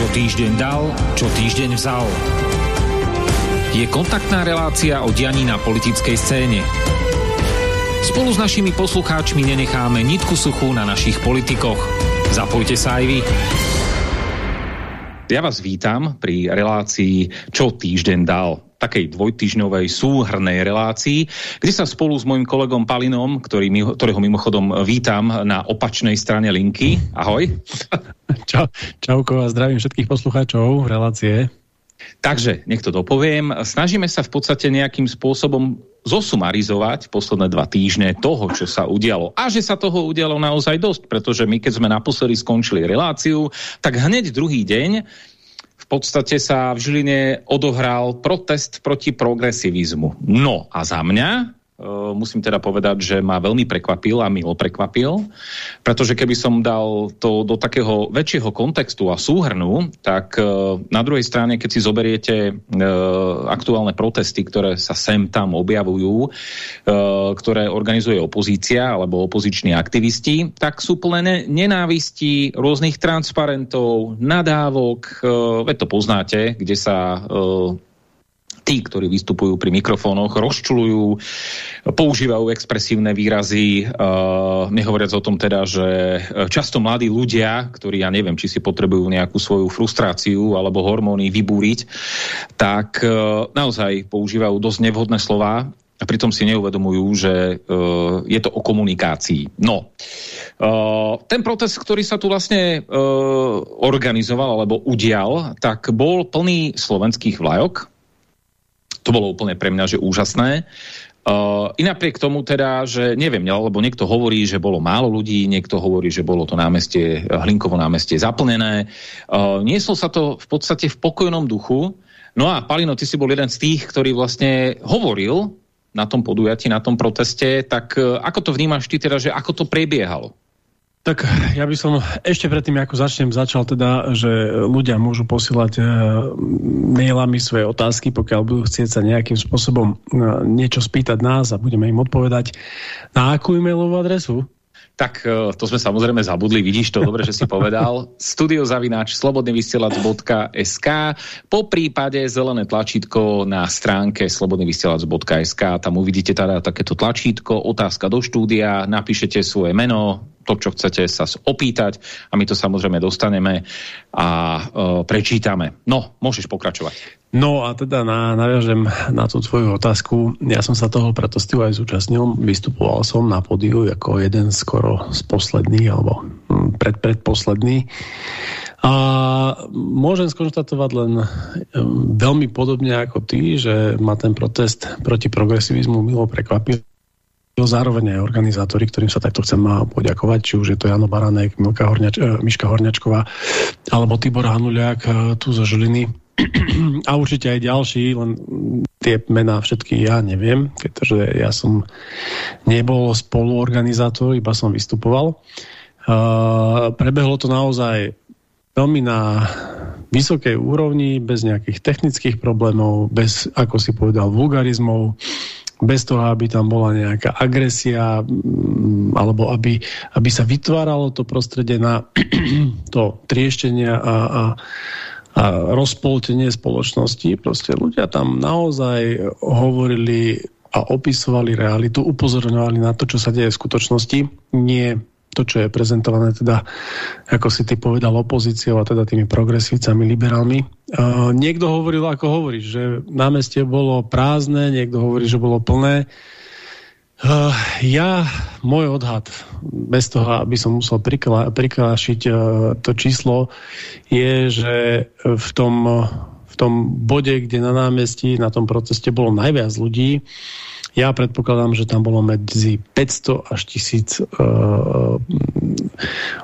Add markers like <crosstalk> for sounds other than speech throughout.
Čo týždeň dal, čo týždeň vzal. Je kontaktná relácia o dianí na politickej scéne. Spolu s našimi poslucháčmi nenecháme nitku suchú na našich politikoch. Zapojte sa aj vy. Ja vás vítam pri relácii Čo týždeň dal takej dvojtyžňovej súhrnej relácii, kde sa spolu s môjim kolegom Palinom, ktorý, ktorého mimochodom vítam na opačnej strane linky. Ahoj. <laughs> Čau, čauko a zdravím všetkých poslucháčov relácie. Takže, nech to dopoviem, snažíme sa v podstate nejakým spôsobom zosumarizovať posledné dva týždne toho, čo sa udialo. A že sa toho udialo naozaj dosť, pretože my keď sme naposledy skončili reláciu, tak hneď druhý deň podstate sa v Žiline odohral protest proti progresivizmu. No a za mňa musím teda povedať, že ma veľmi prekvapil a milo prekvapil, pretože keby som dal to do takého väčšieho kontextu a súhrnu, tak uh, na druhej strane, keď si zoberiete uh, aktuálne protesty, ktoré sa sem tam objavujú, ktoré organizuje opozícia alebo opoziční aktivisti, tak sú plné nenávistí, rôznych transparentov, nadávok, veď to poznáte, kde sa tí, ktorí vystupujú pri mikrofónoch, rozčulujú, používajú expresívne výrazy, uh, nehovoriac o tom teda, že často mladí ľudia, ktorí ja neviem, či si potrebujú nejakú svoju frustráciu alebo hormóny vybúriť, tak uh, naozaj používajú dosť nevhodné slova a pritom si neuvedomujú, že uh, je to o komunikácii. No, uh, ten protest, ktorý sa tu vlastne uh, organizoval alebo udial, tak bol plný slovenských vlajok, to bolo úplne pre mňa, že úžasné. Uh, I tomu teda, že neviem, lebo niekto hovorí, že bolo málo ľudí, niekto hovorí, že bolo to námestie, Hlinkovo námestie zaplnené. Uh, nieslo sa to v podstate v pokojnom duchu. No a Palino, ty si bol jeden z tých, ktorý vlastne hovoril na tom podujatí, na tom proteste, tak uh, ako to vnímaš ty teda, že ako to prebiehalo? Tak ja by som ešte predtým, ako začnem, začal teda, že ľudia môžu posielať e, mailami svoje otázky, pokiaľ budú chcieť sa nejakým spôsobom e, niečo spýtať nás a budeme im odpovedať. Na akú e-mailovú adresu? Tak e, to sme samozrejme zabudli, vidíš to, dobre, že si povedal. <laughs> Studiozavináč slobodnyvysielac.sk po prípade zelené tlačítko na stránke slobodnyvysielac.sk tam uvidíte teda takéto tlačítko, otázka do štúdia, napíšete svoje meno, to, čo chcete sa opýtať a my to samozrejme dostaneme a e, prečítame. No, môžeš pokračovať. No a teda na, naviažem na tú tvoju otázku. Ja som sa toho protestiu aj zúčastnil. Vystupoval som na podiu ako jeden skoro z posledných alebo hm, pred, predposledný. A môžem skonštatovať len hm, veľmi podobne ako ty, že ma ten protest proti progresivizmu milo prekvapil zároveň aj organizátori, ktorým sa takto chcem poďakovať, či už je to Jano Baranek, Milka Horňač, e, Miška Horňačková alebo Tibor Hanuliak e, tu zo Žiliny <clears throat> a určite aj ďalší, len tie mená všetky ja neviem, pretože ja som nebol spoluorganizátor, iba som vystupoval. Uh, prebehlo to naozaj veľmi na vysokej úrovni, bez nejakých technických problémov, bez, ako si povedal, vulgarizmov bez toho, aby tam bola nejaká agresia mm, alebo aby, aby sa vytváralo to prostredie na <clears throat> to trieštenie a, a, a rozpoltenie spoločnosti. Proste ľudia tam naozaj hovorili a opisovali realitu, upozorňovali na to, čo sa deje v skutočnosti, nie to, čo je prezentované teda, ako si ty povedal, opozíciou a teda tými progresívcami, liberálmi. Uh, niekto hovoril, ako hovoríš, že námestie bolo prázdne, niekto hovorí, že bolo plné. Uh, ja, môj odhad, bez toho, aby som musel priklášiť uh, to číslo, je, že v tom, v tom bode, kde na námestí, na tom proteste bolo najviac ľudí, ja predpokladám, že tam bolo medzi 500 až 1000 uh,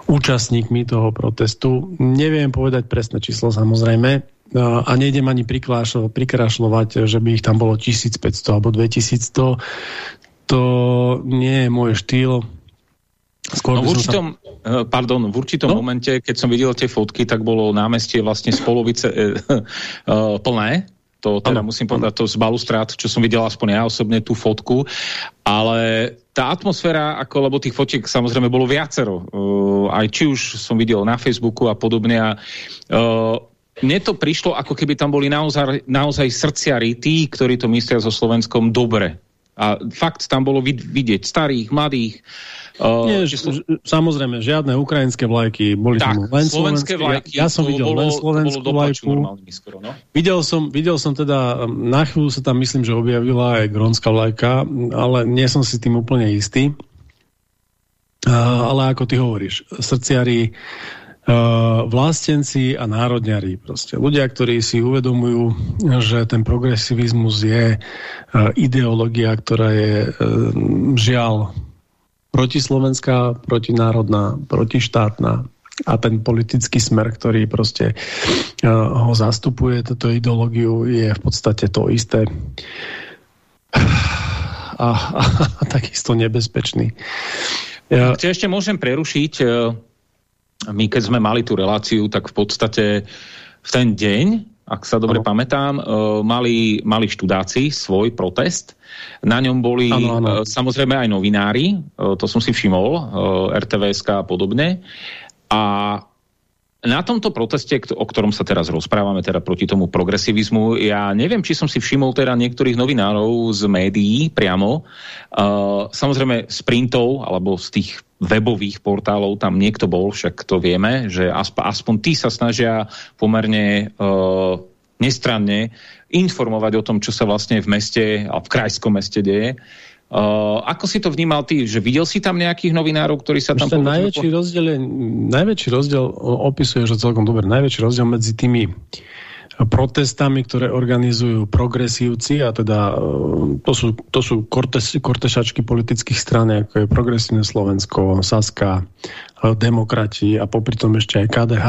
účastníkmi toho protestu. Neviem povedať presné číslo samozrejme a nejdem ani prikrašľovať, že by ich tam bolo 1500 alebo 2100. To nie je môj štýl. Skôr no v určitom, sa... E, pardon, v určitom no? momente, keď som videl tie fotky, tak bolo námestie vlastne z polovice uh, <laughs> plné to teda ano. musím povedať to z balustrát, čo som videl aspoň ja osobne tú fotku, ale tá atmosféra, ako, lebo tých fotiek samozrejme bolo viacero, uh, aj či už som videl na Facebooku a podobne a uh, mne to prišlo, ako keby tam boli naozaj, naozaj srdciari, tí, ktorí to myslia so Slovenskom dobre. A fakt tam bolo vidieť starých, mladých, Uh, Nie, sú... Samozrejme, žiadne ukrajinské vlajky, boli tak, tam len slovenské vlajky. Ja, ja som videl bolo, len slovenskú vlajku. Skoro, no? videl, som, videl som teda, na chvíľu sa tam myslím, že objavila aj gronská vlajka, ale nie som si tým úplne istý. Uh, ale ako ty hovoríš, srdciari, vlastenci a národňari. Proste. Ľudia, ktorí si uvedomujú, že ten progresivizmus je uh, ideológia, ktorá je uh, žiaľ protislovenská, protinárodná, protištátna a ten politický smer, ktorý proste ho zastupuje, túto ideológiu, je v podstate to isté <sighs> a, a, a takisto nebezpečný. Ja... Ešte môžem prerušiť, my keď sme mali tú reláciu, tak v podstate v ten deň, ak sa dobre ano. pamätám, uh, mali, mali študáci svoj protest na ňom boli ano, ano. E, samozrejme aj novinári, e, to som si všimol, e, RTVSK a podobne. A na tomto proteste, o ktorom sa teraz rozprávame, teda proti tomu progresivizmu, ja neviem, či som si všimol teda niektorých novinárov z médií priamo. Uh, samozrejme z printov alebo z tých webových portálov tam niekto bol, však to vieme, že aspoň, aspoň tí sa snažia pomerne uh, nestranne informovať o tom, čo sa vlastne v meste a v krajskom meste deje. Uh, ako si to vnímal ty? Že videl si tam nejakých novinárov, ktorí sa tam... Ten najväčší, rozdiel je, najväčší rozdiel, opisuje, že celkom dobre, najväčší rozdiel medzi tými protestami, ktoré organizujú progresívci, a teda e, to sú, to sú kortes, kortešačky politických strán, ako je Progresívne Slovensko, Saska, e, demokrati a popri tom ešte aj KDH,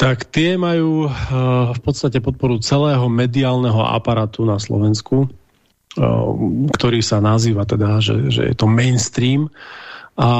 tak tie majú e, v podstate podporu celého mediálneho aparátu na Slovensku, ktorý sa nazýva teda, že, že je to mainstream a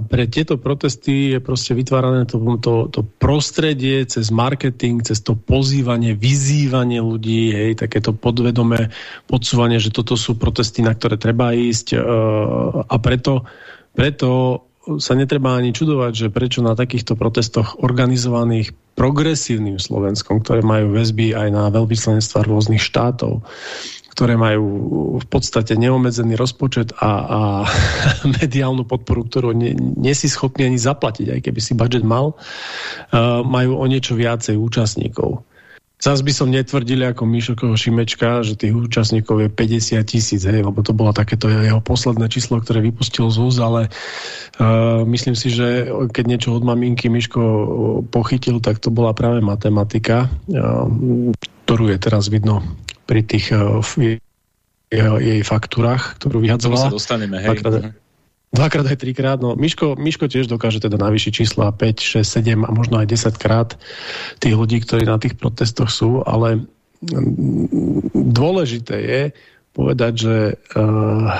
pre tieto protesty je proste vytvárané to, to, to prostredie cez marketing, cez to pozývanie, vyzývanie ľudí, hej, takéto podvedomé podsúvanie, že toto sú protesty, na ktoré treba ísť uh, a preto, preto sa netreba ani čudovať, že prečo na takýchto protestoch organizovaných progresívnym Slovenskom, ktoré majú väzby aj na veľvyslenstva rôznych štátov, ktoré majú v podstate neomedzený rozpočet a, a <laughs> mediálnu podporu, ktorú nie, nie schopný ani zaplatiť, aj keby si budget mal, uh, majú o niečo viacej účastníkov. Zas by som netvrdil ako Mišokoho Šimečka, že tých účastníkov je 50 tisíc, lebo to bolo takéto jeho posledné číslo, ktoré vypustil z úz, ale uh, myslím si, že keď niečo od maminky Miško pochytil, tak to bola práve matematika, uh, ktorú je teraz vidno pri tých uh, jeho, jej faktúrach, ktorú vyhadzovala. sa dostaneme, hej. Dvakrát, mhm. dvakrát aj trikrát. No, Miško, Miško tiež dokáže teda navýšiť čísla 5, 6, 7 a možno aj 10 krát tých ľudí, ktorí na tých protestoch sú, ale mm, dôležité je povedať, že uh,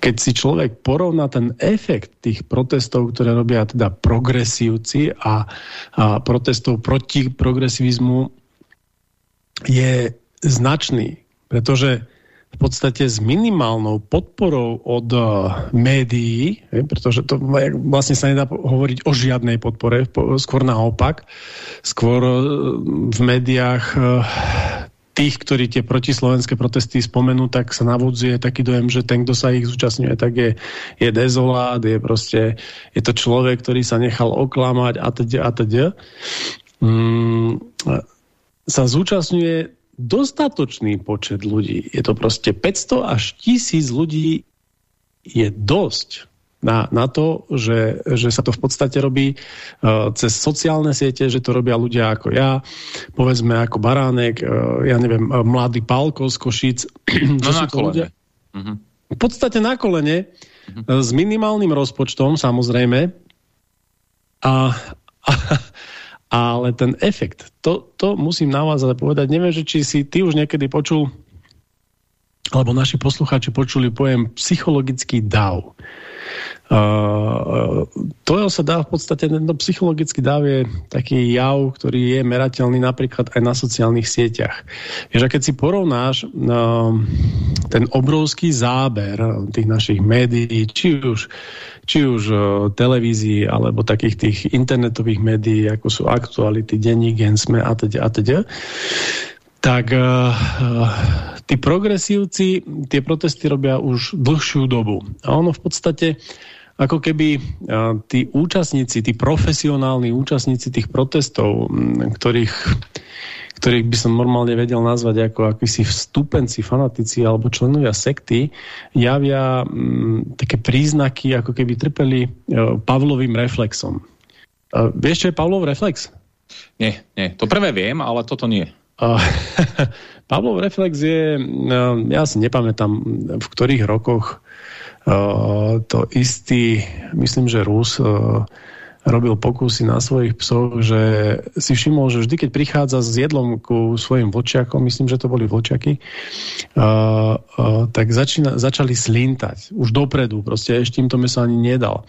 keď si človek porovná ten efekt tých protestov, ktoré robia teda progresívci a, a protestov proti progresivizmu, je značný, pretože v podstate s minimálnou podporou od uh, médií, pretože to vlastne sa nedá hovoriť o žiadnej podpore, skôr naopak, skôr uh, v médiách uh, tých, ktorí tie protislovenské protesty spomenú, tak sa navodzuje taký dojem, že ten, kto sa ich zúčastňuje, tak je, je dezolát, je proste, je to človek, ktorý sa nechal oklamať a teď a teď. Mm, sa zúčastňuje dostatočný počet ľudí. Je to proste 500 až 1000 ľudí je dosť na, na to, že, že sa to v podstate robí uh, cez sociálne siete, že to robia ľudia ako ja, povedzme ako Baránek, uh, ja neviem, uh, mladý Pálko z Košic. No <clears throat> na kolene. Uh mhm. -huh. V podstate na kolene, uh mhm. -huh. s minimálnym rozpočtom samozrejme a, a ale ten efekt, to, to musím na vás povedať, neviem, že či si ty už niekedy počul alebo naši poslucháči počuli pojem psychologický dav. Uh, to sa dá v podstate, tento psychologický dáv je taký jav, ktorý je merateľný napríklad aj na sociálnych sieťach. Ježe keď si porovnáš uh, ten obrovský záber tých našich médií, či už, či už uh, televízií, alebo takých tých internetových médií, ako sú aktuality, denní, gen, sme a teda, a teda, tak uh, tí progresívci tie protesty robia už dlhšiu dobu. A ono v podstate ako keby tí účastníci, tí profesionálni účastníci tých protestov, ktorých, ktorých by som normálne vedel nazvať ako akýsi vstupenci, fanatici alebo členovia sekty, javia m, také príznaky, ako keby trpeli Pavlovým reflexom. Vieš, čo je Pavlov reflex? Nie, nie. To prvé viem, ale toto nie. <laughs> Pavlov reflex je, no, ja si nepamätám, v ktorých rokoch to istý, myslím, že Rus robil pokusy na svojich psoch, že si všimol, že vždy, keď prichádza s jedlom ku svojim vočiakom, myslím, že to boli vočiaky, uh, uh, tak začína, začali slintať. Už dopredu, proste ešte im to meso ani nedal.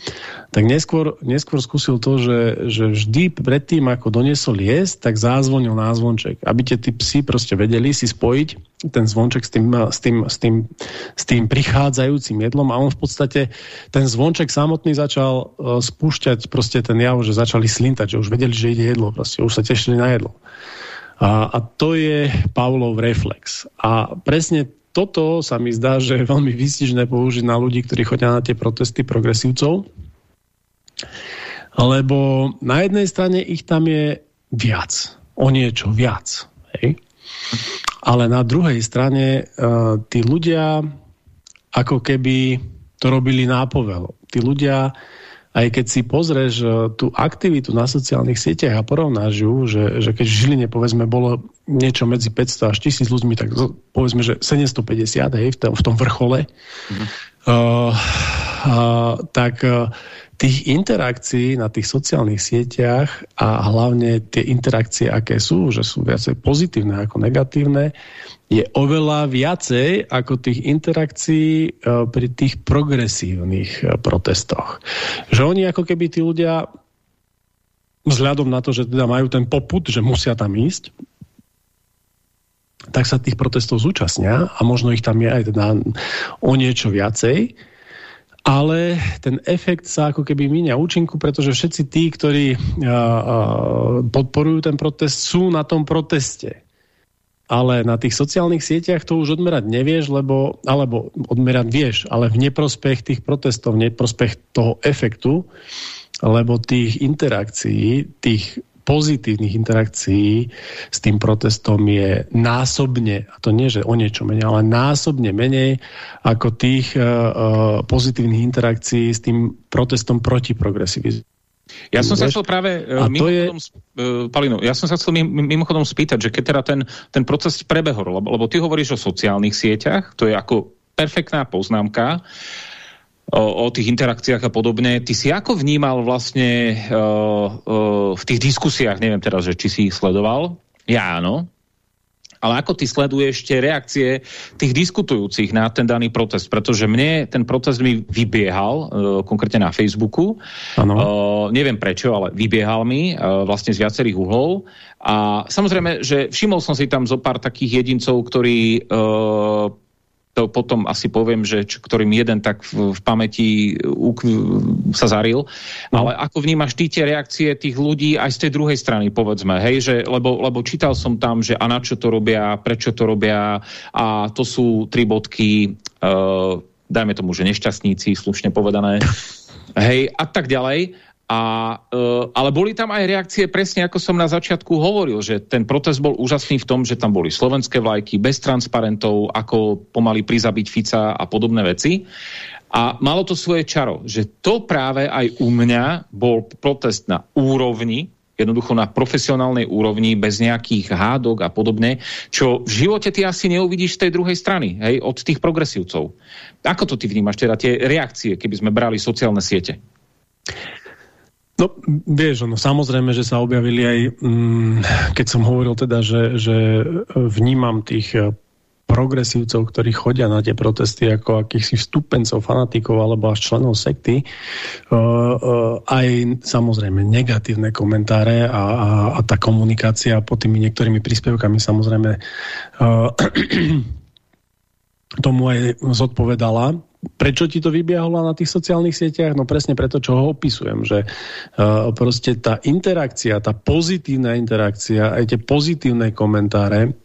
Tak neskôr, neskôr skúsil to, že, že vždy predtým, ako doniesol jesť, tak zázvonil na zvonček, aby tie tí psi proste vedeli si spojiť ten zvonček s tým, s, tým, s, tým, s tým prichádzajúcim jedlom a on v podstate ten zvonček samotný začal uh, spúšťať proste ten jav, že začali slintať, že už vedeli, že ide jedlo, proste už sa tešili na jedlo. A, a to je Pavlov reflex. A presne toto sa mi zdá, že je veľmi výstižné použiť na ľudí, ktorí chodia na tie protesty progresívcov, lebo na jednej strane ich tam je viac, o niečo viac. Hej? Ale na druhej strane uh, tí ľudia ako keby to robili nápovel. Tí ľudia aj keď si pozrieš e, tú aktivitu na sociálnych sieťach a porovnáš ju, že, že keď v Žiline povedzme bolo niečo medzi 500 až 1000 ľuďmi, tak povedzme, že 750 hej, v, tom, v tom vrchole, -hmm. uh, uh, tak uh, tých interakcií na tých sociálnych sieťach a hlavne tie interakcie, aké sú, že sú viacej pozitívne ako negatívne, je oveľa viacej ako tých interakcií e, pri tých progresívnych e, protestoch. Že oni ako keby tí ľudia vzhľadom na to, že teda majú ten poput, že musia tam ísť, tak sa tých protestov zúčastnia a možno ich tam je aj teda o niečo viacej, ale ten efekt sa ako keby míňa účinku, pretože všetci tí, ktorí a, podporujú ten protest, sú na tom proteste. Ale na tých sociálnych sieťach to už odmerať nevieš, lebo, alebo odmerať vieš, ale v neprospech tých protestov, v neprospech toho efektu, lebo tých interakcií, tých pozitívnych interakcií s tým protestom je násobne, a to nie, že o niečo menej, ale násobne menej ako tých uh, pozitívnych interakcií s tým protestom proti progresivizmu. Ja som sa chcel práve uh, mimochodom, je... Palino, ja som sa chcel mimochodom spýtať, že keď teda ten, ten proces prebehol, lebo, lebo ty hovoríš o sociálnych sieťach, to je ako perfektná poznámka, o, o tých interakciách a podobne. Ty si ako vnímal vlastne uh, uh, v tých diskusiách, neviem teraz, že či si ich sledoval, ja áno, ale ako ty sleduješ tie reakcie tých diskutujúcich na ten daný protest? Pretože mne ten protest mi vybiehal, uh, konkrétne na Facebooku. Uh, neviem prečo, ale vybiehal mi uh, vlastne z viacerých uhlov. A samozrejme, že všimol som si tam zo pár takých jedincov, ktorí uh, to potom asi poviem, že č, ktorým jeden tak v, v pamäti uk, sa zaril. No. Ale ako vnímaš ty tie reakcie tých ľudí aj z tej druhej strany, povedzme, hej, že, lebo, lebo čítal som tam, že a na čo to robia, prečo to robia a to sú tri bodky, uh, dajme tomu, že nešťastníci, slušne povedané, <laughs> hej, a tak ďalej. A, uh, ale boli tam aj reakcie presne ako som na začiatku hovoril, že ten protest bol úžasný v tom, že tam boli slovenské vlajky bez transparentov, ako pomaly prizabiť Fica a podobné veci. A malo to svoje čaro, že to práve aj u mňa bol protest na úrovni, jednoducho na profesionálnej úrovni, bez nejakých hádok a podobne, čo v živote ty asi neuvidíš z tej druhej strany, hej, od tých progresívcov. Ako to ty vnímaš, teda tie reakcie, keby sme brali sociálne siete? No, vieš, no, samozrejme, že sa objavili aj, mm, keď som hovoril teda, že, že vnímam tých eh, progresívcov, ktorí chodia na tie protesty ako akýchsi vstupencov, fanatikov alebo až členov sekty, uh, uh, aj samozrejme negatívne komentáre a, a, a tá komunikácia pod tými niektorými príspevkami samozrejme uh, <clears throat> tomu aj zodpovedala Prečo ti to vybiehalo na tých sociálnych sieťach? No presne preto, čo ho opisujem, že uh, proste tá interakcia, tá pozitívna interakcia, aj tie pozitívne komentáre,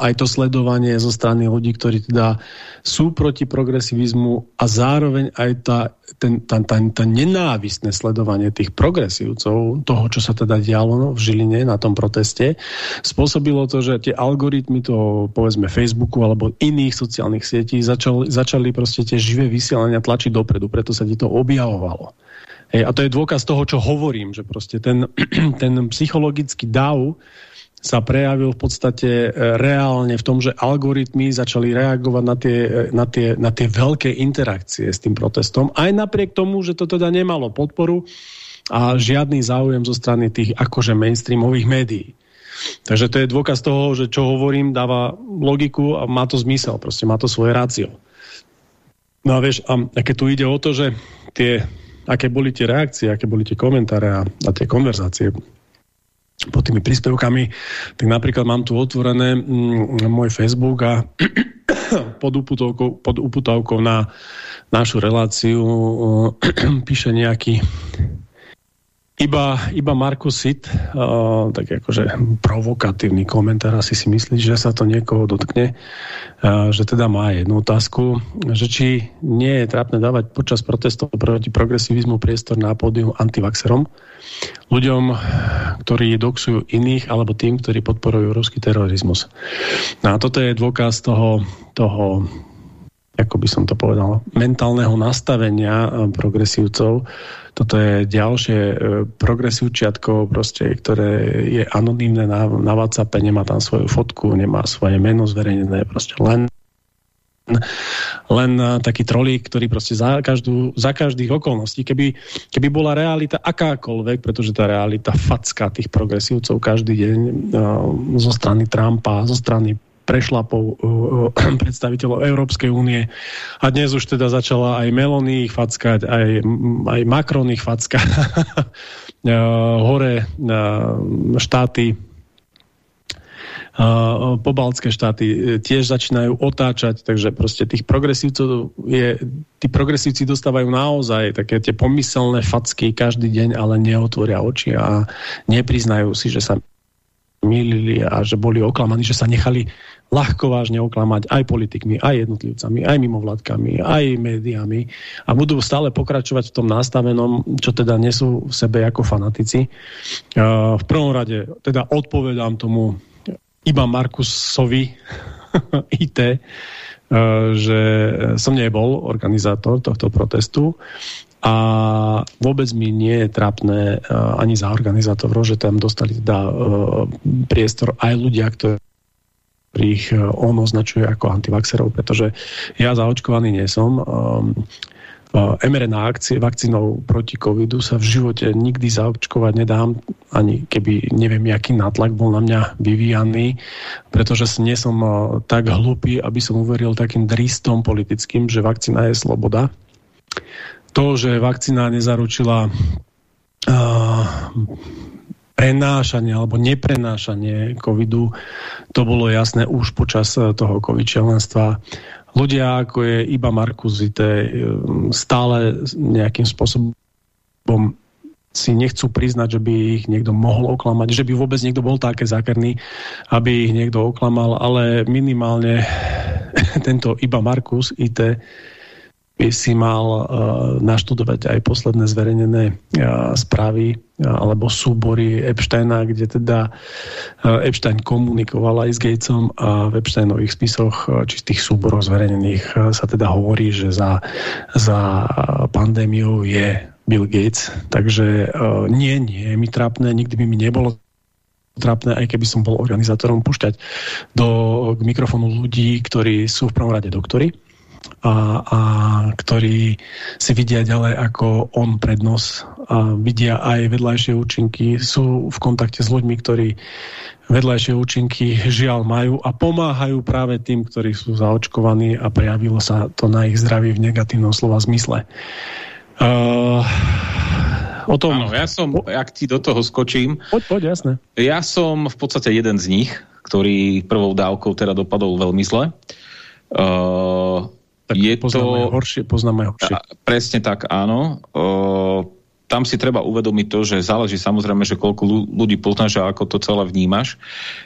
aj to sledovanie zo strany ľudí, ktorí teda sú proti progresivizmu a zároveň aj tá, ten, tá, tá, tá nenávistné sledovanie tých progresívcov, toho, čo sa teda dialo v Žiline na tom proteste, spôsobilo to, že tie algoritmy toho, povedzme, Facebooku alebo iných sociálnych sietí začali, začali proste tie živé vysielania tlačiť dopredu, preto sa ti to objavovalo. Hej, a to je dôkaz toho, čo hovorím, že proste ten, <clears throat> ten psychologický dav sa prejavil v podstate e, reálne v tom, že algoritmy začali reagovať na tie, e, na, tie, na tie veľké interakcie s tým protestom, aj napriek tomu, že to teda nemalo podporu a žiadny záujem zo strany tých akože mainstreamových médií. Takže to je dôkaz toho, že čo hovorím, dáva logiku a má to zmysel, proste má to svoje rácio. No a vieš, a, keď tu ide o to, že tie, aké boli tie reakcie, aké boli tie komentáre a, a tie konverzácie pod tými príspevkami, tak napríklad mám tu otvorené mm, môj Facebook a <coughs> pod uputavkou, pod uputavkou na našu reláciu <coughs> píše nejaký iba, iba Markus Sitt, uh, tak akože provokatívny komentár, asi si myslí, že sa to niekoho dotkne, uh, že teda má jednu otázku, že či nie je trápne dávať počas protestov proti progresivizmu priestor na pódium antivaxerom, ľuďom, ktorí doxujú iných, alebo tým, ktorí podporujú ruský terorizmus. No a toto je dôkaz toho, toho ako by som to povedal, mentálneho nastavenia e, progresívcov. Toto je ďalšie e, progresívčiatko, proste, ktoré je anonimné na, na WhatsApp, nemá tam svoju fotku, nemá svoje meno zverejnené, proste len len e, taký trolík, ktorý proste za, každú, za každých okolností, keby, keby bola realita akákoľvek, pretože tá realita facka tých progresívcov každý deň zo strany Trumpa, zo strany prešlapov uh, uh <clears throat> predstaviteľov Európskej únie. A dnes už teda začala aj Melony ich fackať, aj, aj Macron ich facka. uh, <laughs> hore štáty pobaltské štáty tiež začínajú otáčať, takže proste tých progresívcov je, tí progresívci dostávajú naozaj také tie pomyselné facky každý deň, ale neotvoria oči a nepriznajú si, že sa milili a že boli oklamaní, že sa nechali ľahko vážne oklamať aj politikmi, aj jednotlivcami, aj mimovládkami, aj médiami a budú stále pokračovať v tom nastavenom, čo teda nesú v sebe ako fanatici. V prvom rade teda odpovedám tomu iba Markusovi <laughs> IT, že som nebol organizátor tohto protestu a vôbec mi nie je trápne ani za organizátorov, že tam dostali teda priestor aj ľudia, ktorých eh, on označuje ako antivaxerov, pretože ja zaočkovaný nie som. MRNA akcie, vakcínou proti covidu sa v živote nikdy zaočkovať nedám, ani keby neviem, aký nátlak bol na mňa vyvíjaný, pretože nie som tak hlupý, aby som uveril takým dristom politickým, že vakcína je sloboda. To, že vakcína nezaručila prenášanie alebo neprenášanie covidu, to bolo jasné už počas eh, toho covid členstva. Ľudia, ako je iba Markuzite, eh, stále nejakým spôsobom si nechcú priznať, že by ich niekto mohol oklamať, že by vôbec niekto bol také zákerný, aby ich niekto oklamal, ale minimálne <laughs> tento iba Markus IT si mal uh, naštudovať aj posledné zverejnené uh, správy uh, alebo súbory Epsteina, kde teda uh, Epstein komunikoval aj s Gatesom a v Epsteinových spisoch uh, či z tých súborov zverejnených sa teda hovorí, že za, za pandémiou je Bill Gates. Takže nie, nie mi trápne, nikdy by mi nebolo trápne, aj keby som bol organizátorom, pušťať do k mikrofónu ľudí, ktorí sú v prvom rade doktory, a, a ktorí si vidia ďalej ako on prednos a vidia aj vedľajšie účinky, sú v kontakte s ľuďmi, ktorí vedľajšie účinky žiaľ majú a pomáhajú práve tým, ktorí sú zaočkovaní a prejavilo sa to na ich zdraví v negatívnom slova zmysle. Uh, o tom... Áno, ja som, ak ti do toho skočím... Poď, poď, jasné. Ja som v podstate jeden z nich, ktorý prvou dávkou teda dopadol veľmi zle. Uh, tak je poznáme to... horšie, poznáme horšie. Presne tak, áno. Uh, tam si treba uvedomiť to, že záleží samozrejme, že koľko ľudí poznáš a ako to celé vnímaš.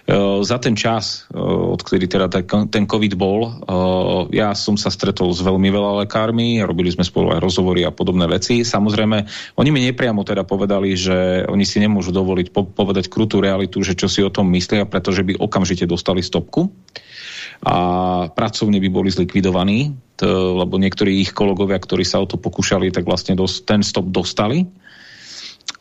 Uh, za ten čas, od ktorý teda ten COVID bol, uh, ja som sa stretol s veľmi veľa lekármi, robili sme spolu aj rozhovory a podobné veci. Samozrejme, oni mi nepriamo teda povedali, že oni si nemôžu dovoliť po povedať krutú realitu, že čo si o tom myslia, pretože by okamžite dostali stopku a pracovne by boli zlikvidovaní, to, lebo niektorí ich kolegovia, ktorí sa o to pokúšali, tak vlastne dos, ten stop dostali.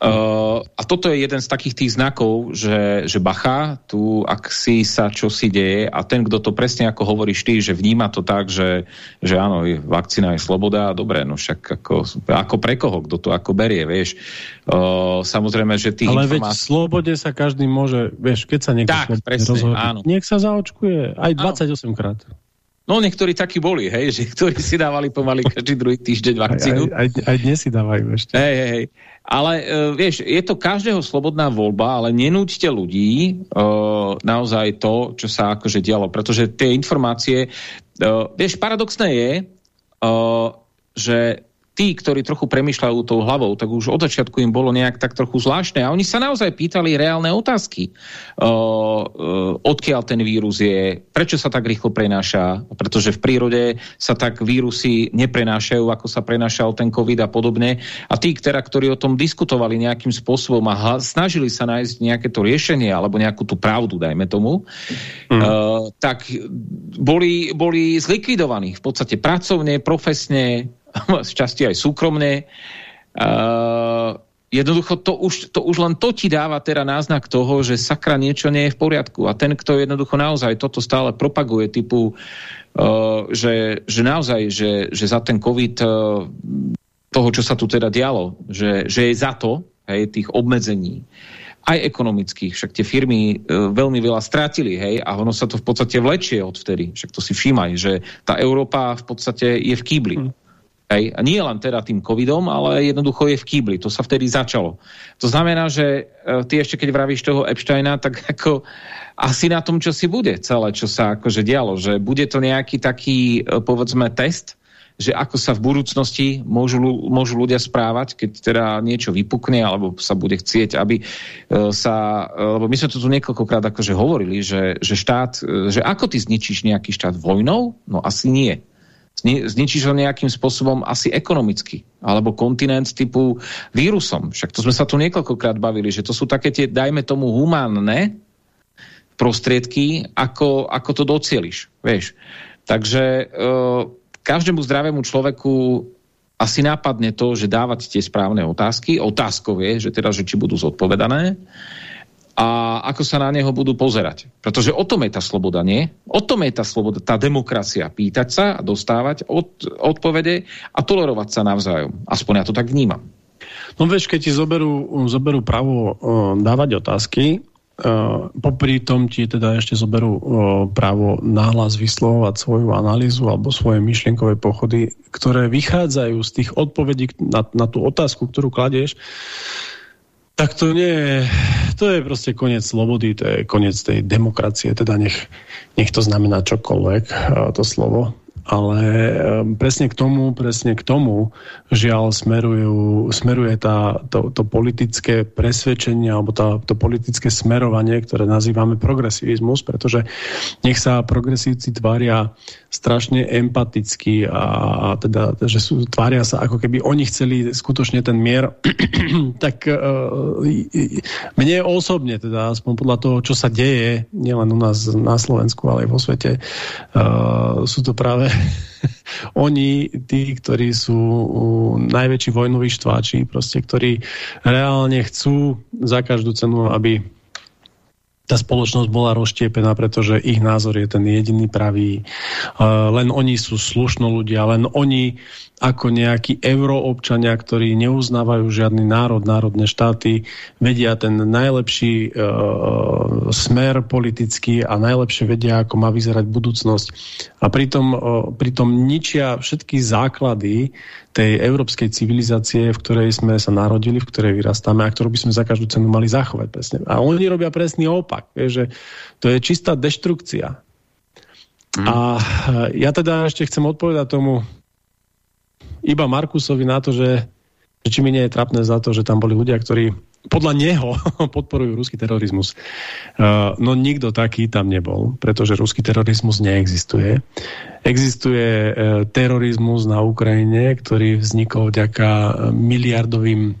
Uh, a toto je jeden z takých tých znakov, že, že bacha, tu ak si sa čo si deje a ten, kto to presne ako hovoríš ty, že vníma to tak, že, že áno, vakcína je sloboda, dobre, no však ako, ako pre koho, kto to ako berie, vieš. Uh, samozrejme, že tých Ale informácií... veď v slobode sa každý môže, vieš, keď sa niekto tak, presne, rozhodne, áno. nech sa zaočkuje aj 28 krát. No niektorí takí boli, hej, že ktorí si dávali pomaly každý druhý týždeň vakcínu. Aj, aj, aj dnes si dávajú ešte. Hej, hej, hej. Ale uh, vieš, je to každého slobodná voľba, ale nenúďte ľudí uh, naozaj to, čo sa akože dialo. Pretože tie informácie, uh, vieš, paradoxné je, uh, že tí, ktorí trochu premyšľajú tou hlavou, tak už od začiatku im bolo nejak tak trochu zvláštne. A oni sa naozaj pýtali reálne otázky. Uh, uh, odkiaľ ten vírus je, prečo sa tak rýchlo prenáša, pretože v prírode sa tak vírusy neprenášajú, ako sa prenášal ten COVID a podobne. A tí, ktorá, ktorí o tom diskutovali nejakým spôsobom a snažili sa nájsť nejaké to riešenie alebo nejakú tú pravdu, dajme tomu, mm. uh, tak boli, boli zlikvidovaní v podstate pracovne, profesne, <laughs> z časti aj súkromne. Uh, jednoducho to už, to už len to ti dáva teda náznak toho, že sakra niečo nie je v poriadku. A ten, kto jednoducho naozaj toto stále propaguje, typu, uh, že, že naozaj, že, že za ten COVID uh, toho, čo sa tu teda dialo, že, že je za to, hej, tých obmedzení, aj ekonomických, však tie firmy e, veľmi veľa strátili, hej, a ono sa to v podstate vlečie odvtedy, však to si všímaj, že tá Európa v podstate je v kýbli. Hmm. Hej. A nie len teda tým covidom, ale jednoducho je v kýbli. To sa vtedy začalo. To znamená, že e, ty ešte keď vravíš toho Epsteina, tak ako asi na tom, čo si bude celé, čo sa akože dialo. Že bude to nejaký taký, e, povedzme, test, že ako sa v budúcnosti môžu, môžu ľudia správať, keď teda niečo vypukne, alebo sa bude chcieť, aby e, sa, lebo my sme to tu niekoľkokrát akože hovorili, že, že štát, že ako ty zničíš nejaký štát vojnou? No asi nie zničíš ho nejakým spôsobom asi ekonomicky, alebo kontinent typu vírusom. Však to sme sa tu niekoľkokrát bavili, že to sú také tie, dajme tomu, humánne prostriedky, ako, ako to docieliš. Vieš. Takže e, každému zdravému človeku asi nápadne to, že dávať tie správne otázky. Otázkov je, že teda, že či budú zodpovedané a ako sa na neho budú pozerať. Pretože o tom je tá sloboda, nie? O tom je tá sloboda, tá demokracia. Pýtať sa a dostávať od, odpovede a tolerovať sa navzájom. Aspoň ja to tak vnímam. No vieš, keď ti zoberú, zoberú právo uh, dávať otázky, uh, popri tom ti teda ešte zoberú uh, právo náhlas vyslovovať svoju analýzu alebo svoje myšlienkové pochody, ktoré vychádzajú z tých odpovedí na, na tú otázku, ktorú kladieš, tak to nie je, to je proste koniec slobody, to je koniec tej demokracie, teda nech, nech to znamená čokoľvek, to slovo ale ehm, presne k tomu, presne k tomu žiaľ smerujú, smeruje tá, to, to politické presvedčenie alebo tá, to politické smerovanie, ktoré nazývame progresivizmus, pretože nech sa progresívci tvária strašne empaticky a, a teda, že sú, tvária sa ako keby oni chceli skutočne ten mier, <clears throat> tak uh, mne osobne, teda aspoň podľa toho, čo sa deje, nielen u nás na Slovensku, ale aj vo svete, uh, sú to práve <laughs> oni, tí, ktorí sú najväčší vojnoví štváči, proste, ktorí reálne chcú za každú cenu, aby tá spoločnosť bola rozštiepená, pretože ich názor je ten jediný pravý. Len oni sú slušno ľudia, len oni ako nejakí euroobčania, ktorí neuznávajú žiadny národ, národné štáty, vedia ten najlepší e, smer politický a najlepšie vedia, ako má vyzerať budúcnosť. A pritom, e, pritom ničia všetky základy tej európskej civilizácie, v ktorej sme sa narodili, v ktorej vyrastáme a ktorú by sme za každú cenu mali zachovať presne. A oni robia presný opak, že to je čistá deštrukcia. Mm. A ja teda ešte chcem odpovedať tomu iba Markusovi na to, že, že či mi nie je trapné za to, že tam boli ľudia, ktorí podľa neho <laughs> podporujú ruský terorizmus. Uh, no nikto taký tam nebol, pretože ruský terorizmus neexistuje. Existuje uh, terorizmus na Ukrajine, ktorý vznikol vďaka miliardovým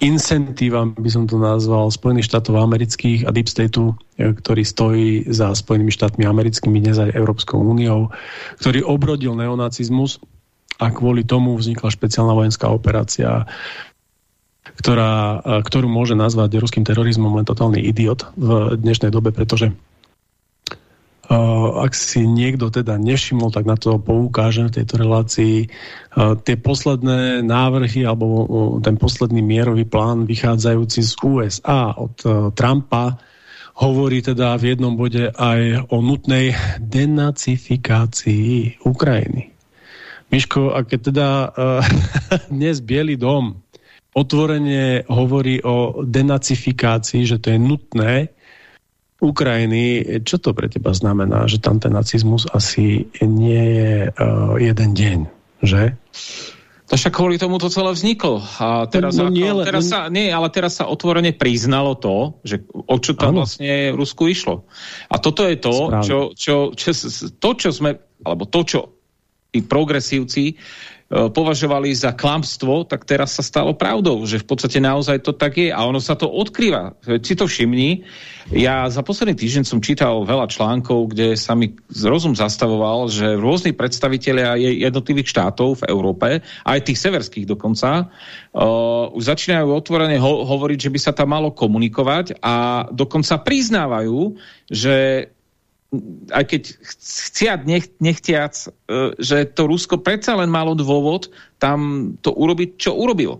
incentívam, by som to nazval, Spojených štátov amerických a Deep Stateu, ktorý stojí za Spojenými štátmi americkými, dnes aj Európskou úniou, ktorý obrodil neonacizmus a kvôli tomu vznikla špeciálna vojenská operácia, ktorá, ktorú môže nazvať ruským terorizmom len totálny idiot v dnešnej dobe, pretože ak si niekto teda nevšimol, tak na to poukážem v tejto relácii. Uh, tie posledné návrhy alebo uh, ten posledný mierový plán vychádzajúci z USA od Trumpa hovorí teda v jednom bode aj o nutnej denacifikácii Ukrajiny. Miško, a keď teda <laughs> dnes Bielý dom otvorene hovorí o denacifikácii, že to je nutné Ukrajiny, čo to pre teba znamená? Že tam ten nacizmus asi nie je uh, jeden deň, že? To však kvôli tomu to celé vzniklo. A teraz, no, no, nie, ako, teraz sa, nie, ale teraz sa otvorene priznalo to, že o čo tam ano. vlastne Rusku išlo. A toto je to, čo, čo, čo, to, čo sme, alebo to, čo tí progresívci považovali za klamstvo, tak teraz sa stalo pravdou, že v podstate naozaj to tak je a ono sa to odkrýva. Si to všimni, ja za posledný týždeň som čítal veľa článkov, kde sa mi rozum zastavoval, že rôzni predstavitelia jednotlivých štátov v Európe, aj tých severských dokonca, uh, už začínajú otvorene ho hovoriť, že by sa tam malo komunikovať a dokonca priznávajú, že aj keď chciať, nech, nechtiac, e, že to Rusko predsa len malo dôvod tam to urobiť, čo urobil.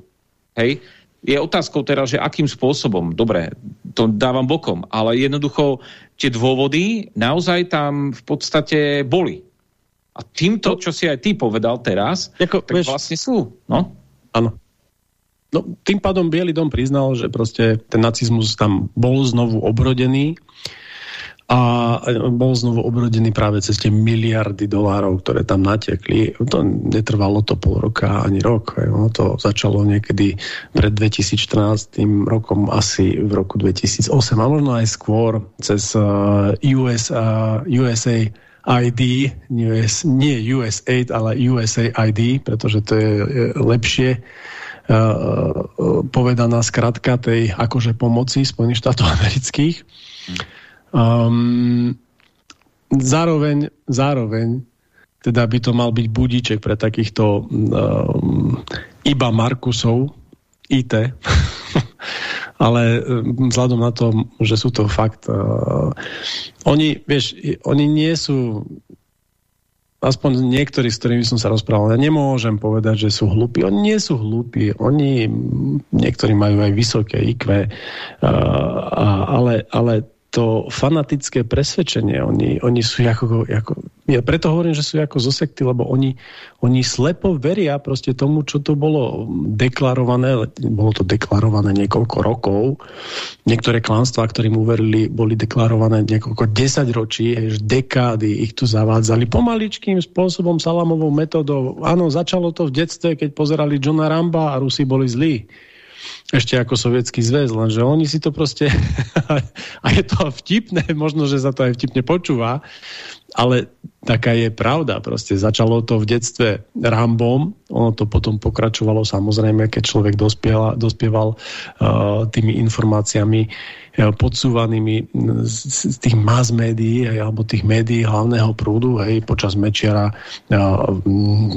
Hej? Je otázkou teraz, že akým spôsobom. Dobre, to dávam bokom, ale jednoducho tie dôvody naozaj tam v podstate boli. A týmto, čo si aj ty povedal teraz, Jako, tak vieš, vlastne sú. No? Áno. No, tým pádom Bielý dom priznal, že proste ten nacizmus tam bol znovu obrodený a bol znovu obrodený práve cez tie miliardy dolárov, ktoré tam natekli. To netrvalo to pol roka ani rok. Ono to začalo niekedy pred 2014 rokom, asi v roku 2008 a možno aj skôr cez US, uh, USA ID, US, nie USAID, ale USA ID, pretože to je lepšie uh, povedaná skratka tej akože pomoci Spojených štátov <laughs> amerických. Um, zároveň, zároveň teda by to mal byť budíček pre takýchto um, iba Markusov, IT, <laughs> ale um, vzhľadom na to, že sú to fakt uh, oni, vieš, oni nie sú aspoň niektorí, s ktorými som sa rozprával, ja nemôžem povedať, že sú hlúpi. Oni nie sú hlúpi, oni niektorí majú aj vysoké IQ, uh, ale, ale to fanatické presvedčenie. Oni, oni sú ako, ako... Ja preto hovorím, že sú ako zo sekty, lebo oni, oni slepo veria proste tomu, čo to bolo deklarované. Bolo to deklarované niekoľko rokov. Niektoré klánstva, ktorým uverili, boli deklarované niekoľko desaťročí, až dekády ich tu zavádzali pomaličkým spôsobom, salamovou metodou. Áno, začalo to v detstve, keď pozerali Johna Ramba a Rusi boli zlí ešte ako sovietský zväz, lenže oni si to proste, <laughs> a je to vtipné, možno, že sa to aj vtipne počúva, ale taká je pravda, proste začalo to v detstve Rambom, ono to potom pokračovalo samozrejme, keď človek dospieval, dospieval uh, tými informáciami uh, podsúvanými z, tých mass médií alebo tých médií hlavného prúdu hej, počas Mečiara uh,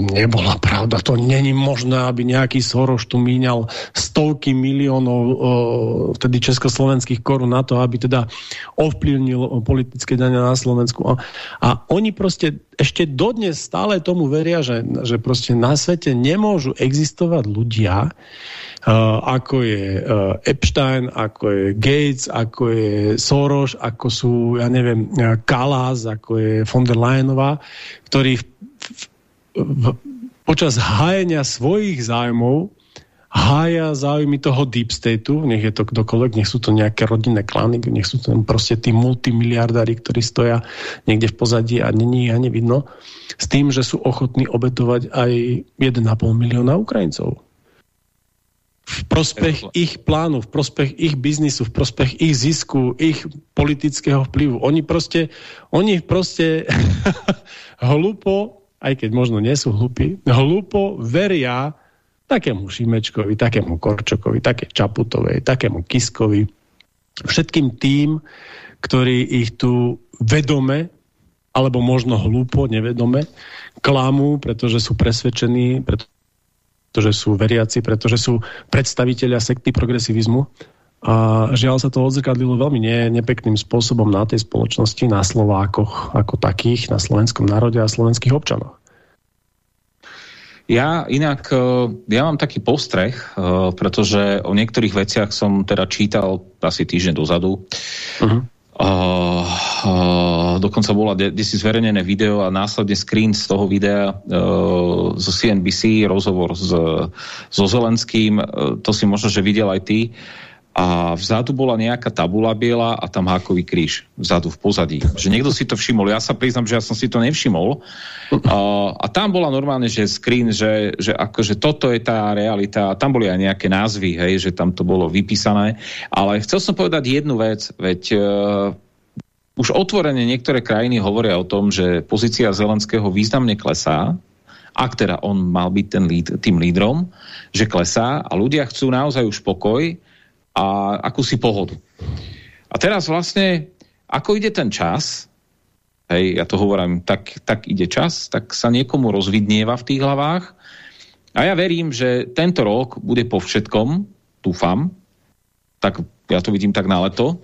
nebola pravda. To není možné, aby nejaký Soroš tu míňal stovky miliónov vtedy československých korún na to, aby teda ovplyvnil politické dania na Slovensku. A oni proste ešte dodnes stále tomu veria, že, že proste na svete nemôžu existovať ľudia, uh, ako je uh, Epstein, ako je Gates, ako je Soros, ako sú, ja neviem, Kalas, ako je von der Leyenová, ktorí v, v, v, počas hájenia svojich zájmov hája záujmy toho deep stateu, nech je to kdokoľvek, nech sú to nejaké rodinné klany, nech sú to proste tí multimiliardári, ktorí stoja niekde v pozadí a není ich ani vidno, s tým, že sú ochotní obetovať aj 1,5 milióna Ukrajincov. V prospech ich plánu, v prospech ich biznisu, v prospech ich zisku, ich politického vplyvu. Oni proste, oni proste <laughs> hlupo, aj keď možno nie sú hlupí, hlupo veria takému Šimečkovi, takému Korčokovi, také Čaputovej, takému Kiskovi, všetkým tým, ktorí ich tu vedome, alebo možno hlúpo, nevedome, klamú, pretože sú presvedčení, pretože sú veriaci, pretože sú predstaviteľia sekty progresivizmu. A žiaľ sa to odzrkadlilo veľmi ne, nepekným spôsobom na tej spoločnosti, na Slovákoch ako takých, na slovenskom národe a slovenských občanoch. Ja inak, e, ja mám taký postreh, e, pretože o niektorých veciach som teda čítal asi týždeň dozadu. Uh -huh. Uh, uh, dokonca bola kde si zverejnené video a následne screen z toho videa uh, zo CNBC, rozhovor s, so Zelenským, uh, to si možno, že videl aj ty. Uh, a vzadu bola nejaká tabula biela a tam hákový kríž vzadu v pozadí. Že niekto si to všimol. Ja sa priznam, že ja som si to nevšimol. A, a tam bola normálne, že screen, že, že akože toto je tá realita. A tam boli aj nejaké názvy, hej, že tam to bolo vypísané. Ale chcel som povedať jednu vec, veď uh, už otvorene niektoré krajiny hovoria o tom, že pozícia Zelenského významne klesá, ak teda on mal byť ten líd, tým lídrom, že klesá a ľudia chcú naozaj už pokoj, a akúsi pohodu. A teraz vlastne, ako ide ten čas, hej, ja to hovorím, tak, tak ide čas, tak sa niekomu rozvidnieva v tých hlavách a ja verím, že tento rok bude po všetkom, dúfam, tak ja to vidím tak na leto,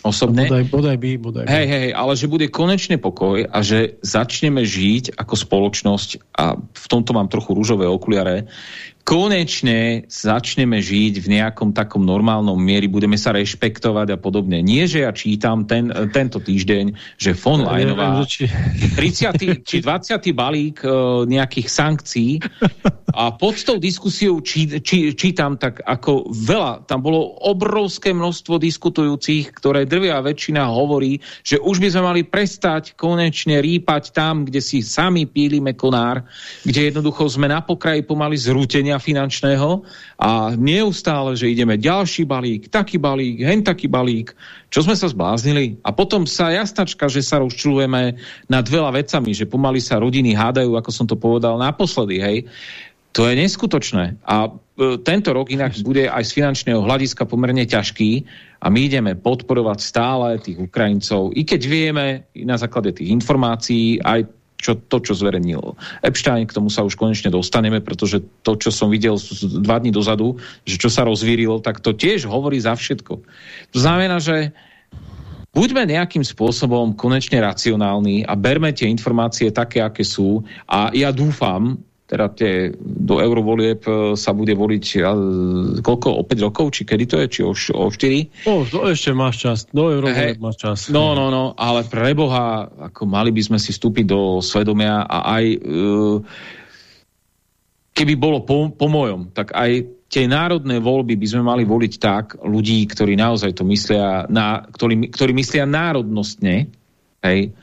osobne. Bodaj, bodaj by, bodaj by. Hej, hej, ale že bude konečne pokoj a že začneme žiť ako spoločnosť a v tomto mám trochu rúžové okuliare, konečne začneme žiť v nejakom takom normálnom miery, budeme sa rešpektovať a podobne. Nie, že ja čítam ten, tento týždeň, že von Lajnová či... 30. <laughs> či 20. balík uh, nejakých sankcií a pod tou diskusiou či, či, čítam tak ako veľa, tam bolo obrovské množstvo diskutujúcich, ktoré drvia väčšina hovorí, že už by sme mali prestať konečne rýpať tam, kde si sami pílime konár, kde jednoducho sme na pokraji pomaly zrútenia riadenia finančného a neustále, že ideme ďalší balík, taký balík, hen taký balík, čo sme sa zbláznili. A potom sa jasnačka, že sa rozčulujeme nad veľa vecami, že pomaly sa rodiny hádajú, ako som to povedal naposledy, hej. To je neskutočné. A e, tento rok inak bude aj z finančného hľadiska pomerne ťažký a my ideme podporovať stále tých Ukrajincov, i keď vieme na základe tých informácií, aj čo, to, čo zverejnil Epstein, k tomu sa už konečne dostaneme, pretože to, čo som videl dva dní dozadu, že čo sa rozvírilo, tak to tiež hovorí za všetko. To znamená, že buďme nejakým spôsobom konečne racionálni a berme tie informácie také, aké sú a ja dúfam, teda tie, do eurovolieb e, sa bude voliť a, koľko, o 5 rokov, či kedy to je, či o, o 4? O, to ešte máš čas, do eurovolieb hey, máš čas. No, no, no, ale pre Boha, ako mali by sme si vstúpiť do svedomia a aj uh, keby bolo po, po mojom, tak aj tie národné voľby by sme mali voliť tak ľudí, ktorí naozaj to myslia, na, ktorí, ktorí myslia národnostne, hej,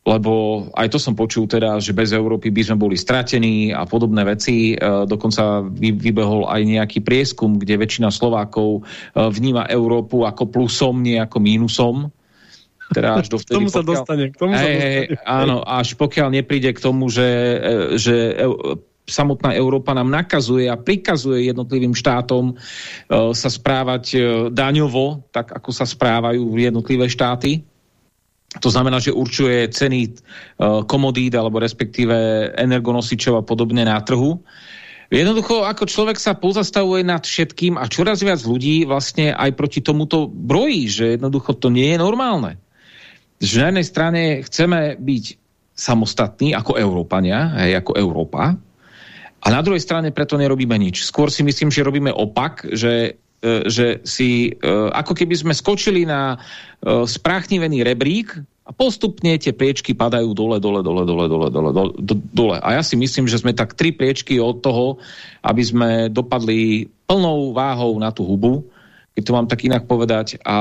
lebo aj to som počul teda, že bez Európy by sme boli stratení a podobné veci. E, dokonca vybehol aj nejaký prieskum, kde väčšina Slovákov e, vníma Európu ako plusom, nie ako mínusom. Teda až <laughs> dovtedy, k tomu sa dostane. K tomu hej, sa dostane. Áno, až pokiaľ nepríde k tomu, že, e, že samotná Európa nám nakazuje a prikazuje jednotlivým štátom sa správať daňovo, tak ako sa správajú jednotlivé štáty, to znamená, že určuje ceny e, komodít alebo respektíve energonosičov a podobne na trhu. Jednoducho, ako človek sa pozastavuje nad všetkým a čoraz viac ľudí vlastne aj proti tomuto brojí, že jednoducho to nie je normálne. Že na jednej strane chceme byť samostatní ako Európania, aj ako Európa, a na druhej strane preto nerobíme nič. Skôr si myslím, že robíme opak, že že si, e, ako keby sme skočili na e, spráchnivený rebrík a postupne tie priečky padajú dole, dole, dole, dole, dole, dole, dole. A ja si myslím, že sme tak tri priečky od toho, aby sme dopadli plnou váhou na tú hubu, keď to mám tak inak povedať. A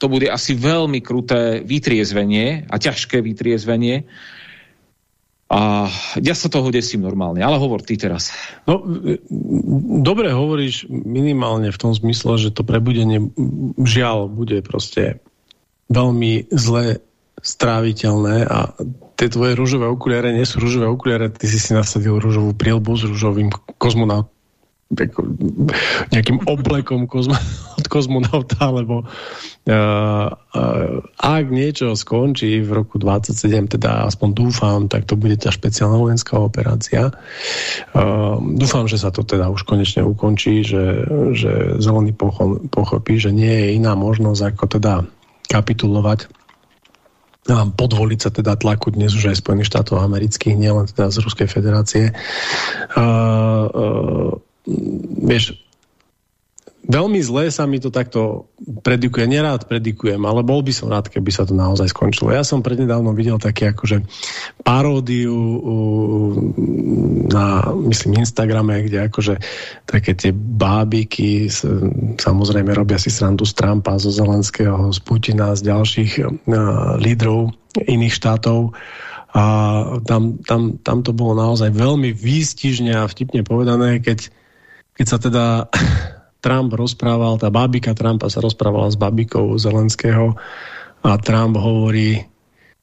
to bude asi veľmi kruté vytriezvenie a ťažké vytriezvenie, a ja sa toho desím normálne, ale hovor ty teraz. No, dobre hovoríš minimálne v tom zmysle, že to prebudenie žiaľ bude proste veľmi zle stráviteľné a tie tvoje rúžové okuliare nie sú rúžové okuliare, ty si si nasadil rúžovú prielbu s rúžovým kozmonautom nejakým oblekom kozmo, <laughs> od kozmonauta, alebo uh, uh, ak niečo skončí v roku 27, teda aspoň dúfam, tak to bude tá špeciálna vojenská operácia. Uh, dúfam, že sa to teda už konečne ukončí, že, že zelený pochopí, že nie je iná možnosť ako teda kapitulovať podvoliť sa teda tlaku dnes už aj Spojených štátov amerických, nielen teda z Ruskej federácie. Uh, uh, vieš, veľmi zlé sa mi to takto predikuje. Nerád predikujem, ale bol by som rád, keby sa to naozaj skončilo. Ja som prednedávno videl také akože paródiu na, myslím, Instagrame, kde akože také tie bábiky samozrejme robia si srandu z Trumpa, zo Zelenského, z Putina, z ďalších uh, lídrov iných štátov a tam, tam, tam to bolo naozaj veľmi výstižne a vtipne povedané, keď keď sa teda <clears throat> Trump rozprával, tá babika Trumpa sa rozprávala s babikou Zelenského a Trump hovorí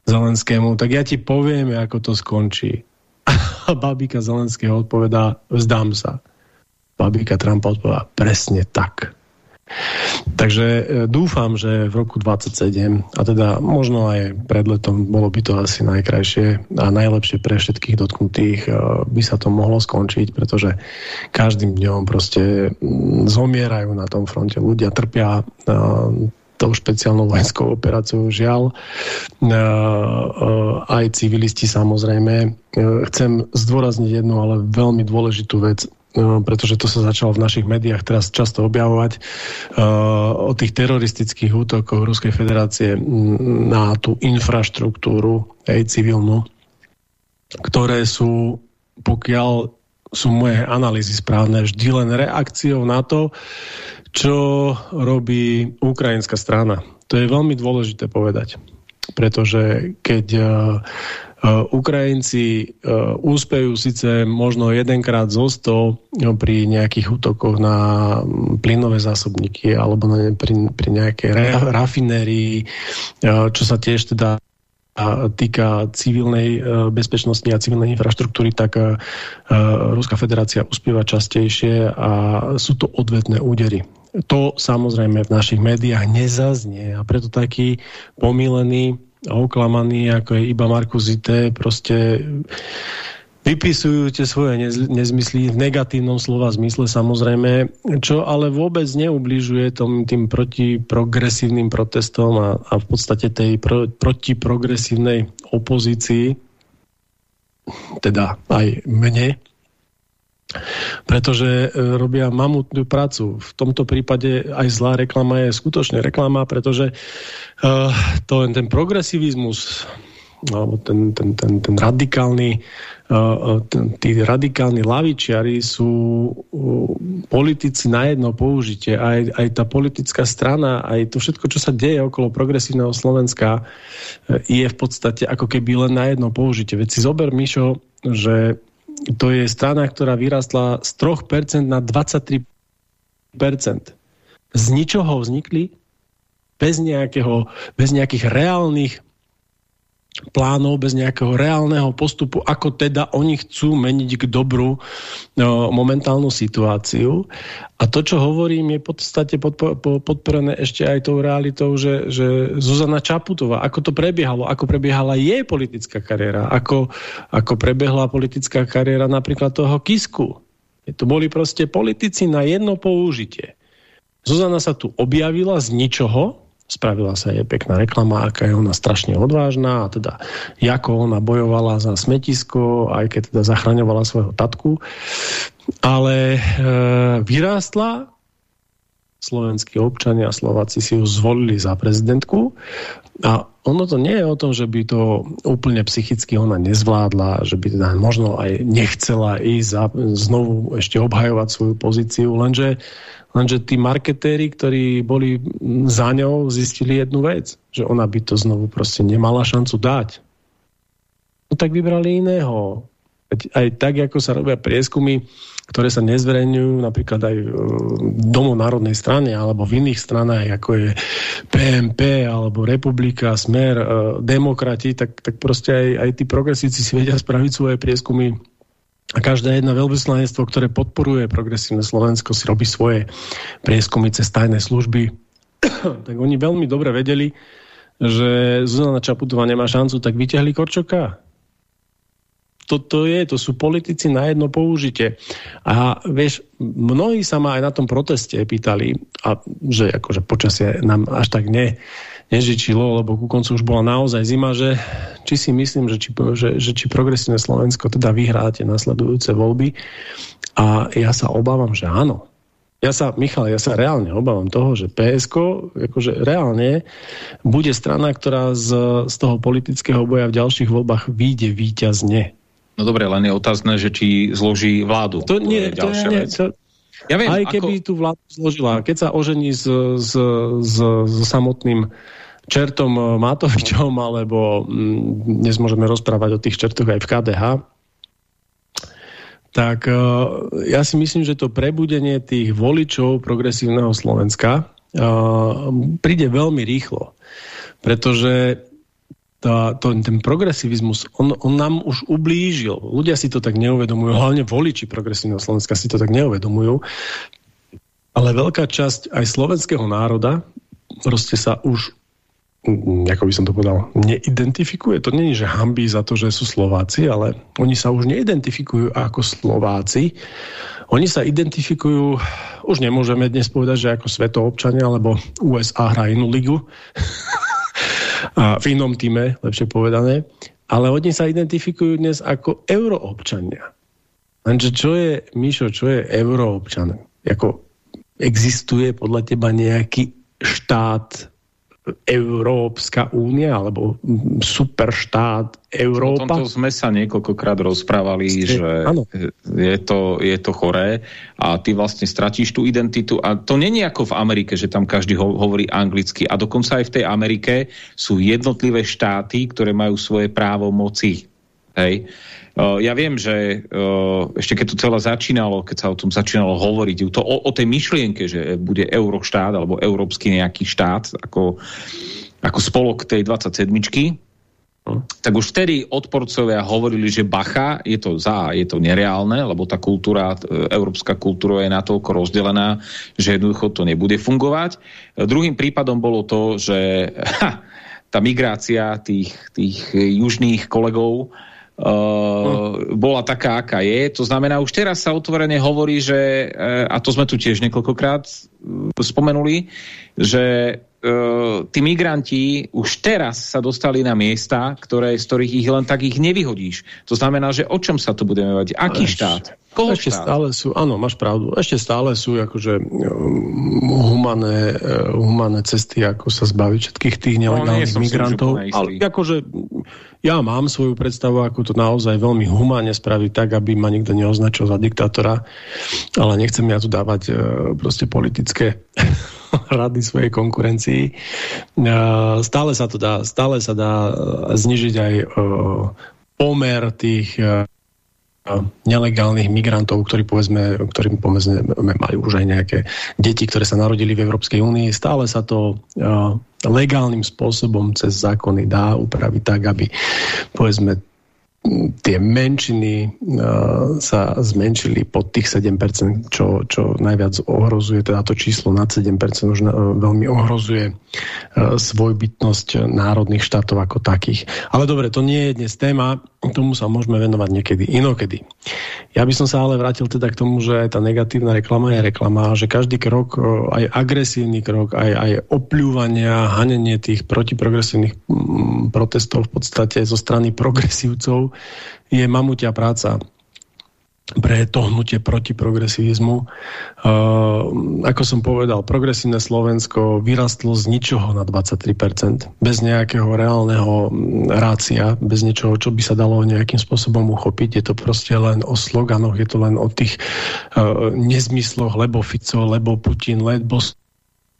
Zelenskému, tak ja ti poviem, ako to skončí. <laughs> A babika Zelenského odpovedá, vzdám sa. Babika Trumpa odpovedá, presne tak. Takže e, dúfam, že v roku 27 a teda možno aj pred letom bolo by to asi najkrajšie a najlepšie pre všetkých dotknutých e, by sa to mohlo skončiť, pretože každým dňom proste mm, zomierajú na tom fronte ľudia, trpia e, tou špeciálnou vojenskou operáciou žiaľ. Aj civilisti samozrejme. Chcem zdôrazniť jednu, ale veľmi dôležitú vec pretože to sa začalo v našich médiách teraz často objavovať, uh, o tých teroristických útokoch Ruskej federácie na tú infraštruktúru, aj civilnú, ktoré sú, pokiaľ sú moje analýzy správne, vždy len reakciou na to, čo robí ukrajinská strana. To je veľmi dôležité povedať, pretože keď uh, Ukrajinci úspejú síce možno jedenkrát zo 100 no, pri nejakých útokoch na plynové zásobníky alebo na, pri, pri nejakej rafinérii, čo sa tiež teda týka civilnej bezpečnosti a civilnej infraštruktúry, tak Ruská federácia uspieva častejšie a sú to odvetné údery. To samozrejme v našich médiách nezaznie a preto taký pomílený oklamaní, ako je iba Markuzite, proste vypisujú tie svoje nezmysly v negatívnom slova zmysle samozrejme, čo ale vôbec neubližuje tom, tým protiprogresívnym protestom a, a v podstate tej pro, protiprogresívnej opozícii, teda aj mne, pretože e, robia mamutnú prácu. V tomto prípade aj zlá reklama je skutočne reklama, pretože uh, to, ten progresivizmus alebo ten, ten, ten, ten radikálny ten, tí radikálni lavičiari sú politici na jedno použitie. Aj, aj tá politická strana, aj to všetko, čo sa deje okolo progresívneho Slovenska je v podstate ako keby len na jedno použitie. Veď si zober, Mišo, že to je strana, ktorá vyrastla z 3% na 23%. Z ničoho vznikli bez, nejakého, bez nejakých reálnych plánov, bez nejakého reálneho postupu, ako teda oni chcú meniť k dobru no, momentálnu situáciu. A to, čo hovorím, je v podstate podpo podporené ešte aj tou realitou, že, že Zuzana Čaputová, ako to prebiehalo, ako prebiehala jej politická kariéra, ako, ako prebehla politická kariéra napríklad toho Kisku. To boli proste politici na jedno použitie. Zuzana sa tu objavila z ničoho, spravila sa jej pekná reklama, aká je ona strašne odvážna a teda ako ona bojovala za smetisko, aj keď teda zachraňovala svojho tatku. Ale e, vyrástla, slovenskí občania a Slováci si ju zvolili za prezidentku a ono to nie je o tom, že by to úplne psychicky ona nezvládla, že by teda možno aj nechcela ísť a znovu ešte obhajovať svoju pozíciu, lenže Lenže tí marketéri, ktorí boli za ňou, zistili jednu vec, že ona by to znovu proste nemala šancu dať. No tak vybrali iného. Aj tak, ako sa robia prieskumy, ktoré sa nezverejňujú napríklad aj v Domu národnej strany alebo v iných stranách, ako je PMP alebo Republika, Smer, e, demokrati, tak, tak proste aj, aj tí progresíci si vedia spraviť svoje prieskumy a každé jedno veľvyslanectvo, ktoré podporuje progresívne Slovensko, si robí svoje prieskumy cez tajné služby. <coughs> tak oni veľmi dobre vedeli, že Zuzana Čaputová nemá šancu, tak vyťahli Korčoka. Toto je, to sú politici na jedno použitie. A vieš, mnohí sa ma aj na tom proteste pýtali, a že akože počasie nám až tak ne, nežičilo, lebo ku koncu už bola naozaj zima, že či si myslím, že či, že, že či progresívne Slovensko teda vyhrá tie nasledujúce voľby. A ja sa obávam, že áno. Ja sa, Michal, ja sa reálne obávam toho, že PSK akože reálne bude strana, ktorá z, z toho politického boja v ďalších voľbách vyjde výťazne. No dobre, len je otázne, že či zloží vládu. To, nie, to je nie. To, ja viem, Aj keby ako... tú vládu zložila, keď sa ožení s, s, s, s samotným čertom eh, Matovičom, alebo mm, dnes môžeme rozprávať o tých čertoch aj v KDH, tak uh, ja si myslím, že to prebudenie tých voličov progresívneho Slovenska uh, príde veľmi rýchlo. Pretože tá, to, ten progresivizmus, on, on nám už ublížil. Ľudia si to tak neuvedomujú, hlavne voliči progresívneho Slovenska si to tak neuvedomujú. Ale veľká časť aj slovenského národa proste sa už ako by som to povedal, neidentifikuje. To je, že hambí za to, že sú Slováci, ale oni sa už neidentifikujú ako Slováci. Oni sa identifikujú, už nemôžeme dnes povedať, že ako svetoobčania, lebo USA hrá inú ligu. <laughs> a v inom týme, lepšie povedané. Ale oni sa identifikujú dnes ako euroobčania. Lenže čo je, Mišo, čo je euroobčan? Jako existuje podľa teba nejaký štát Európska únia alebo superštát Európa. O tomto sme sa niekoľkokrát rozprávali, Ste, že je to, je to choré a ty vlastne stratíš tú identitu a to není ako v Amerike, že tam každý ho, hovorí anglicky a dokonca aj v tej Amerike sú jednotlivé štáty, ktoré majú svoje právo moci. Hej. Uh, ja viem, že uh, ešte keď to celé začínalo, keď sa o tom začínalo hovoriť, to o, o tej myšlienke, že bude euroštát alebo európsky nejaký štát ako, ako spolok tej 27 hm. tak už vtedy odporcovia hovorili, že bacha, je to za, je to nereálne, lebo tá kultúra, e, európska kultúra je natoľko rozdelená, že jednoducho to nebude fungovať. Druhým prípadom bolo to, že <laughs> ha, tá migrácia tých, tých južných kolegov Uh, bola taká, aká je. To znamená, už teraz sa otvorene hovorí, že, uh, a to sme tu tiež niekoľkokrát uh, spomenuli, že uh, tí migranti už teraz sa dostali na miesta, ktoré, z ktorých ich len tak ich nevyhodíš. To znamená, že o čom sa tu budeme mať? Aký štát? Koho ešte štát? stále sú, áno, máš pravdu, ešte stále sú akože um, humané, uh, humané cesty, ako sa zbaviť všetkých tých no, nelegálnych no, migrantov. Ale akože ja mám svoju predstavu, ako to naozaj veľmi humánne spraviť tak, aby ma nikto neoznačil za diktátora, ale nechcem ja tu dávať proste politické <laughs> rady svojej konkurencii. Stále sa to dá, stále sa dá znižiť aj pomer tých nelegálnych migrantov, ktorí povedzme, ktorí povedzme majú už aj nejaké deti, ktoré sa narodili v Európskej únii. Stále sa to legálnym spôsobom cez zákony dá upraviť tak, aby povedzme tie menšiny sa zmenšili pod tých 7%, čo, čo najviac ohrozuje, teda to číslo nad 7% už uh, veľmi ohrozuje uh, svojbytnosť národných štátov ako takých. Ale dobre, to nie je dnes téma, tomu sa môžeme venovať niekedy inokedy. Ja by som sa ale vrátil teda k tomu, že tá negatívna reklama je reklama, že každý krok, aj agresívny krok, aj, aj opľúvania, hanenie tých protiprogresívnych mm, protestov v podstate zo strany progresívcov je mamutia práca pre to hnutie proti progresivizmu. Uh, ako som povedal, progresívne Slovensko vyrastlo z ničoho na 23%, bez nejakého reálneho mm, rácia, bez niečoho, čo by sa dalo nejakým spôsobom uchopiť. Je to proste len o sloganoch, je to len o tých uh, nezmysloch, lebo Fico, lebo Putin, lebo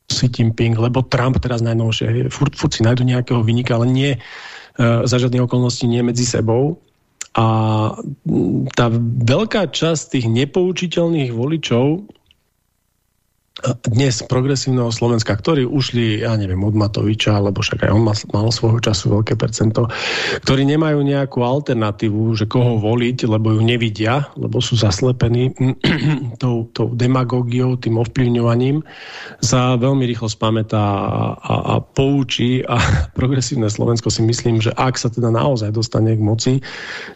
Xi Jinping, lebo Trump teraz najnovšie. Furt, furt si nájdu nejakého vynika, ale nie uh, za žiadne okolnosti nie medzi sebou. A tá veľká časť tých nepoučiteľných voličov dnes progresívneho Slovenska, ktorí ušli, ja neviem, od Matoviča, lebo však aj on mal, svojho času veľké percento, ktorí nemajú nejakú alternatívu, že koho voliť, lebo ju nevidia, lebo sú zaslepení <clears throat> tou, tou demagógiou, tým ovplyvňovaním, sa veľmi rýchlo spamätá a, a, poučí. A <laughs> progresívne Slovensko si myslím, že ak sa teda naozaj dostane k moci,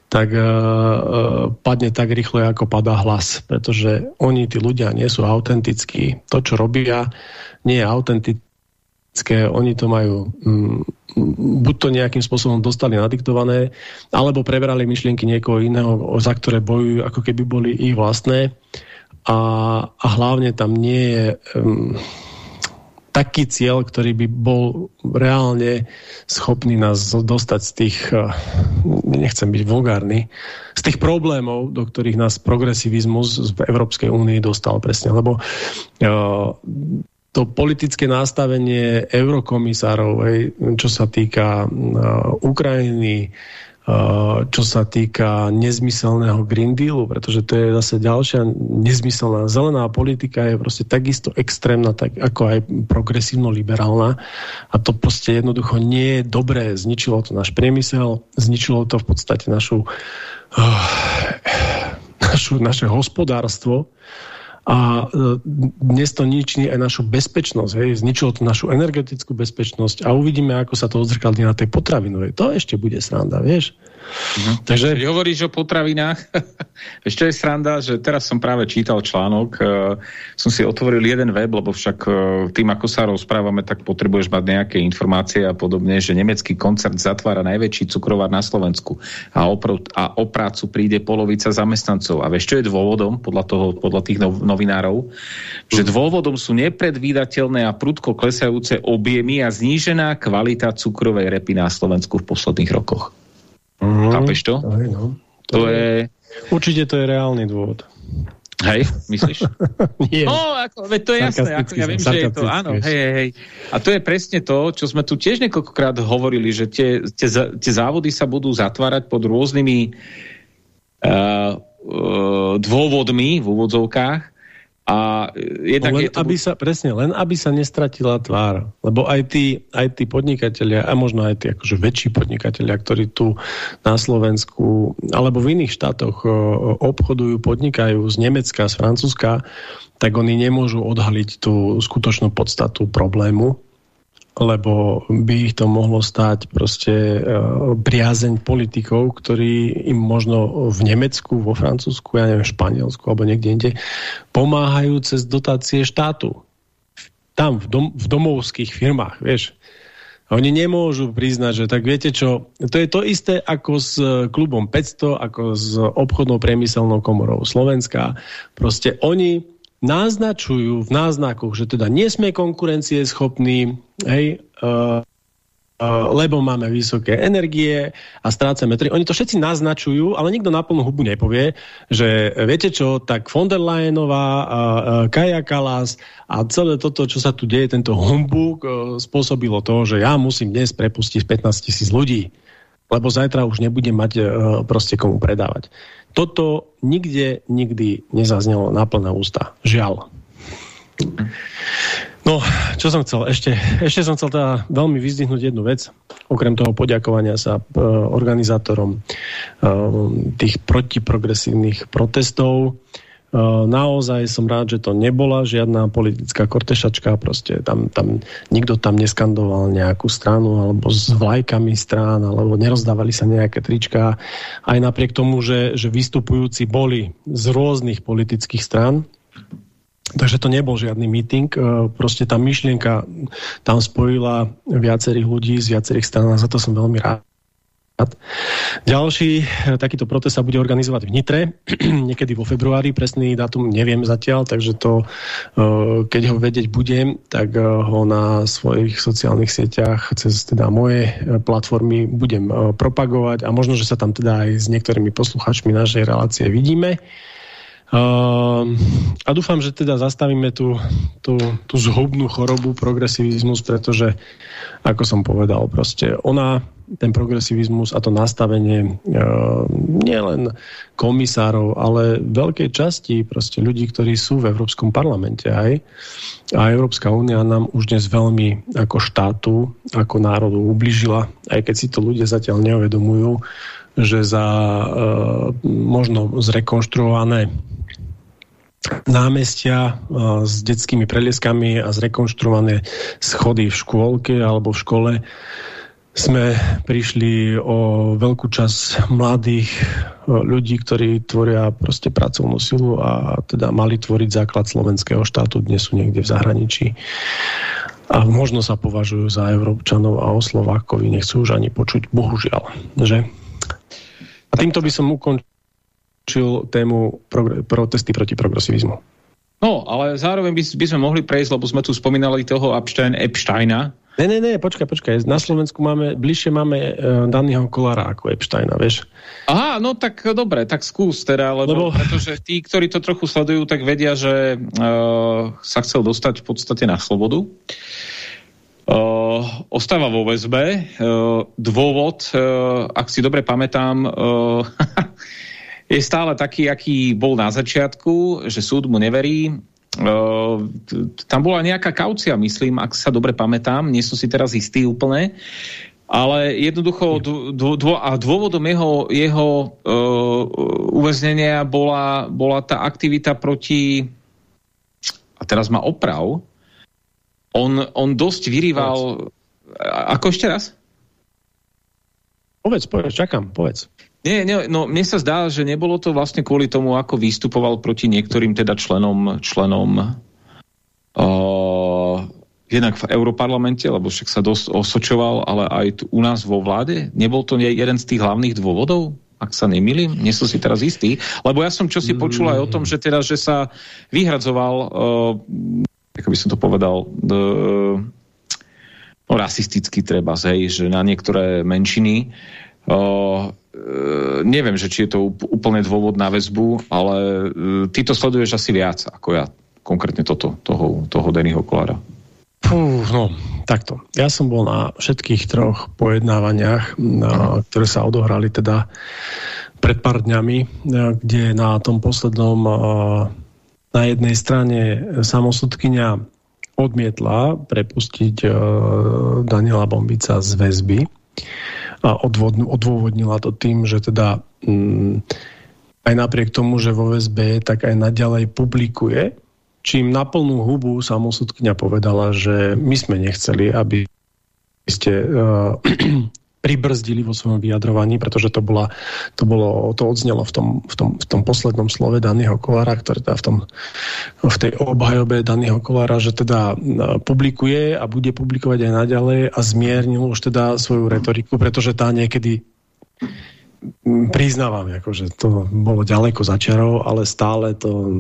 tak uh, padne tak rýchlo, ako padá hlas, pretože oni, tí ľudia, nie sú autentickí to, čo robia, nie je autentické, oni to majú mm, buď to nejakým spôsobom dostali nadiktované, alebo preberali myšlienky niekoho iného, za ktoré bojujú, ako keby boli ich vlastné. A, a hlavne tam nie je... Um, taký cieľ, ktorý by bol reálne schopný nás dostať z tých, eh, nechcem byť vulgárny, z tých problémov, do ktorých nás progresivizmus v Európskej únii dostal presne, lebo uh, to politické nastavenie eurokomisárov, čo sa týka uh, Ukrajiny, čo sa týka nezmyselného Green Dealu, pretože to je zase ďalšia nezmyselná. Zelená politika je proste takisto extrémna, tak ako aj progresívno-liberálna a to proste jednoducho nie je dobré. Zničilo to náš priemysel, zničilo to v podstate našu, uh, našu, naše hospodárstvo a e, dnes to ničí aj našu bezpečnosť, hej, zničilo to našu energetickú bezpečnosť a uvidíme, ako sa to odzrkadlí na tej potravinovej. To ešte bude sranda, vieš? Mhm. Takže... Keď hovoríš o potravinách, <laughs> ešte je sranda, že teraz som práve čítal článok, uh, som si otvoril jeden web, lebo však uh, tým, ako sa rozprávame, tak potrebuješ mať nejaké informácie a podobne, že nemecký koncert zatvára najväčší cukrovar na Slovensku a, opr a o prácu príde polovica zamestnancov. A vieš, čo je dôvodom, podľa, toho, podľa tých nov novinárov? Že dôvodom sú nepredvídateľné a prudko klesajúce objemy a znížená kvalita cukrovej repy na Slovensku v posledných rokoch. Mm, Chápeš to? Aj, no. To, to je... Určite to je reálny dôvod. Hej, myslíš? <laughs> Nie. No, ako, veď to je jasné, ako, ja viem, že je to, áno, hej, hej, hej. A to je presne to, čo sme tu tiež niekoľkokrát hovorili, že tie, tie, tie závody sa budú zatvárať pod rôznymi uh, uh, dôvodmi v úvodzovkách, a jednak len, je to... aby sa, presne, len aby sa nestratila tvár. Lebo aj tí, aj tí podnikatelia, a možno aj tí akože väčší podnikatelia, ktorí tu na Slovensku alebo v iných štátoch obchodujú, podnikajú z Nemecka, z Francúzska, tak oni nemôžu odhaliť tú skutočnú podstatu problému, lebo by ich to mohlo stať proste uh, priazeň politikov, ktorí im možno v Nemecku, vo Francúzsku, ja neviem, Španielsku alebo niekde inde, pomáhajú cez dotácie štátu. Tam, v, dom, v domovských firmách, vieš. A oni nemôžu priznať, že tak viete čo, to je to isté ako s klubom 500, ako s obchodnou priemyselnou komorou Slovenska. Proste oni naznačujú v náznakoch, že teda nie sme konkurencieschopní, hej, uh, lebo máme vysoké energie a strácame tri. Oni to všetci naznačujú, ale nikto na plnú hubu nepovie, že viete čo, tak von der Leyenová, Kaja Kalas a celé toto, čo sa tu deje, tento humbug uh, spôsobilo to, že ja musím dnes prepustiť 15 tisíc ľudí, lebo zajtra už nebudem mať proste komu predávať. Toto nikde, nikdy nezaznelo na plné ústa. Žiaľ. No, čo som chcel? Ešte, ešte som chcel teda veľmi vyzdvihnúť jednu vec, okrem toho poďakovania sa e, organizátorom e, tých protiprogresívnych protestov. E, naozaj som rád, že to nebola žiadna politická kortešačka, proste tam, tam nikto tam neskandoval nejakú stranu alebo s vlajkami strán, alebo nerozdávali sa nejaké trička. Aj napriek tomu, že, že vystupujúci boli z rôznych politických strán, Takže to nebol žiadny meeting, e, proste tá myšlienka tam spojila viacerých ľudí z viacerých stran a za to som veľmi rád. Ďalší e, takýto protest sa bude organizovať v Nitre, <clears throat> niekedy vo februári, presný dátum neviem zatiaľ, takže to, e, keď ho vedieť budem, tak ho na svojich sociálnych sieťach cez teda moje platformy budem propagovať a možno, že sa tam teda aj s niektorými posluchačmi našej relácie vidíme. Uh, a dúfam, že teda zastavíme tú, tú, tú zhubnú chorobu progresivizmus, pretože, ako som povedal, proste ona, ten progresivizmus a to nastavenie uh, nielen komisárov, ale veľkej časti proste ľudí, ktorí sú v Európskom parlamente aj. A Európska únia nám už dnes veľmi ako štátu, ako národu ubližila, aj keď si to ľudia zatiaľ neuvedomujú, že za uh, možno zrekonštruované námestia s detskými prelieskami a zrekonštruované schody v škôlke alebo v škole sme prišli o veľkú časť mladých ľudí, ktorí tvoria proste pracovnú silu a teda mali tvoriť základ slovenského štátu, dnes sú niekde v zahraničí a možno sa považujú za Európčanov a o Slovákovi nechcú už ani počuť, bohužiaľ, že? A týmto by som ukončil ukončil tému protesty proti progresivizmu. No, ale zároveň by, by sme mohli prejsť, lebo sme tu spomínali toho Epstein, Epsteina. Ne, ne, ne, počkaj, počkaj. Na Slovensku máme, bližšie máme uh, Dannyho Kolára ako Epsteina, vieš. Aha, no tak dobre, tak skús teda, lebo, lebo... <laughs> pretože tí, ktorí to trochu sledujú, tak vedia, že uh, sa chcel dostať v podstate na slobodu. Uh, ostáva vo väzbe. Uh, dôvod, uh, ak si dobre pamätám, uh, <laughs> je stále taký, aký bol na začiatku, že súd mu neverí. Uh, tam bola nejaká kaucia, myslím, ak sa dobre pamätám, nie som si teraz istý úplne, ale jednoducho dô, dô, a dôvodom jeho, jeho uh, uväznenia bola, bola tá aktivita proti a teraz má oprav on, on dosť vyrýval ako ešte raz? Povedz, povedz, čakám, povedz. Nie, nie, no mne sa zdá, že nebolo to vlastne kvôli tomu, ako vystupoval proti niektorým teda členom, členom uh, jednak v Europarlamente, lebo však sa dosť osočoval, ale aj tu u nás vo vláde. Nebol to jeden z tých hlavných dôvodov? Ak sa nemýlim, nie som si teraz istý. Lebo ja som čo si počul aj o tom, že teda, že sa vyhradzoval, uh, ako by som to povedal, uh, no, rasisticky treba, hej, že na niektoré menšiny uh, neviem, že či je to úplne dôvod na väzbu, ale e, ty to sleduješ asi viac ako ja, konkrétne toto, toho, toho Dennyho Kolára. Fú, no, takto. Ja som bol na všetkých troch pojednávaniach, na, ktoré sa odohrali teda pred pár dňami, e, kde na tom poslednom na jednej strane samosudkynia odmietla prepustiť Daniela Bombica z väzby a odôvodnila to tým, že teda mm, aj napriek tomu, že vo VSB tak aj naďalej publikuje, čím na plnú hubu samosudkňa povedala, že my sme nechceli, aby ste uh, pribrzdili vo svojom vyjadrovaní, pretože to, bola, to, bolo, to odznelo v tom, v, tom, v tom poslednom slove Daného Kolára, ktorý teda v, tom, v tej obhajobe Daného Kolára, že teda publikuje a bude publikovať aj naďalej a zmiernil už teda svoju retoriku, pretože tá niekedy priznávam, akože to bolo ďaleko začarov, ale stále to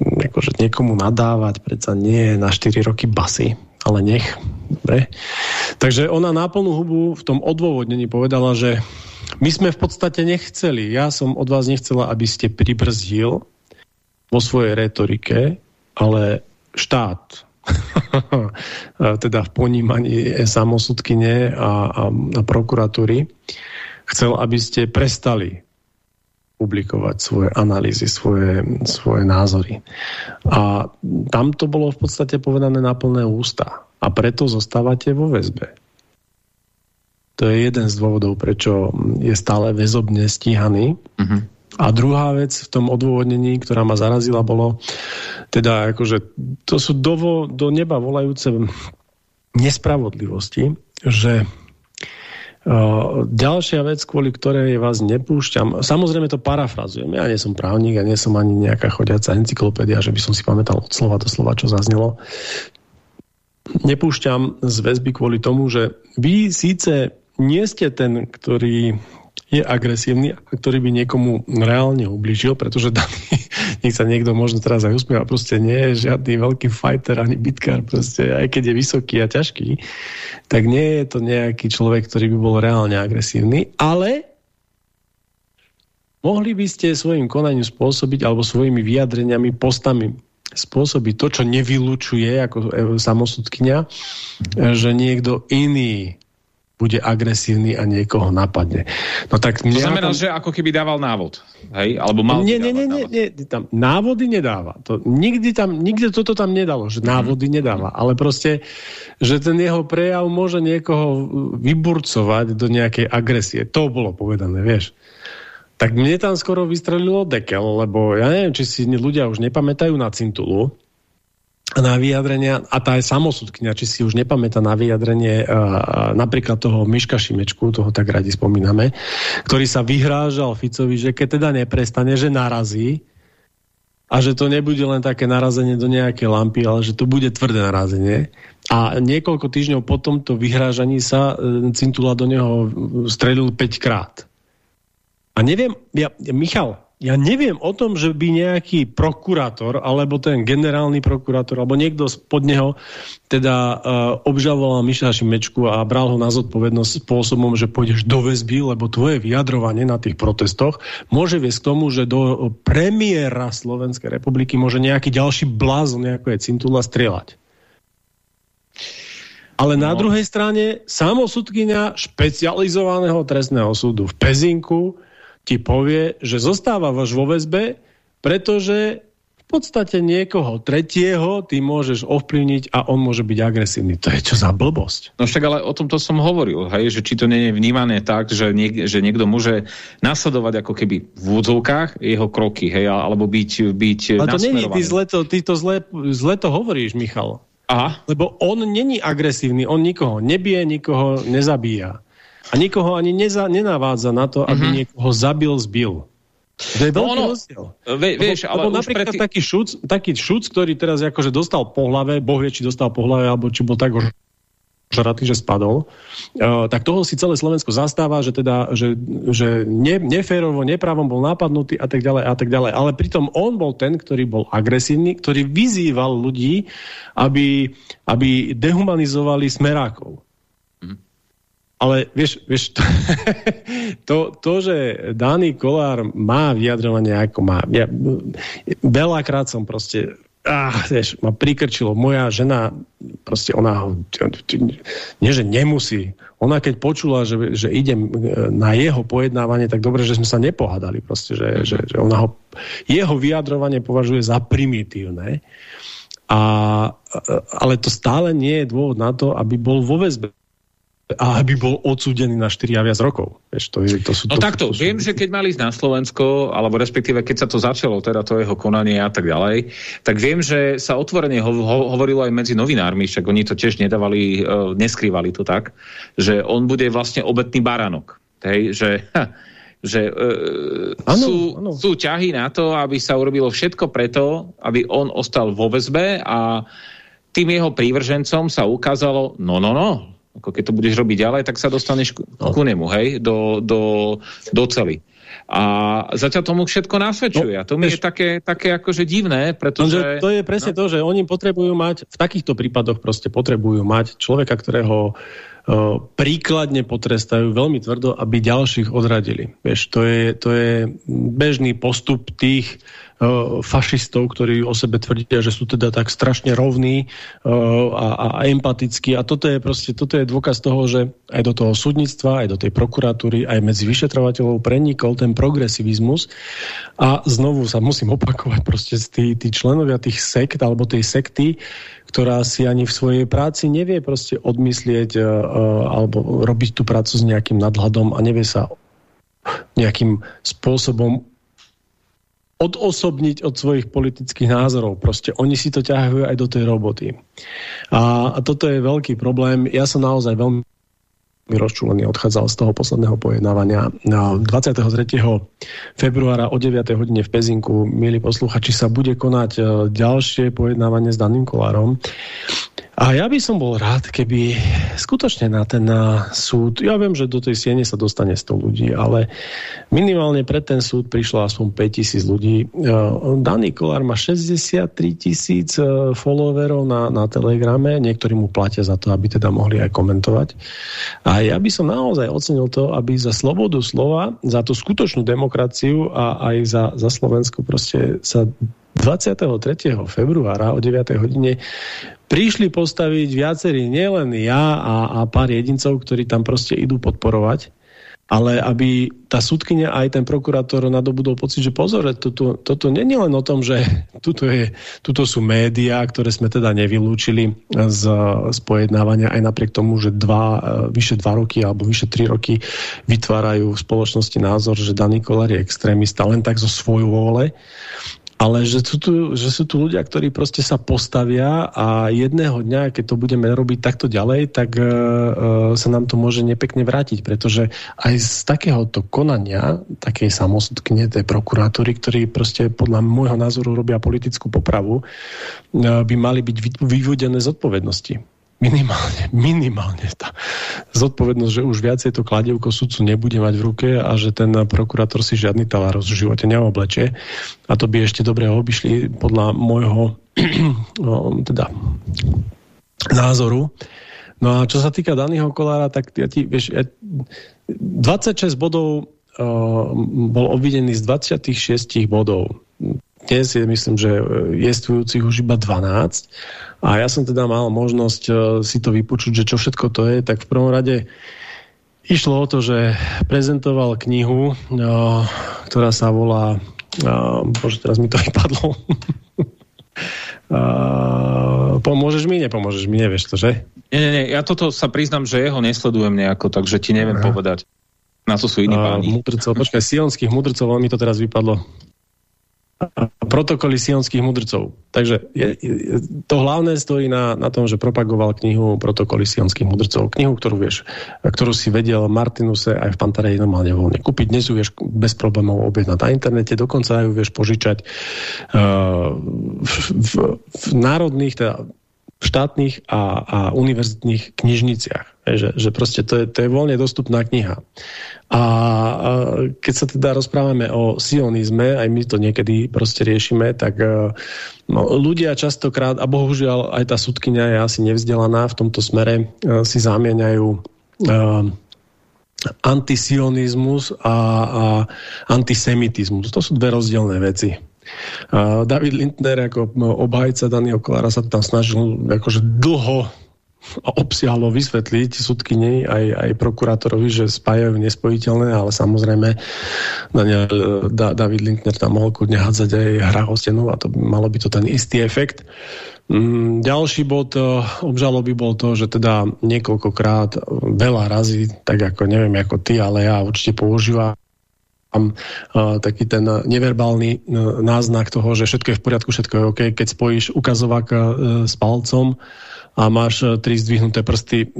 akože niekomu nadávať, predsa nie na 4 roky basy, ale nech. Dobre. Takže ona na plnú hubu v tom odôvodnení povedala, že my sme v podstate nechceli, ja som od vás nechcela, aby ste pribrzdil vo svojej retorike, ale štát, <laughs> teda v ponímaní samosudkyne a, a, a prokuratúry, chcel, aby ste prestali publikovať svoje analýzy, svoje, svoje názory. A tam to bolo v podstate povedané na plné ústa. A preto zostávate vo väzbe. To je jeden z dôvodov, prečo je stále väzobne stíhaný. Uh mhm. -huh. A druhá vec v tom odôvodnení, ktorá ma zarazila, bolo teda akože to sú dovo, do neba volajúce nespravodlivosti, že ďalšia vec, kvôli ktorej vás nepúšťam, samozrejme to parafrazujem, ja nie som právnik, ja nie som ani nejaká chodiaca encyklopédia, že by som si pamätal od slova do slova, čo zaznelo. Nepúšťam z väzby kvôli tomu, že vy síce nie ste ten, ktorý je agresívny a ktorý by niekomu reálne ubližil, pretože daný, <laughs> nech sa niekto možno teraz aj usmieva, proste nie je žiadny veľký fighter ani bitkár, proste aj keď je vysoký a ťažký, tak nie je to nejaký človek, ktorý by bol reálne agresívny, ale mohli by ste svojim konaním spôsobiť alebo svojimi vyjadreniami, postami spôsobiť to, čo nevylučuje ako samosudkynia, že niekto iný bude agresívny a niekoho napadne. No tak to znamená, tam... že ako keby dával návod. Hej? Alebo mal nie, nie, nie, nie, nie, tam návody nedáva. To, nikdy, tam, nikde toto tam nedalo, že návody nedáva. Ale proste, že ten jeho prejav môže niekoho vyburcovať do nejakej agresie. To bolo povedané, vieš. Tak mne tam skoro vystrelilo dekel, lebo ja neviem, či si ľudia už nepamätajú na cintulu, na vyjadrenia, a tá je samosudkňa, či si už nepamätá na vyjadrenie napríklad toho Miška Šimečku, toho tak radi spomíname, ktorý sa vyhrážal Ficovi, že keď teda neprestane, že narazí a že to nebude len také narazenie do nejakej lampy, ale že to bude tvrdé narazenie. A niekoľko týždňov po tomto vyhrážaní sa uh, Cintula do neho strelil 5 krát. A neviem, ja, Michal, ja neviem o tom, že by nejaký prokurátor, alebo ten generálny prokurátor, alebo niekto spod neho teda uh, obžaloval Miša Šimečku a bral ho na zodpovednosť spôsobom, že pôjdeš do väzby, lebo tvoje vyjadrovanie na tých protestoch môže viesť k tomu, že do premiéra Slovenskej republiky môže nejaký ďalší blázon, ako je Cintula, strieľať. Ale no. na druhej strane samosudkynia špecializovaného trestného súdu v Pezinku ti povie, že zostávaš vo väzbe, pretože v podstate niekoho tretieho ty môžeš ovplyvniť a on môže byť agresívny. To je čo za blbosť? No však ale o tomto som hovoril, hej, že či to nie je vnímané tak, že, niek že niekto môže nasledovať ako keby v údzovkách jeho kroky, hej, alebo byť, byť Ale to není, ty, zle to, ty to zle, zle to hovoríš, Michal. Aha. Lebo on není agresívny, on nikoho nebije, nikoho nezabíja. A nikoho ani neza, nenavádza na to, aby mhm. -huh. niekoho zabil, zbil. To je veľký no, rozdiel. Vie, vieš, ale lebo napríklad preti... taký, šuc, taký šuc, ktorý teraz akože dostal po hlave, boh vie, či dostal po hlave, alebo či bol tak žratý, že spadol, uh, tak toho si celé Slovensko zastáva, že teda, že, že ne, neférovo, nepravom bol napadnutý a tak ďalej a tak ďalej. Ale pritom on bol ten, ktorý bol agresívny, ktorý vyzýval ľudí, aby, aby dehumanizovali smerákov. Ale vieš, vieš to, <laughs> to, to, že Dani Kolár má vyjadrovanie ako má, ja, veľakrát som proste ah, vieš, ma prikrčilo, moja žena proste ona ho, nie že nemusí, ona keď počula, že, že idem na jeho pojednávanie, tak dobre, že sme sa nepohádali proste, že, že, že ona ho, jeho vyjadrovanie považuje za primitívne. A, ale to stále nie je dôvod na to, aby bol vo väzbe a aby bol odsúdený na 4 a viac rokov. Vieš, to, je, to sú, no to, takto, to sú... viem, že keď mali ísť na Slovensko, alebo respektíve keď sa to začalo, teda to jeho konanie a tak ďalej, tak viem, že sa otvorene ho, ho, hovorilo aj medzi novinármi, však oni to tiež nedávali, uh, neskrývali to tak, že on bude vlastne obetný baránok. Hej, že... Ha, že uh, ano, sú, ano. sú ťahy na to, aby sa urobilo všetko preto, aby on ostal vo väzbe a tým jeho prívržencom sa ukázalo, no, no, no, ako keď to budeš robiť ďalej, tak sa dostaneš no. ku nemu, hej, do, do, do cely. A zatiaľ tomu všetko nasvedčuje. No, a to mi je také, také akože divné, pretože... To je presne no. to, že oni potrebujú mať, v takýchto prípadoch proste potrebujú mať človeka, ktorého uh, príkladne potrestajú veľmi tvrdo, aby ďalších odradili. Vieš, to je, to je bežný postup tých fašistov, ktorí o sebe tvrdia, že sú teda tak strašne rovní a, a empatickí. A toto je proste, toto je dôkaz toho, že aj do toho súdnictva, aj do tej prokuratúry, aj medzi vyšetrovateľov prenikol ten progresivizmus. A znovu sa musím opakovať, proste tí, tí členovia tých sekt alebo tej sekty, ktorá si ani v svojej práci nevie proste odmyslieť uh, alebo robiť tú prácu s nejakým nadhľadom a nevie sa nejakým spôsobom odosobniť od svojich politických názorov. Proste oni si to ťahajú aj do tej roboty. A, a toto je veľký problém. Ja som naozaj veľmi rozčúlený odchádzal z toho posledného pojednávania. 23. februára o 9. hodine v Pezinku, milí posluchači, sa bude konať e, ďalšie pojednávanie s Daným Kolárom. A ja by som bol rád, keby skutočne na ten na súd, ja viem, že do tej siene sa dostane 100 ľudí, ale minimálne pred ten súd prišlo aspoň 5000 ľudí. E, Daný Kolár má 63 tisíc e, followerov na, na Telegrame, niektorí mu platia za to, aby teda mohli aj komentovať. A ja by som naozaj ocenil to, aby za slobodu slova, za tú skutočnú demokraciu a aj za, za Slovensko proste sa 23. februára o 9. hodine prišli postaviť viacerí, nielen ja a, a pár jedincov, ktorí tam proste idú podporovať, ale aby tá súdkynia aj ten prokurátor nadobudol pocit, že pozor, toto, toto nie je len o tom, že <laughs> tuto, je, tuto sú médiá, ktoré sme teda nevylúčili z, z pojednávania, aj napriek tomu, že dva, vyše dva roky alebo vyše tri roky vytvárajú v spoločnosti názor, že Daný Kolár je extrémista len tak zo svoju vôle, ale že sú, tu, že sú tu ľudia, ktorí proste sa postavia a jedného dňa, keď to budeme robiť takto ďalej, tak uh, sa nám to môže nepekne vrátiť, pretože aj z takéhoto konania, takej samosudkyne, tej prokurátory, ktorí proste podľa môjho názoru robia politickú popravu, uh, by mali byť vyvodené zodpovednosti minimálne, minimálne tá zodpovednosť, že už viacej to kladivko sudcu nebude mať v ruke a že ten prokurátor si žiadny taláros v živote neoblečie. A to by ešte dobre obišli podľa môjho <clears throat> no, teda, názoru. No a čo sa týka Daného Kolára, tak ja ti, vieš, ja, 26 bodov uh, bol obvinený z 26 bodov. Dnes je, myslím, že jestvujúcich už iba 12 a ja som teda mal možnosť uh, si to vypočuť, že čo všetko to je, tak v prvom rade išlo o to, že prezentoval knihu, uh, ktorá sa volá uh, bože, teraz mi to <laughs> vypadlo Uh, pomôžeš mi, nepomôžeš mi, nevieš to, že? Nie, nie, nie, ja toto sa priznam, že jeho nesledujem nejako, takže ti neviem Aha. povedať. Na to sú iní uh, páni. Mudrcov, počkaj, sionských mudrcov, mi to teraz vypadlo protokoly sionských mudrcov. Takže je, to hlavné stojí na, na tom, že propagoval knihu protokoly sionských mudrcov. Knihu, ktorú vieš, ktorú si vedel Martinuse aj v Pantareji normálne voľne kúpiť. Dnes ju vieš bez problémov objednať na internete, dokonca ju vieš požičať uh, v, v, v národných, teda štátnych a, a univerzitných knižniciach. Že, že proste to je, to je voľne dostupná kniha. A, keď sa teda rozprávame o sionizme, aj my to niekedy proste riešime, tak e, no, ľudia častokrát, a bohužiaľ aj tá sudkynia je asi nevzdelaná v tomto smere, e, si zamieňajú uh, antisionizmus a, a antisemitizmus. To sú dve rozdielne veci. David Lindner ako obhajca Daniel Kolára sa tam snažil akože dlho obsiahlo vysvetliť sudkyni aj, aj prokurátorovi, že spájajú nespojiteľné, ale samozrejme Daniel, da, David Linkner tam mohol kudne hádzať aj hra o stenu a to malo by to ten istý efekt. Mm, ďalší bod e, obžaloby bol to, že teda niekoľkokrát veľa razy, tak ako neviem ako ty, ale ja určite používam taký ten neverbálny náznak toho, že všetko je v poriadku, všetko je OK. Keď spojíš ukazovák s palcom, a máš e, tri zdvihnuté prsty,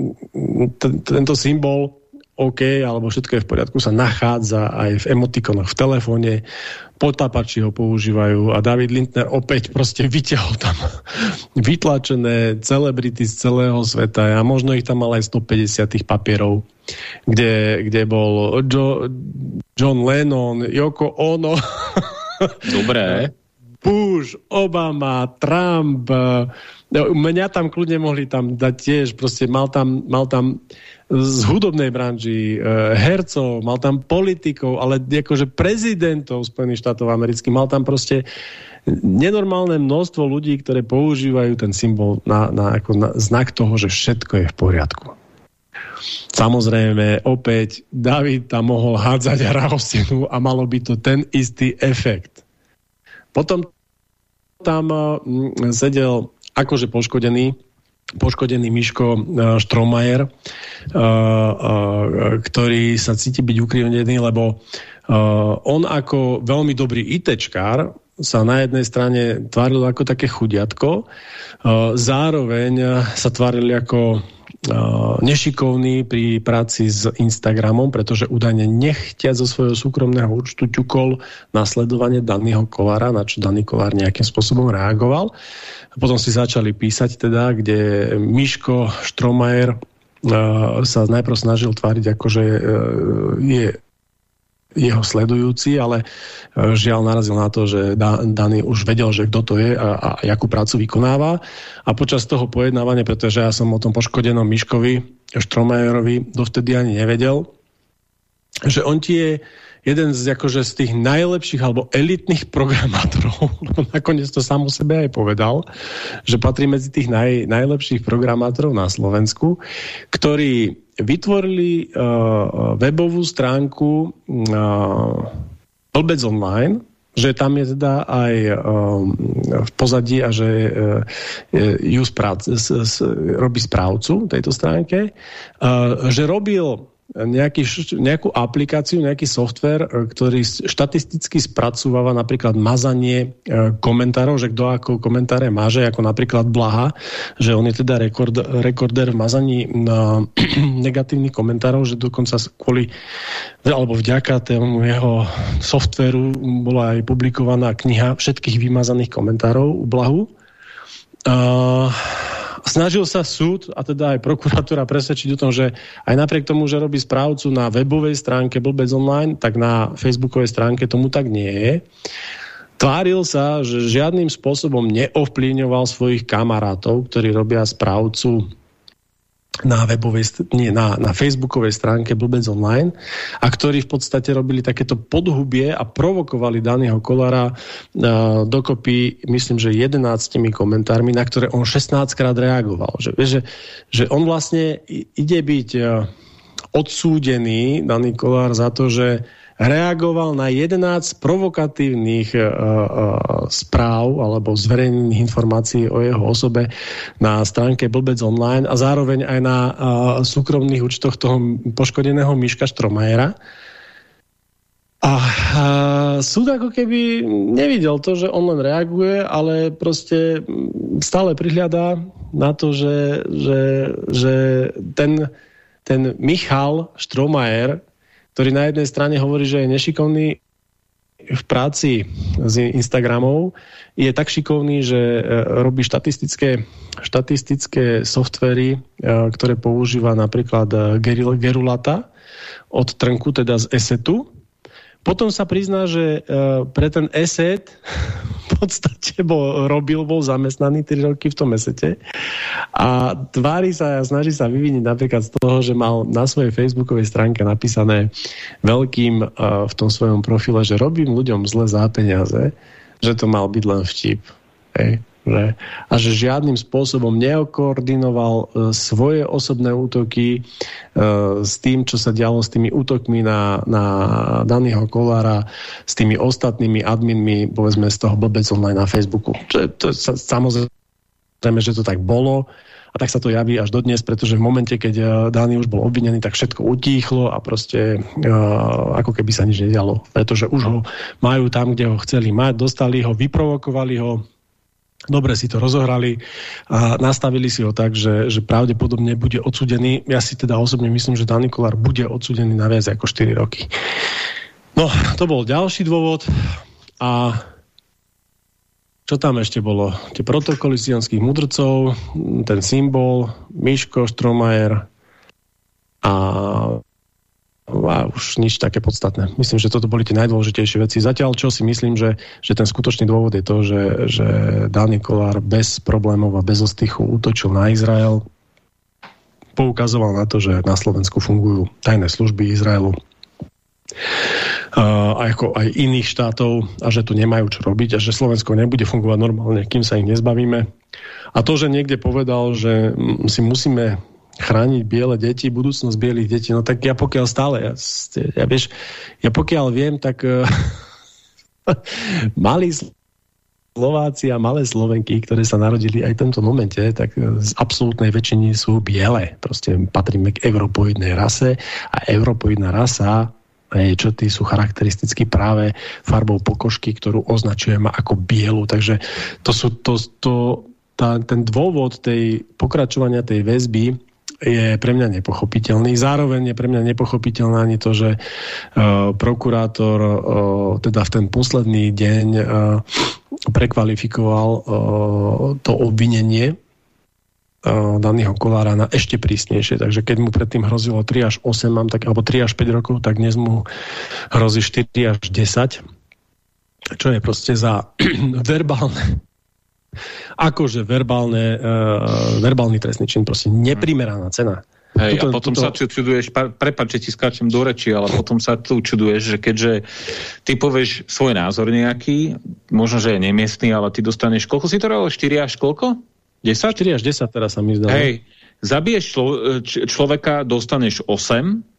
tento symbol OK, alebo všetko je v poriadku, sa nachádza aj v emotikonoch v telefóne, potápači ho používajú a David Lindner opäť proste vyťahol tam <laughs> vytlačené celebrity z celého sveta a možno ich tam mal aj 150 tých papierov, kde, kde bol jo, John Lennon, Yoko Ono. Dobre. <laughs> Bush, Obama, Trump, mňa tam kľudne mohli tam dať tiež, proste mal tam, mal tam z hudobnej branži, hercov, mal tam politikov, ale akože prezidentov Spojených štátov amerických, mal tam proste nenormálne množstvo ľudí, ktoré používajú ten symbol na, na, ako na znak toho, že všetko je v poriadku. Samozrejme, opäť David tam mohol hádzať hrahostinu a malo by to ten istý efekt. Potom tam mm, sedel akože poškodený poškodený Miško Štromajer, uh, uh, ktorý sa cíti byť ukrivnený, lebo on ako veľmi dobrý ITčkár sa na jednej strane tváril ako také chudiatko, zároveň sa tvárili ako nešikovný pri práci s Instagramom, pretože údajne nechtia zo svojho súkromného účtu ťukol na sledovanie daného kolára, na čo daný kolár nejakým spôsobom reagoval. Potom si začali písať teda, kde Miško Štromajer sa najprv snažil tváriť, ako že je jeho sledujúci, ale e, žiaľ narazil na to, že Dani už vedel, že kto to je a, a jakú prácu vykonáva. A počas toho pojednávania, pretože ja som o tom poškodenom Miškovi Štromajerovi dovtedy ani nevedel, že on ti je jeden z, akože, z tých najlepších alebo elitných <laughs> programátorov, lebo nakoniec to sám o sebe aj povedal, že patrí medzi tých naj, najlepších programátorov na Slovensku, ktorí vytvorili uh, webovú stránku uh, Blbec Online, že tam je teda aj um, v pozadí a že uh, ju správ, s, s, robí správcu tejto stránke, uh, že robil nejaký, nejakú aplikáciu, nejaký software, e, ktorý štatisticky spracúva napríklad mazanie e, komentárov, že kto ako komentáre máže, ako napríklad Blaha, že on je teda rekord, rekorder v mazaní na <clears throat> negatívnych komentárov, že dokonca kvôli alebo vďaka tému jeho softveru bola aj publikovaná kniha všetkých vymazaných komentárov u Blahu. Uh, snažil sa súd a teda aj prokuratúra presvedčiť o tom, že aj napriek tomu, že robí správcu na webovej stránke Blbec Online, tak na facebookovej stránke tomu tak nie je. Tváril sa, že žiadnym spôsobom neovplyvňoval svojich kamarátov, ktorí robia správcu na webovej, nie, na, na facebookovej stránke Blbec Online a ktorí v podstate robili takéto podhubie a provokovali daného Kolára uh, dokopy, myslím, že 11 komentármi, na ktoré on 16 krát reagoval. Že, že, že on vlastne ide byť uh, odsúdený, daný Kolár, za to, že reagoval na 11 provokatívnych uh, uh, správ alebo zverejnených informácií o jeho osobe na stránke Blbec Online a zároveň aj na uh, súkromných účtoch toho poškodeného Miška Štromajera. A súd ako keby nevidel to, že on len reaguje, ale proste stále prihľadá na to, že, že, že ten, ten Michal Štromajer ktorý na jednej strane hovorí, že je nešikovný v práci s Instagramov, je tak šikovný, že e, robí štatistické, štatistické softvery, e, ktoré používa napríklad e, Gerulata od Trnku, teda z Esetu. Potom sa prizná, že pre ten Eset podstate bol, robil, bol zamestnaný 3 roky v tom mesete a tvári sa a snaží sa vyviniť napríklad z toho, že mal na svojej facebookovej stránke napísané veľkým uh, v tom svojom profile, že robím ľuďom zle za peniaze, že to mal byť len vtip. Hej. Že, a že žiadnym spôsobom neokoordinoval e, svoje osobné útoky e, s tým, čo sa dialo s tými útokmi na, na daného kolára, s tými ostatnými adminmi, povedzme z toho blbec online na Facebooku. To, to, samozrejme, že to tak bolo a tak sa to javí až dodnes, pretože v momente, keď e, Dani už bol obvinený, tak všetko utíchlo a proste uh, ako keby sa nič nedialo. Pretože už ho majú tam, kde ho chceli mať, dostali ho, vyprovokovali ho, dobre si to rozohrali a nastavili si ho tak, že, že pravdepodobne bude odsudený. Ja si teda osobne myslím, že Dan Nikolár bude odsudený na viac ako 4 roky. No, to bol ďalší dôvod a čo tam ešte bolo? Tie protokoly sionských mudrcov, ten symbol, Miško, Stromajer a a už nič také podstatné. Myslím, že toto boli tie najdôležitejšie veci. Zatiaľ, čo si myslím, že, že ten skutočný dôvod je to, že, že Dani Kolár bez problémov a bez ostychu útočil na Izrael. poukazoval na to, že na Slovensku fungujú tajné služby Izraelu a ako aj iných štátov a že tu nemajú čo robiť a že Slovensko nebude fungovať normálne, kým sa ich nezbavíme. A to, že niekde povedal, že si musíme chrániť biele deti, budúcnosť bielých detí, no tak ja pokiaľ stále, ja, ja, vieš, ja pokiaľ viem, tak <laughs> uh, malí Slováci a malé Slovenky, ktoré sa narodili aj v tomto momente, tak z absolútnej väčšiny sú biele. Proste patríme k europoidnej rase a europoidná rasa čo tí sú charakteristicky práve farbou pokožky, ktorú označujeme ako bielu. Takže to sú, to, to, tá, ten dôvod tej pokračovania tej väzby je pre mňa nepochopiteľný. Zároveň je pre mňa nepochopiteľné ani to, že uh, prokurátor uh, teda v ten posledný deň uh, prekvalifikoval to obvinenie daného Kolára na ešte prísnejšie. Takže keď mu predtým hrozilo 3 až 8, mám tak, alebo 3 až 5 rokov, tak dnes mu hrozí 4 až 10 čo je proste za <clears throat> verbálne akože verbálne, uh, verbálny trestný čin, proste neprimeraná cena. Hej, tuto, a potom tuto... sa čuduješ, prepáč, že ti skáčem do reči, ale potom sa tu čuduješ, že keďže ty povieš svoj názor nejaký, možno, že je nemiestný, ale ty dostaneš, koľko si to robil? 4 až koľko? 10? 4 až 10 teraz sa mi zdalo. Hej, zabiješ člo, človeka, dostaneš 8,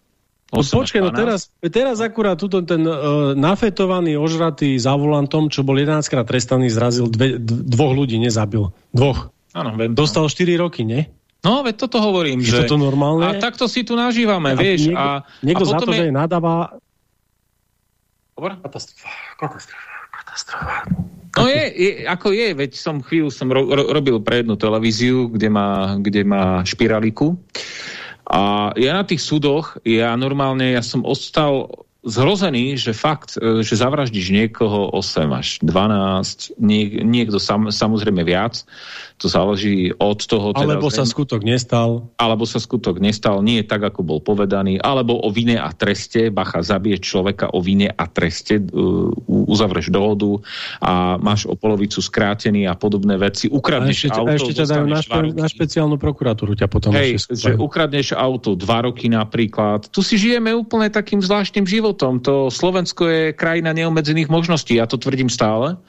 No počkej, no teraz, teraz akurát tuto ten uh, nafetovaný, ožratý za volantom, čo bol 11 krát trestaný, zrazil dve, dvoch ľudí, nezabil. Dvoch. Áno, viem. Dostal 4 roky, nie? No, veď toto hovorím. Je že... toto normálne? A takto si tu nažívame, a vieš. Niekto, a, niekto a za to, je... že je nadáva... Katastrofa, katastrofa, katastrofa. No je, je, ako je, veď som chvíľu som ro, ro, robil pre jednu televíziu, kde má, kde má špiraliku. A ja na tých súdoch, ja normálne, ja som ostal zhrozený, že fakt, e, že zavraždíš niekoho 8 až 12, niek niekto sam, samozrejme viac, to záleží od toho... Teda alebo sa skutok nestal. Alebo sa skutok nestal, nie tak, ako bol povedaný, alebo o vine a treste, bacha, zabije človeka o vine a treste, uh, uzavreš dohodu a máš o polovicu skrátený a podobné veci, ukradneš a ešte, auto, a ešte ťa dajú na, špe, na špeciálnu prokuratúru ťa potom Hej, že ukradneš auto dva roky napríklad. Tu si žijeme úplne takým zvláštnym životom. To Slovensko je krajina neobmedzených možností, ja to tvrdím stále.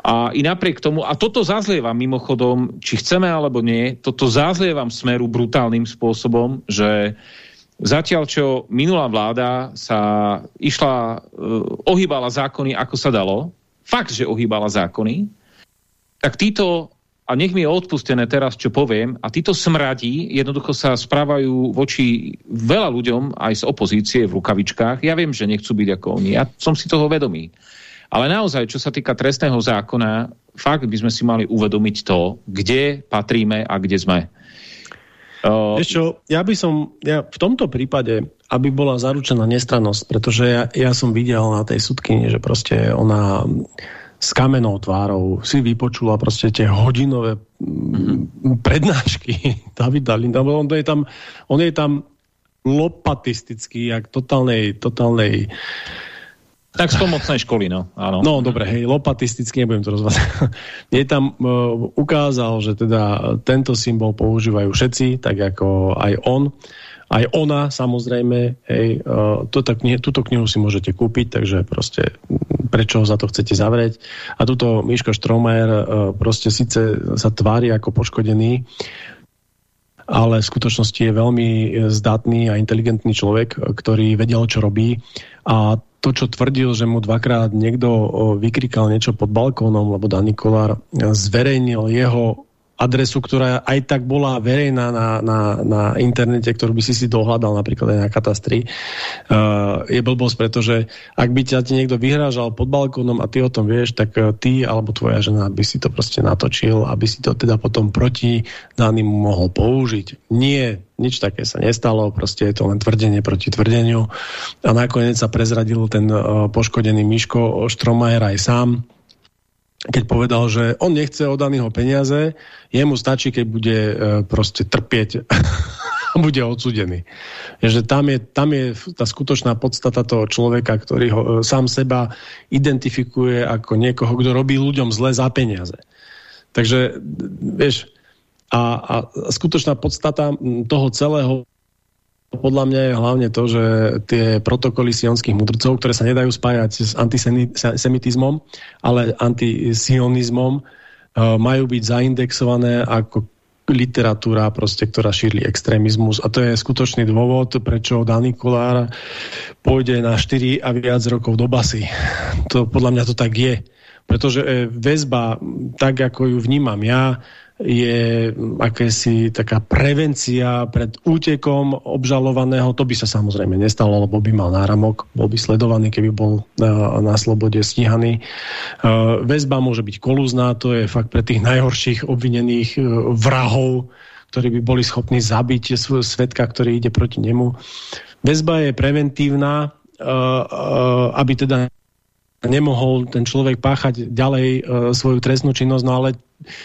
A i napriek tomu, a toto zazlievam mimochodom, či chceme alebo nie, toto zazlievam smeru brutálnym spôsobom, že zatiaľ čo minulá vláda sa išla, uh, ohýbala zákony, ako sa dalo, fakt, že ohýbala zákony, tak títo, a nech mi je odpustené teraz, čo poviem, a títo smradí jednoducho sa správajú voči veľa ľuďom aj z opozície v rukavičkách. Ja viem, že nechcú byť ako oni, ja som si toho vedomý. Ale naozaj, čo sa týka trestného zákona, fakt by sme si mali uvedomiť to, kde patríme a kde sme. Uh, čo, ja by som, ja v tomto prípade, aby bola zaručená nestrannosť, pretože ja, ja som videl na tej sudkyni, že proste ona s kamenou tvárou si vypočula proste tie hodinové mm prednášky <laughs> Davida Linda, on je tam, on je tam lopatistický, jak totálnej, totálnej tak z pomocnej školy, no. Áno. No, dobre, hej, lopatisticky nebudem to rozvázať. Je <laughs> tam uh, ukázal, že teda tento symbol používajú všetci, tak ako aj on. Aj ona, samozrejme, hej, uh, toto knihu, túto knihu si môžete kúpiť, takže proste prečo za to chcete zavrieť. A tuto Miško Štromajer uh, proste síce sa tvári ako poškodený, ale v skutočnosti je veľmi zdatný a inteligentný človek, ktorý vedel, čo robí a to, čo tvrdil, že mu dvakrát niekto vykrikal niečo pod balkónom, lebo Dan Nikolár zverejnil jeho adresu, ktorá aj tak bola verejná na, na, na internete, ktorú by si si dohľadal napríklad aj na katastri, uh, je blbosť, pretože ak by ťa ti niekto vyhrážal pod balkónom a ty o tom vieš, tak uh, ty alebo tvoja žena by si to proste natočil, aby si to teda potom proti daným mohol použiť. Nie, nič také sa nestalo, proste je to len tvrdenie proti tvrdeniu. A nakoniec sa prezradil ten uh, poškodený Miško Štromajer aj sám, keď povedal, že on nechce od daného peniaze, jemu stačí, keď bude e, proste trpieť <laughs> a bude odsudený. Že tam je, tam je tá skutočná podstata toho človeka, ktorý ho, e, sám seba identifikuje ako niekoho, kto robí ľuďom zle za peniaze. Takže, vieš, A, a skutočná podstata toho celého podľa mňa je hlavne to, že tie protokoly sionských mudrcov, ktoré sa nedajú spájať s antisemitizmom, ale antisionizmom, majú byť zaindexované ako literatúra, proste, ktorá šíri extrémizmus. A to je skutočný dôvod, prečo Daný Kolár pôjde na 4 a viac rokov do basy. To, podľa mňa to tak je. Pretože e, väzba, tak ako ju vnímam ja, je akési taká prevencia pred útekom obžalovaného. To by sa samozrejme nestalo, lebo by mal náramok, bol by sledovaný, keby bol na, slobode stíhaný. Uh, väzba môže byť kolúzná, to je fakt pre tých najhorších obvinených uh, vrahov, ktorí by boli schopní zabiť svetka, ktorý ide proti nemu. Väzba je preventívna, uh, aby teda nemohol ten človek páchať ďalej uh, svoju trestnú činnosť, no ale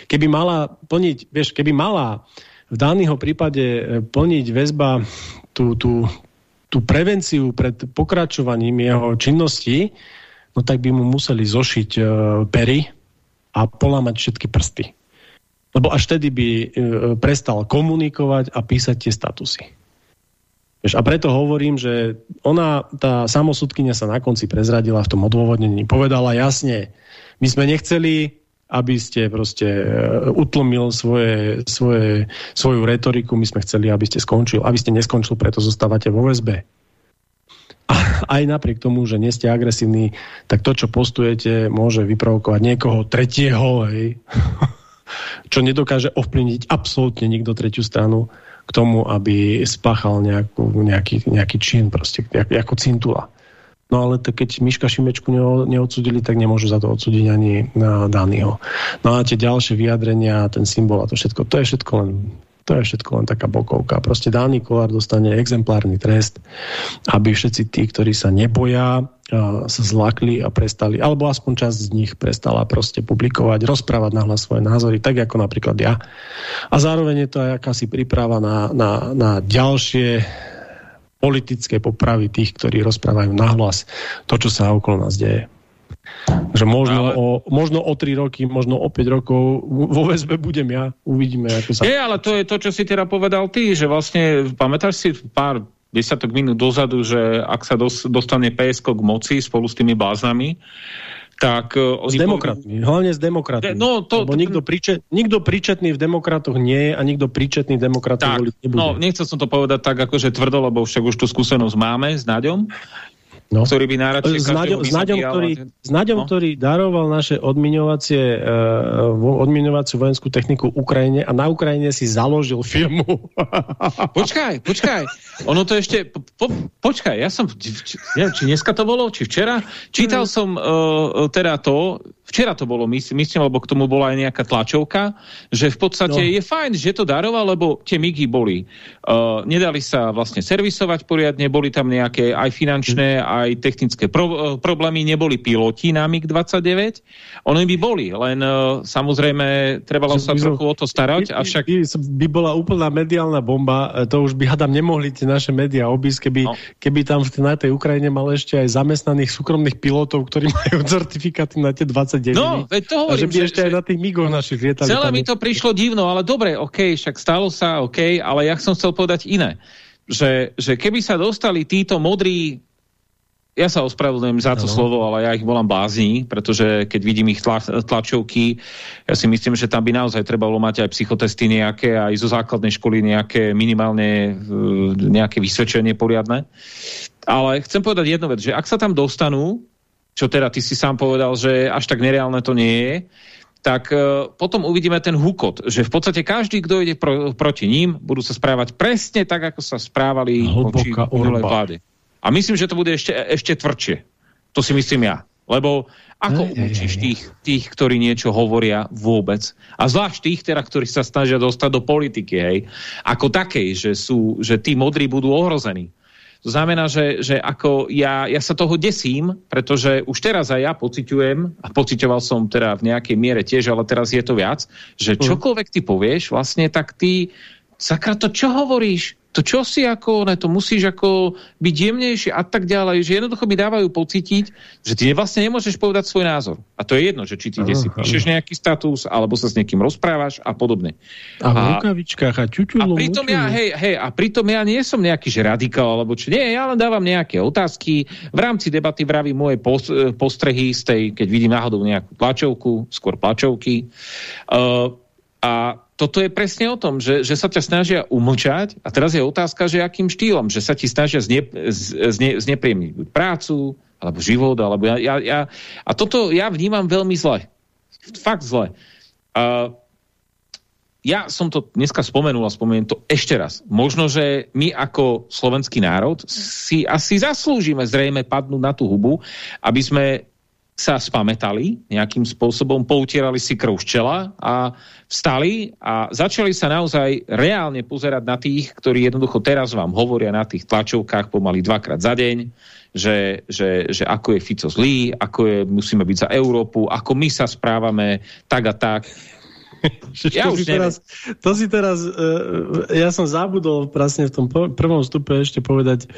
keby mala plniť, vieš, keby mala v daného prípade e, plniť väzba tú, tú, tú prevenciu pred pokračovaním jeho činnosti, no tak by mu museli zošiť uh, pery a polámať všetky prsty. Lebo až tedy by uh, prestal komunikovať a písať tie statusy. A preto hovorím, že ona, tá samosudkynia sa na konci prezradila v tom odôvodnení, povedala jasne, my sme nechceli, aby ste proste e, utlmil svoje, svoje, svoju retoriku, my sme chceli, aby ste skončil, aby ste neskončil, preto zostávate vo väzbe. A aj napriek tomu, že nie ste agresívni, tak to, čo postujete, môže vyprovokovať niekoho tretieho, hej, <laughs> čo nedokáže ovplyvniť absolútne nikto tretiu stranu k tomu, aby spáchal nejaký, nejaký čin, proste, ako cintula. No ale to, keď Miška Šimečku neodsudili, tak nemôžu za to odsúdiť ani na Dányho. No a tie ďalšie vyjadrenia, ten symbol a to všetko, to je všetko len to je všetko len taká bokovka. Proste Dány Kolár dostane exemplárny trest, aby všetci tí, ktorí sa neboja, sa zlakli a prestali, alebo aspoň časť z nich prestala proste publikovať, rozprávať nahlas svoje názory, tak ako napríklad ja. A zároveň je to aj akási príprava na, na, na ďalšie politické popravy tých, ktorí rozprávajú nahlas to, čo sa okolo nás deje. Že možno, ale... o, možno o 3 roky, možno o 5 rokov vo väzbe budem ja, uvidíme, ako sa... Je, ale to je to, čo si teda povedal ty, že vlastne, pamätáš si pár desiatok minút dozadu, že ak sa dos, dostane PSK k moci spolu s tými bláznami, tak... Uh, s demokratmi, povedal... hlavne s demokratmi. No, to, Lebo to, nikto, príčet, nikto príčetný v demokratoch nie je a nikto príčetný v demokratoch voliť nebude. No, nechcel som to povedať tak akože tvrdo, lebo však už tú skúsenosť máme s Naďom, no. ktorý by náradšie s Naďom, s Naďom, ktorý, s Naďom no? ktorý daroval naše odmiňovacie, uh, odmiňovaciu vojenskú techniku Ukrajine a na Ukrajine si založil firmu. <laughs> počkaj, počkaj. Ono to ešte... Po, počkaj, ja som... Neviem, či dneska to bolo, či včera. Čítal som uh, teda to, včera to bolo, myslím, lebo k tomu bola aj nejaká tlačovka, že v podstate no. je fajn, že to daroval, lebo tie migy boli. Uh, nedali sa vlastne servisovať poriadne, boli tam nejaké aj finančné, mm. aj technické pro, uh, problémy, neboli piloti na MiG-29. Oni by boli, len uh, samozrejme trebalo sa by trochu o to starať, by, avšak... By, by bola úplná mediálna bomba, to už by hadam nemohli tie naše médiá obísť, keby, no. keby tam na tej Ukrajine mal ešte aj zamestnaných súkromných pilotov, ktorí <laughs> majú certifikáty na tie 20 No, veď to hovorím, a že by že, ešte že, aj na tých migoch našich lietali. Celé mi to prišlo divno, ale dobre, OK, však stalo sa, OK, ale ja som chcel povedať iné. Že, že keby sa dostali títo modrí ja sa ospravedlňujem za to ano. slovo, ale ja ich volám blázni, pretože keď vidím ich tla, tlačovky, ja si myslím, že tam by naozaj trebalo mať aj psychotesty nejaké, aj zo základnej školy nejaké minimálne nejaké vysvedčenie poriadne. Ale chcem povedať jednu vec, že ak sa tam dostanú, čo teda ty si sám povedal, že až tak nereálne to nie je, tak uh, potom uvidíme ten hukot, že v podstate každý, kto ide pro, proti ním, budú sa správať presne tak, ako sa správali voči vlády. A myslím, že to bude ešte, ešte tvrdšie. To si myslím ja. Lebo ako aj, učíš aj, aj. tých, tých, ktorí niečo hovoria vôbec? A zvlášť tých, teda, ktorí sa snažia dostať do politiky, hej? Ako takej, že, sú, že tí modrí budú ohrození. To znamená, že, že ako ja, ja sa toho desím, pretože už teraz aj ja pociťujem, a pociťoval som teda v nejakej miere tiež, ale teraz je to viac, že mhm. čokoľvek ty povieš, vlastne tak ty, sakra to čo hovoríš? To čo si ako, ne, to musíš ako byť jemnejšie a tak ďalej, že jednoducho mi dávajú pocítiť, že ty vlastne nemôžeš povedať svoj názor. A to je jedno, že či ty si píšeš nejaký status, alebo sa s niekým rozprávaš a podobne. A v rukavičkách a čučulo. A pritom ja, hej, hej, a pritom ja nie som nejaký že radikál, alebo čo, nie, ja len dávam nejaké otázky, v rámci debaty vravím moje postrehy z tej, keď vidím náhodou nejakú tlačovku, skôr tlačovky. Uh, a toto je presne o tom, že, že sa ťa snažia umlčať a teraz je otázka, že akým štýlom, že sa ti snažia zne, zne, znepríjemniť prácu, alebo život, alebo ja, ja, ja, a toto ja vnímam veľmi zle. Fakt zle. Uh, ja som to dneska spomenul a spomeniem to ešte raz. Možno, že my ako slovenský národ si asi zaslúžime zrejme padnúť na tú hubu, aby sme sa spametali nejakým spôsobom, poutierali si krv z čela a vstali a začali sa naozaj reálne pozerať na tých, ktorí jednoducho teraz vám hovoria na tých tlačovkách pomaly dvakrát za deň, že, že, že ako je Fico zlý, ako je, musíme byť za Európu, ako my sa správame tak a tak <laughs> ja to, si teraz, to si teraz, uh, ja som zabudol vlastne v tom prvom stupe ešte povedať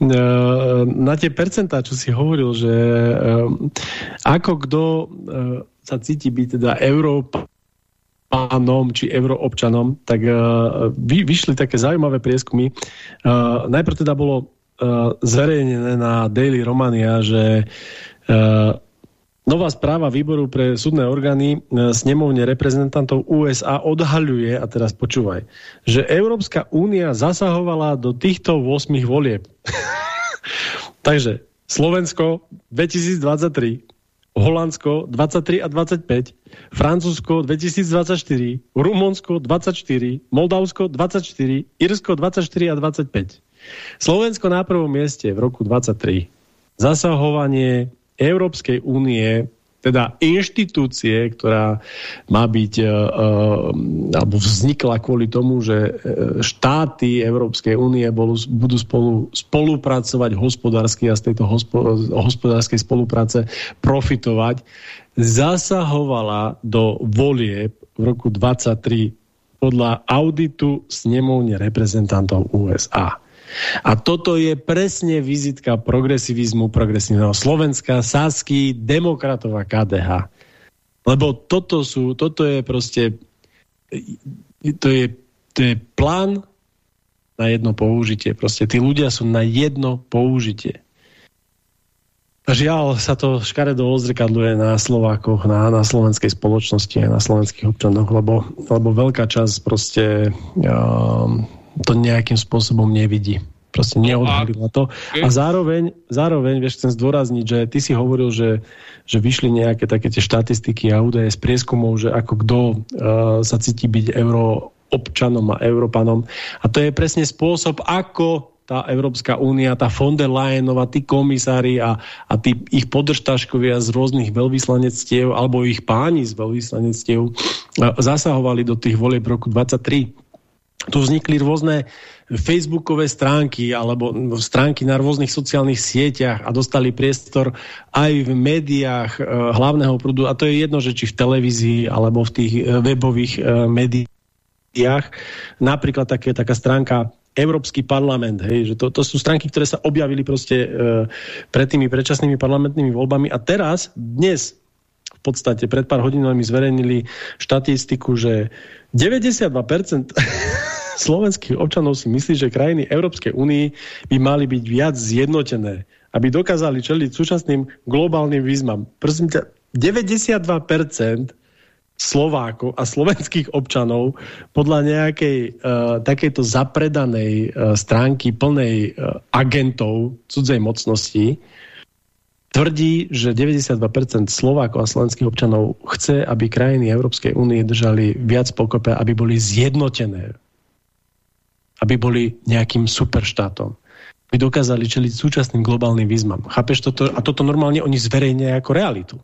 uh, na tie percentá, čo si hovoril, že ako kto sa cíti byť teda Európa pánom či euroobčanom, tak uh, vy, vyšli také zaujímavé prieskumy. Uh, najprv teda bolo uh, zverejnené na Daily Romania, že uh, Nová správa výboru pre súdne orgány e, snemovne reprezentantov USA odhaľuje, a teraz počúvaj, že Európska únia zasahovala do týchto 8 volieb. <laughs> Takže Slovensko 2023, Holandsko 23 a 25, Francúzsko 2024, Rumunsko 24, Moldavsko 24, Irsko 24 a 25. Slovensko na prvom mieste v roku 23. Zasahovanie Európskej únie teda inštitúcie, ktorá má byť, uh, alebo vznikla kvôli tomu, že štáty Európskej únie budú spolu, spolupracovať hospodársky a z tejto hospo, hospodárskej spolupráce profitovať, zasahovala do volieb v roku 23 podľa auditu snemovne reprezentantov USA. A toto je presne vizitka progresivizmu, progresívneho Slovenska, Sasky, demokratov a KDH. Lebo toto sú, toto je proste, to je, to je plán na jedno použitie. Proste tí ľudia sú na jedno použitie. Žiaľ sa to škaredo ozrkadluje na Slovákoch, na, na slovenskej spoločnosti a na slovenských občanoch, lebo, lebo veľká časť proste um, to nejakým spôsobom nevidí. Proste neodhalila to. A zároveň, zároveň vieš, chcem zdôrazniť, že ty si hovoril, že, že vyšli nejaké také tie štatistiky a údaje z prieskumov, že ako kto uh, sa cíti byť euroobčanom a Európanom. A to je presne spôsob, ako tá Európska únia, tá von der Leyenová, tí komisári a, a tí ich podržtaškovia z rôznych veľvyslanectiev alebo ich páni z veľvyslanectiev uh, zasahovali do tých volieb roku 23 tu vznikli rôzne facebookové stránky alebo stránky na rôznych sociálnych sieťach a dostali priestor aj v médiách e, hlavného prúdu a to je jedno, že či v televízii alebo v tých e, webových e, médiách. Napríklad také, taká stránka Európsky parlament, hej, že to, to sú stránky, ktoré sa objavili proste e, pred tými predčasnými parlamentnými voľbami a teraz, dnes v podstate pred pár hodinami zverejnili štatistiku, že 92% slovenských občanov si myslí, že krajiny Európskej únii by mali byť viac zjednotené, aby dokázali čeliť súčasným globálnym výzvam. Prosím ťa, 92% Slovákov a slovenských občanov podľa nejakej uh, takejto zapredanej uh, stránky plnej uh, agentov cudzej mocnosti tvrdí, že 92% Slovákov a slovenských občanov chce, aby krajiny Európskej únie držali viac pokope, aby boli zjednotené aby boli nejakým superštátom. By dokázali čeliť súčasným globálnym výzvam. Chápeš toto? A toto normálne oni zverejnia ako realitu.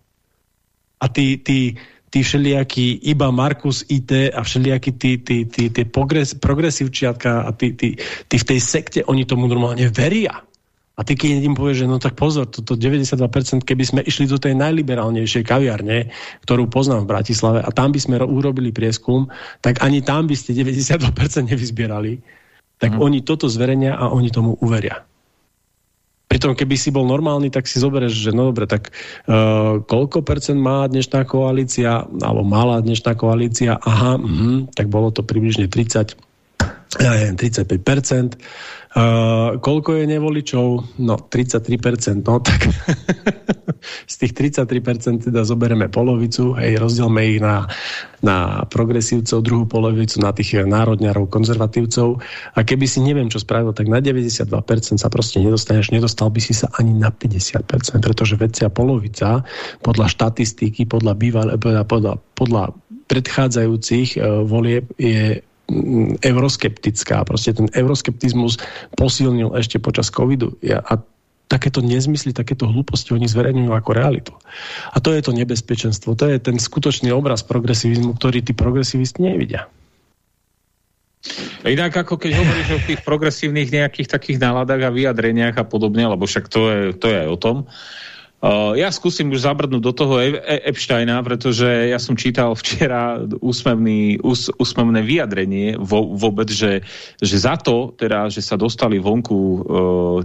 A tí, tí, tí všelijakí iba Markus IT a všelijakí tí, tí, tí, tí progres, progresívčiatka a tí, tí, tí v tej sekte, oni tomu normálne veria. A ty keď im povieš, že no tak pozor, toto 92%, keby sme išli do tej najliberálnejšej kaviarne, ktorú poznám v Bratislave a tam by sme urobili prieskum, tak ani tam by ste 92% nevyzbierali tak uh-huh. oni toto zverenia a oni tomu uveria. Pritom, keby si bol normálny, tak si zoberieš, že no dobre, tak uh, koľko percent má dnešná koalícia, alebo mala dnešná koalícia, aha, uh, tak bolo to približne 30, ja neviem, 35%. Uh, koľko je nevoličov? No, 33%. No, tak <laughs> z tých 33% teda zoberieme polovicu, hej, rozdielme ich na, na progresívcov, druhú polovicu na tých národňarov, konzervatívcov. A keby si neviem, čo spravil, tak na 92% sa proste nedostaneš, nedostal by si sa ani na 50%, pretože vecia polovica podľa štatistiky, podľa, býval, podľa, podľa, podľa predchádzajúcich uh, volieb je euroskeptická. Proste ten euroskeptizmus posilnil ešte počas covidu. A takéto nezmysly, takéto hlúposti oni zverejňujú ako realitu. A to je to nebezpečenstvo. To je ten skutočný obraz progresivizmu, ktorý tí progresivisti nevidia. Inak ako keď hovoríš o tých progresívnych nejakých takých náladách a vyjadreniach a podobne, lebo však to je, to je aj o tom, ja skúsim už zabrnúť do toho e e Epsteina, pretože ja som čítal včera úsmevný, ús úsmevné vyjadrenie vo, vôbec, že, že za to, teda, že sa dostali vonku uh,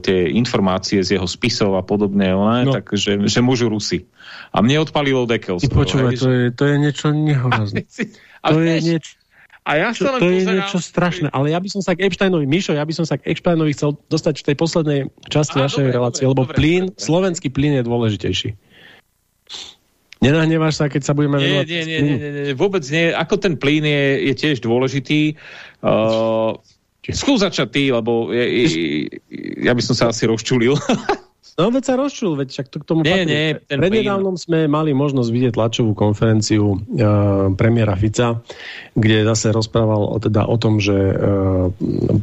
tie informácie z jeho spisov a podobné, ne, no. tak, že, že môžu Rusy. A mne odpalilo dekel. Počúvaj, to, je, to je niečo nehorazné. <laughs> to je niečo a ja sa len to pozerám... je niečo strašné, ale ja by som sa k Epsteinovi, Mišo, ja by som sa k Epsteinovi chcel dostať v tej poslednej časti Á, našej dobre, relácie, dobre, lebo dobre, plyn, dobre. slovenský plyn je dôležitejší. Nenahneváš sa, keď sa budeme nie, nie, nie, nie, nie, nie, vôbec nie. Ako ten plyn je, je tiež dôležitý. Uh, skús začať ty, lebo ja, ja by som sa asi rozčulil. <laughs> No veď sa rozčul, veď však to k tomu nie, patrí. Nie, Prednedávnom sme mali možnosť vidieť tlačovú konferenciu uh, premiéra Fica, kde zase rozprával o, teda o tom, že uh,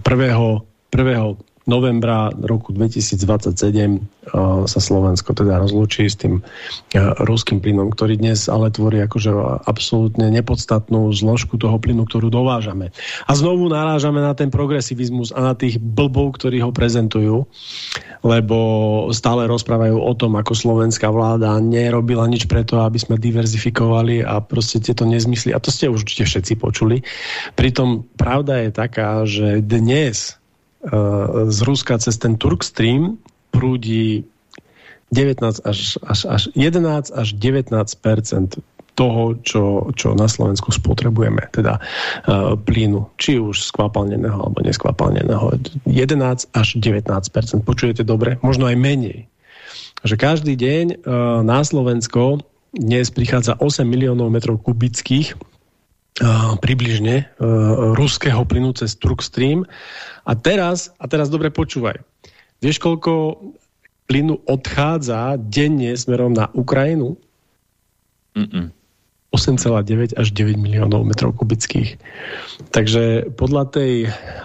prvého, prvého novembra roku 2027 uh, sa Slovensko teda rozlučí s tým uh, ruským plynom, ktorý dnes ale tvorí akože absolútne nepodstatnú zložku toho plynu, ktorú dovážame. A znovu narážame na ten progresivizmus a na tých blbov, ktorí ho prezentujú, lebo stále rozprávajú o tom, ako slovenská vláda nerobila nič preto, aby sme diverzifikovali a proste tieto nezmysly. A to ste už určite všetci počuli. Pritom pravda je taká, že dnes Eh, z Ruska cez ten Turkstream prúdi 19 až, až, až 11 až 19% toho, čo, čo na Slovensku spotrebujeme, teda uh, plynu, či už skvapalneného alebo neskvapalneného. 11 až 19% Počujete dobre? Možno aj menej. Že každý deň uh, na Slovensko dnes prichádza 8 miliónov metrov kubických približne ruského plynu cez Turkstream. A teraz, a teraz dobre počúvaj, vieš koľko plynu odchádza denne smerom na Ukrajinu? Mm -mm. 8,9 až 9 miliónov metrov kubických. Takže podľa tej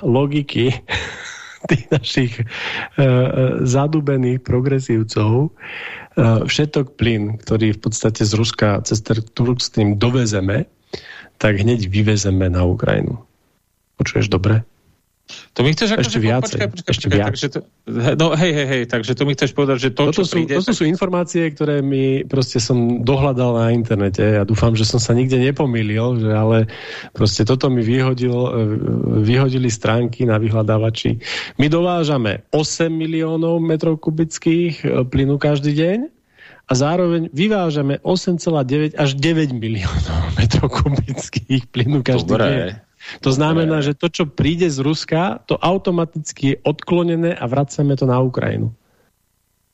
logiky <laughs> tých našich uh, zadubených progresívcov uh, všetok plyn, ktorý v podstate z Ruska cez Turkstream dovezeme, tak hneď vyvezeme na Ukrajinu. Počuješ dobre? To mi chceš ešte viac. Počkaj, počkaj, ešte počkaj, viac. Takže to, no hej, hej, hej, takže to mi chceš povedať, že to, toto čo sú, príde... Toto tak... sú informácie, ktoré mi proste som dohľadal na internete. Ja dúfam, že som sa nikde nepomýlil, že ale proste toto mi vyhodil, e, vyhodili stránky na vyhľadávači. My dovážame 8 miliónov metrov kubických e, plynu každý deň a zároveň vyvážame 8,9 až 9 miliónov <laughs> metrov kubických plynu každý Dobre. deň. To znamená, že to, čo príde z Ruska, to automaticky je odklonené a vracame to na Ukrajinu.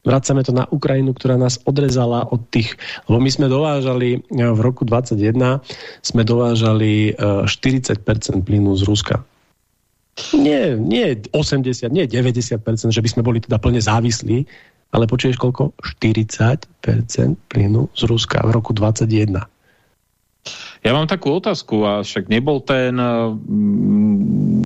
Vracame to na Ukrajinu, ktorá nás odrezala od tých... Lebo my sme dovážali e, v roku 2021 sme dovážali 40% e, plynu z Ruska. Nie, nie 80, nie 90%, že by sme boli teda plne závislí ale počuješ koľko? 40% plynu z Ruska v roku 2021. Ja mám takú otázku, a však nebol ten mm,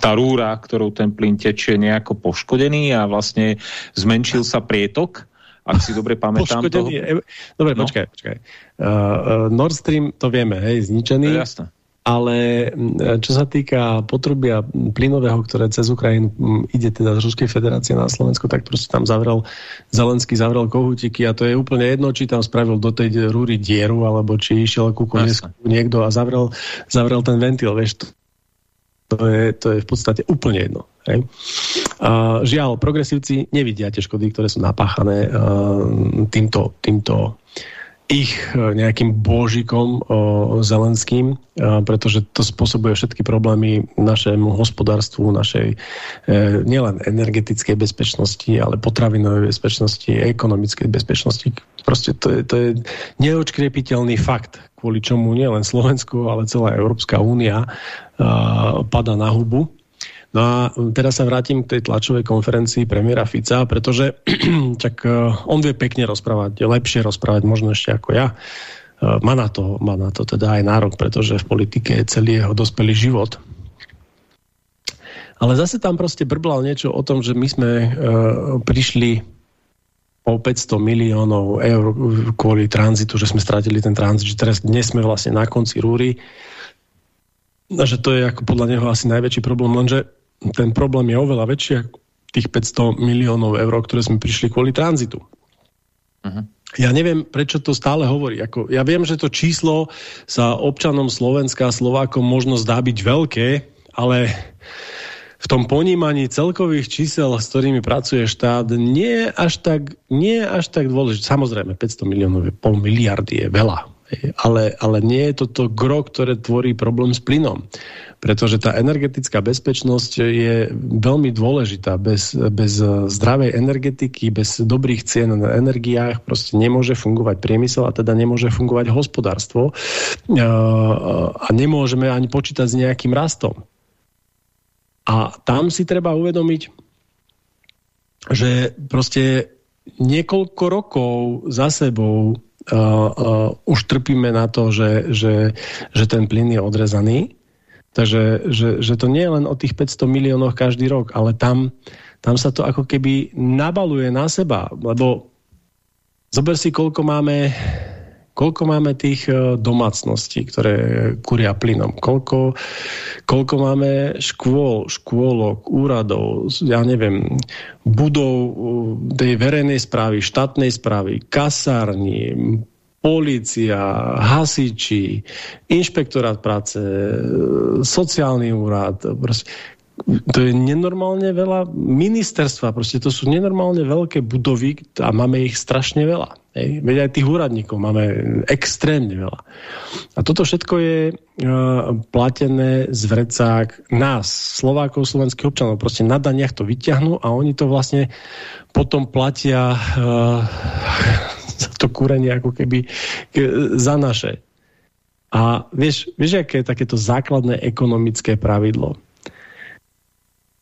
tá rúra, ktorou ten plyn tečie nejako poškodený a vlastne zmenšil sa prietok? Ak si dobre pamätám. Poškodený, toho... Dobre, no. počkaj, počkaj. Uh, uh, Nord Stream, to vieme, hej, zničený. To jasné ale čo sa týka potrubia plynového, ktoré cez Ukrajinu ide teda z Ruskej federácie na Slovensko, tak proste tam zavrel, Zelenský zavrel kohutiky a to je úplne jedno, či tam spravil do tej rúry dieru, alebo či išiel ku konesku niekto a zavrel, zavrel ten ventil, vieš, To je, to je v podstate úplne jedno. Hej. A žiaľ, progresívci nevidia tie škody, ktoré sú napáchané týmto, týmto ich e, nejakým božikom zelenským, e, pretože to spôsobuje všetky problémy našemu hospodárstvu, našej e, nielen energetickej bezpečnosti, ale potravinovej bezpečnosti, ekonomickej bezpečnosti. Proste to je, to je neočkriepiteľný fakt, kvôli čomu nielen Slovensko, ale celá Európska únia pada na hubu No a teraz sa vrátim k tej tlačovej konferencii premiéra Fica, pretože <clears throat> čak e, on vie pekne rozprávať, lepšie rozprávať možno ešte ako ja. E, má na to, má na to teda aj nárok, pretože v politike je celý jeho dospelý život. Ale zase tam proste brblal niečo o tom, že my sme uh, prišli o 500 miliónov eur kvôli tranzitu, že sme stratili ten tranzit, že teraz dnes sme vlastne na konci rúry a že to je ako podľa neho asi najväčší problém, lenže ten problém je oveľa väčší ako tých 500 miliónov eur, ktoré sme prišli kvôli tranzitu. Uh. -huh. Ja neviem, prečo to stále hovorí. Ako, ja viem, že to číslo sa občanom Slovenska a Slovákom možno zdá byť veľké, ale v tom ponímaní celkových čísel, s ktorými pracuje štát, nie až tak, nie až tak dôležité. Samozrejme, 500 miliónov je pol miliardy, je veľa. Ale, ale nie je to to gro, ktoré tvorí problém s plynom pretože tá energetická bezpečnosť je veľmi dôležitá. Bez, bez zdravej energetiky, bez dobrých cien na energiách proste nemôže fungovať priemysel a teda nemôže fungovať hospodárstvo a nemôžeme ani počítať s nejakým rastom. A tam si treba uvedomiť, že proste niekoľko rokov za sebou uh, uh, už trpíme na to, že, že, že ten plyn je odrezaný Takže že, že to nie je len o tých 500 miliónoch každý rok, ale tam, tam sa to ako keby nabaluje na seba, lebo zober si, koľko máme koľko máme tých e, domácností, ktoré kuria plynom, koľko, koľko máme škôl, škôlok, úradov, ja neviem, budov e, tej verejnej správy, štátnej správy, kasárni, polícia, hasiči, inšpektorát práce, sociálny úrad, proste, to je nenormálne veľa ministerstva, proste to sú nenormálne veľké budovy a máme ich strašne veľa. Hej. Veď aj tých úradníkov máme extrémne veľa. A toto všetko je uh, platené z vrecák nás, Slovákov, slovenských občanov. Proste na daniach to vyťahnú a oni to vlastne potom platia uh, za to kúrenie ako keby za naše. A vieš, vieš, aké je takéto základné ekonomické pravidlo?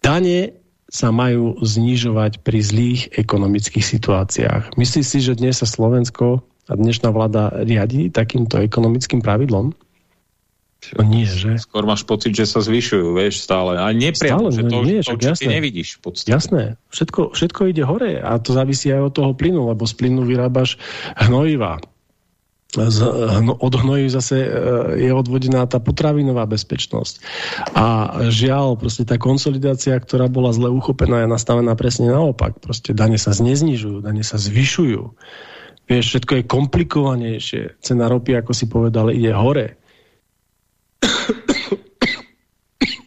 Dane sa majú znižovať pri zlých ekonomických situáciách. Myslíš si, že dnes sa Slovensko a dnešná vláda riadi takýmto ekonomickým pravidlom? No nie, že? Skôr máš pocit, že sa zvyšujú, vieš, stále. A nepriamo, že to, no nie, to, čo jasné. ty nevidíš v podstate. Jasné, všetko, všetko ide hore a to závisí aj od toho plynu, lebo z plynu vyrábaš hnojiva. Z, hno, od hnojí zase e, je odvodená tá potravinová bezpečnosť. A žiaľ, proste tá konsolidácia, ktorá bola zle uchopená, je nastavená presne naopak. Proste dane sa neznižujú, dane sa zvyšujú. Vieš, všetko je komplikovanejšie. Cena ropy, ako si povedal, ide hore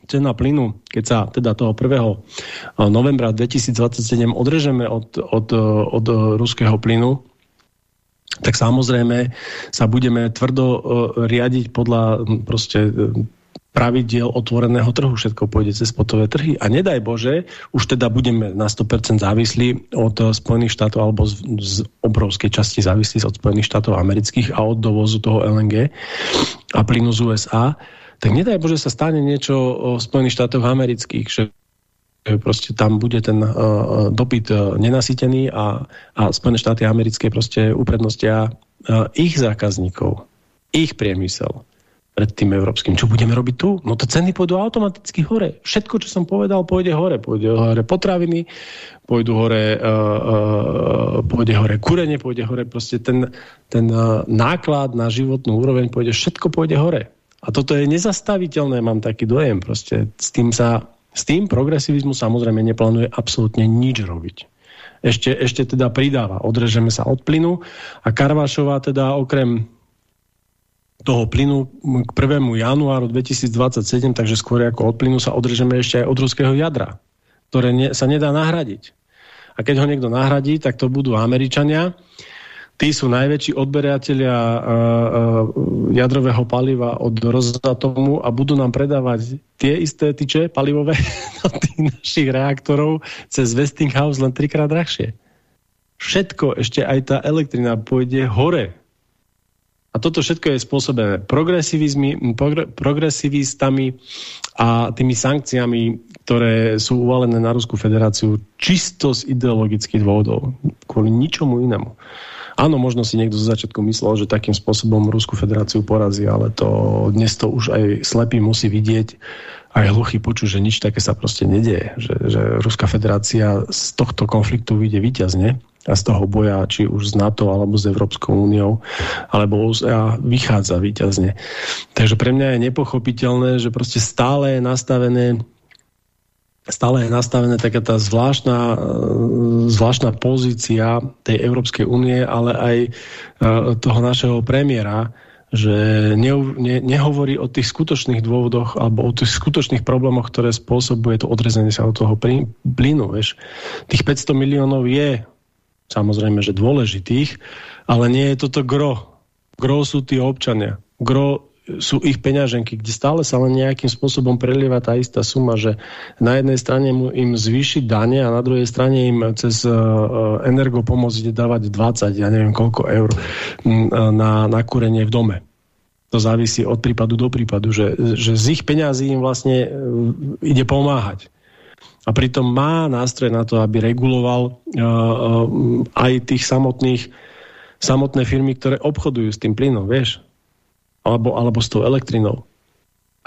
cena plynu, keď sa teda toho 1. Eh, novembra 2027 odrežeme od, od, eh, od ruského plynu, tak samozrejme sa budeme tvrdo riadiť podľa hm, proste pravidiel otvoreného trhu. Všetko pôjde cez spotové trhy. A nedaj Bože, už teda budeme na 100% závislí od Spojených štátov alebo z, z obrovskej časti závislí od Spojených štátov amerických a od dovozu toho LNG a plynu z USA tak nedaj Bože sa stane niečo v Spojených štátoch amerických, že proste tam bude ten uh, dopyt uh, nenasytený a, a Spojené štáty americké proste uprednostia uh, ich zákazníkov, ich priemysel pred tým európskym. Čo budeme robiť tu? No to ceny pôjdu automaticky hore. Všetko, čo som povedal, pôjde hore. Pôjde hore potraviny, pôjdu hore, uh, uh, pôjde hore kúrenie, pôjde hore proste ten, ten uh, náklad na životnú úroveň, pôjde, všetko pôjde hore. A toto je nezastaviteľné, mám taký dojem. Proste s tým, sa, s tým progresivizmu samozrejme neplánuje absolútne nič robiť. Ešte, ešte teda pridáva. Odrežeme sa od plynu a Karvašová teda okrem toho plynu k 1. januáru 2027, takže skôr ako od plynu sa odrežeme ešte aj od ruského jadra, ktoré ne, sa nedá nahradiť. A keď ho niekto nahradí, tak to budú Američania. Tí sú najväčší odberateľia uh, uh, jadrového paliva od Rosatomu a budú nám predávať tie isté tyče palivové <laughs> do tých našich reaktorov cez Westinghouse len trikrát drahšie. Všetko, ešte aj tá elektrina pôjde hore a toto všetko je spôsobené progresivistami a tými sankciami, ktoré sú uvalené na Ruskú federáciu čisto z ideologických dôvodov, kvôli ničomu inému. Áno, možno si niekto zo začiatku myslel, že takým spôsobom Ruskú federáciu porazí, ale to dnes to už aj slepý musí vidieť, aj hluchý počuť, že nič také sa proste nedieje. Že, že Ruská federácia z tohto konfliktu vyjde víťazne z toho boja, či už z NATO alebo s Európskou úniou, alebo USA vychádza výťazne. Takže pre mňa je nepochopiteľné, že proste stále je nastavené stále je nastavená taká tá zvláštna, e, zvláštna pozícia tej Európskej únie, ale aj e, toho našeho premiéra, že ne, ne, nehovorí o tých skutočných dôvodoch alebo o tých skutočných problémoch, ktoré spôsobuje to odrezanie sa od toho plynu. Vieš. Tých 500 miliónov je samozrejme, že dôležitých, ale nie je toto gro. Gro sú tí občania. Gro sú ich peňaženky, kde stále sa len nejakým spôsobom prelieva tá istá suma, že na jednej strane im zvýšiť dane a na druhej strane im cez uh, energopomoc ide dávať 20, ja neviem koľko eur na, na kúrenie v dome. To závisí od prípadu do prípadu, že, že z ich peňazí im vlastne ide pomáhať a pritom má nástroj na to, aby reguloval uh, uh, aj tých samotných samotné firmy, ktoré obchodujú s tým plynom, vieš? Alebo, alebo s tou elektrinou.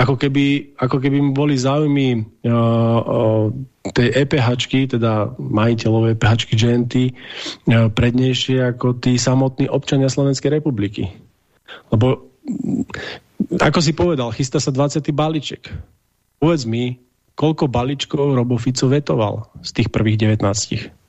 Ako keby, ako keby boli záujmy uh, tej EPHčky, teda majiteľov EPHčky GNT, prednejšie ako tí samotní občania Slovenskej republiky. Lebo, ako si povedal, chystá sa 20. balíček. Povedz mi, koľko balíčkov Robo Fico vetoval z tých prvých 19?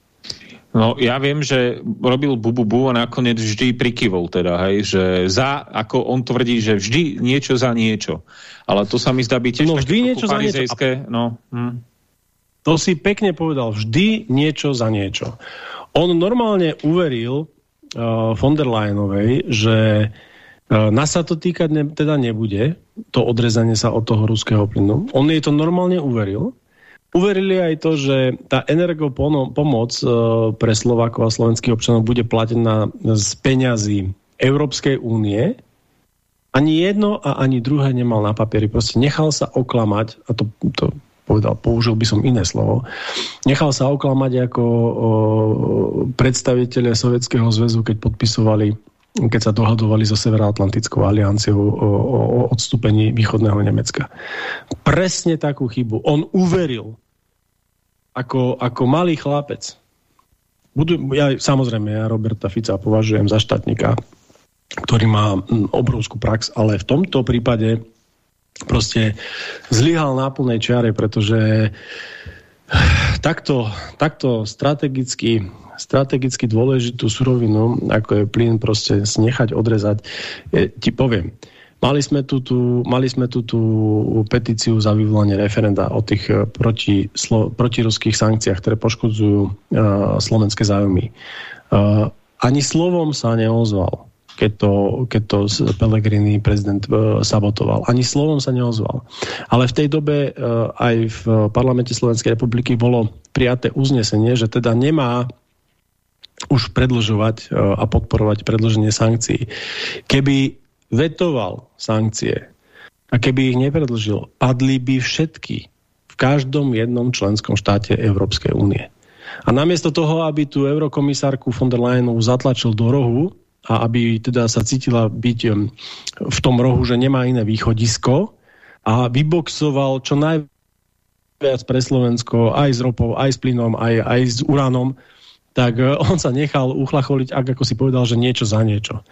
No, ja viem, že robil bububu a nakoniec vždy prikyvol teda, hej, že za, ako on tvrdí, že vždy niečo za niečo. Ale to sa mi zdá byť tiež no, vždy niečo za niečo. No, hm. To si pekne povedal, vždy niečo za niečo. On normálne uveril uh, von der Leyenovej, že uh, nás sa to týkať ne, teda nebude, to odrezanie sa od toho ruského plynu. On jej to normálne uveril. Uverili aj to, že tá energopomoc e, pre Slovákov a slovenských občanov bude platená z peňazí Európskej únie. Ani jedno a ani druhé nemal na papieri. Proste nechal sa oklamať, a to, to povedal, použil by som iné slovo, nechal sa oklamať ako o, predstaviteľe Sovietskeho zväzu, keď podpisovali keď sa dohadovali so Severoatlantickou alianciou o, o, o odstúpení východného Nemecka. Presne takú chybu. On uveril ako, ako malý chlapec. Budu, ja, samozrejme, ja Roberta Fica považujem za štátnika, ktorý má obrovskú prax, ale v tomto prípade proste zlyhal na plnej čiare, pretože takto, takto strategicky strategicky dôležitú surovinu, ako je plyn, proste nechať odrezať. Je, ti poviem, mali sme tu tú, mali sme tu tú petíciu za vyvolanie referenda o tých eh, proti, slo, protiruských sankciách, ktoré poškodzujú uh, slovenské záujmy. Uh, ani slovom sa neozval keď to, keď to Pelegrini prezident sabotoval. Ani slovom sa neozval. Ale v tej dobe aj v parlamente Slovenskej republiky bolo prijaté uznesenie, že teda nemá už predlžovať e, a podporovať predlženie sankcií. Keby vetoval sankcie a keby ich nepredlžil, padli by všetky v každom jednom členskom štáte Európskej únie. A namiesto toho, aby tú eurokomisárku von der Leyenovú zatlačil do rohu a aby teda sa cítila byť v tom rohu, že nemá iné východisko a vyboxoval čo najviac pre Slovensko aj s ropou, aj s plynom, aj, aj s uránom, tak e, on sa nechal uchlacholiť, ak ako si povedal, že niečo za niečo.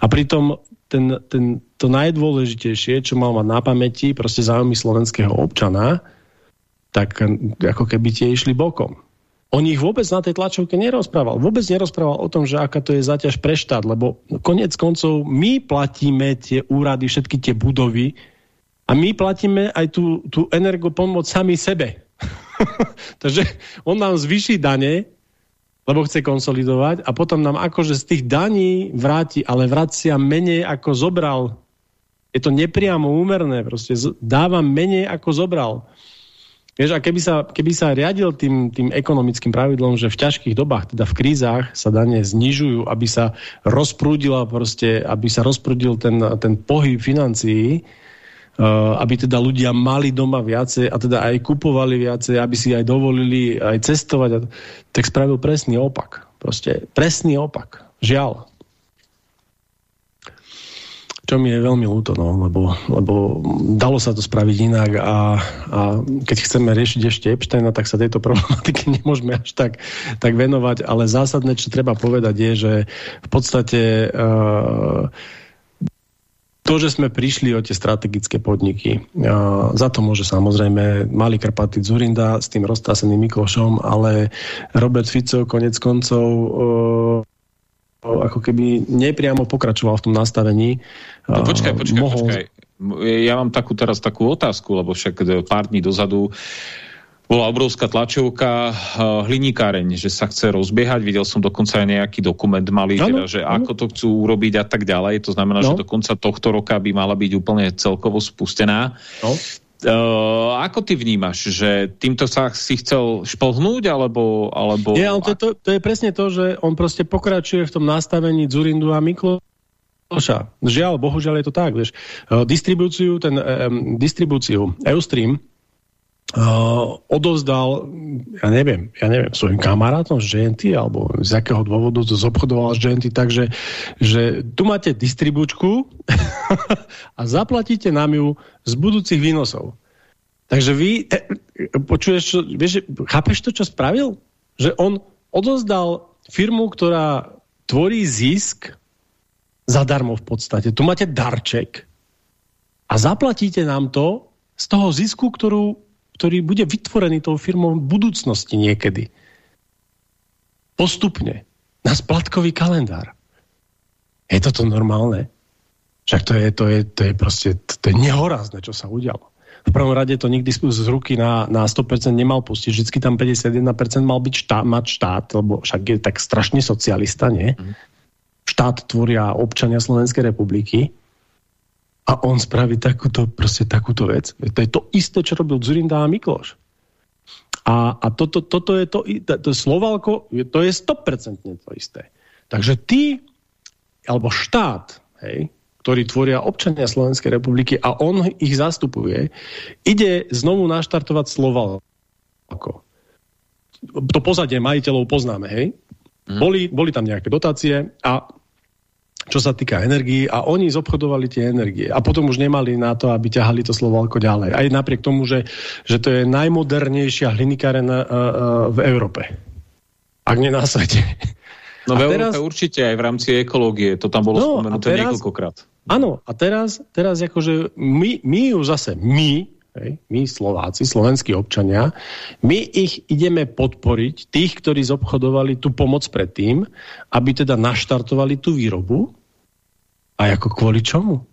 A pritom ten, ten, to najdôležitejšie, čo mal mať na pamäti, proste záujmy slovenského občana, tak e, ako keby tie išli bokom. On ich vôbec na tej tlačovke nerozprával. Vôbec nerozprával o tom, že aká to je zaťaž pre štát, lebo konec koncov my platíme tie úrady, všetky tie budovy a my platíme aj tú, tú energopomoc sami sebe. <laughs> Takže on nám zvýši dane, lebo chce konsolidovať a potom nám akože z tých daní vráti, ale vracia menej ako zobral. Je to nepriamo úmerné, proste dáva menej ako zobral. Vieš, a keby sa, keby sa riadil tým, tým ekonomickým pravidlom, že v ťažkých dobách, teda v krízach sa dane znižujú, aby sa rozprúdila proste, aby sa rozprúdil ten, ten pohyb financií, aby teda ľudia mali doma viacej a teda aj kupovali viacej, aby si aj dovolili aj cestovať, tak spravil presný opak. Proste presný opak. Žiaľ čo mi je veľmi ľúto, no, lebo, lebo dalo sa to spraviť inak a, a keď chceme riešiť ešte Epsteina, tak sa tejto <laughs> problematiky nemôžeme až tak, tak venovať, ale zásadné, čo treba povedať je, že v podstate uh, to, že sme prišli o tie strategické podniky, za to môže samozrejme Malý Karpaty Zurinda s tým roztáseným Miklošom, ale Robert Fico konec koncov ako keby nepriamo pokračoval v tom nastavení. No, počkaj, počkaj, mohol... počkaj. Ja mám takú teraz takú otázku, lebo však pár dní dozadu bola obrovská tlačovka hliníkáreň, že sa chce rozbiehať. Videl som dokonca aj nejaký dokument malý, ano, teda, že ano. ako to chcú urobiť a tak ďalej. To znamená, no. že do konca tohto roka by mala byť úplne celkovo spustená. No. Uh, ako ty vnímaš, že týmto sa si chcel šplhnúť, alebo... alebo... Nie, to, to, to je presne to, že on proste pokračuje v tom nastavení Zurindu a Mikloša. Žiaľ, bohužiaľ je to tak, vieš. Uh, distribúciu, ten, um, distribúciu Eustream uh, odovzdal, ja neviem, ja neviem, svojim kamarátom z GNT, alebo z akého dôvodu to zobchodoval z GNT, takže že tu máte distribučku <laughs> a zaplatíte nám ju z budúcich výnosov. Takže vy, e, počuješ, čo, vieš, chápeš to, čo spravil? Že on odozdal firmu, ktorá tvorí zisk zadarmo v podstate. Tu máte darček a zaplatíte nám to z toho zisku, ktorú ktorý bude vytvorený tou firmou v budúcnosti niekedy. Postupne. Na splatkový kalendár. Je toto normálne? Však to je, to je, to je proste to je nehorázne, čo sa udialo. V prvom rade to nikdy z ruky na, na 100% nemal pustiť. Vždycky tam 51% mal byť štát, mať štát, lebo však je tak strašne socialista, nie? Mm. Štát tvoria občania Slovenskej republiky a on spraví takúto, proste takúto vec. To je to isté, čo robil Zurinda a Mikloš. A, a toto, toto je to, to, to Slovalko, to je 100% to isté. Takže ty, alebo štát, hej, ktorý tvoria občania Slovenskej republiky a on ich zastupuje, ide znovu naštartovať Slovalko. To pozadie majiteľov poznáme, hej? Mm. Boli, boli tam nejaké dotácie a čo sa týka energii a oni zobchodovali tie energie a potom už nemali na to, aby ťahali to Slovalko ďalej. Aj napriek tomu, že, že to je najmodernejšia hlinikárena uh, uh, v Európe. Ak nie na svete. No v teraz... určite aj v rámci ekológie, to tam bolo no, spomenuté teraz, niekoľkokrát. Áno, a teraz, teraz akože my, my ju zase, my, my Slováci, slovenskí občania, my ich ideme podporiť, tých, ktorí zobchodovali tú pomoc predtým, aby teda naštartovali tú výrobu. A ako kvôli čomu?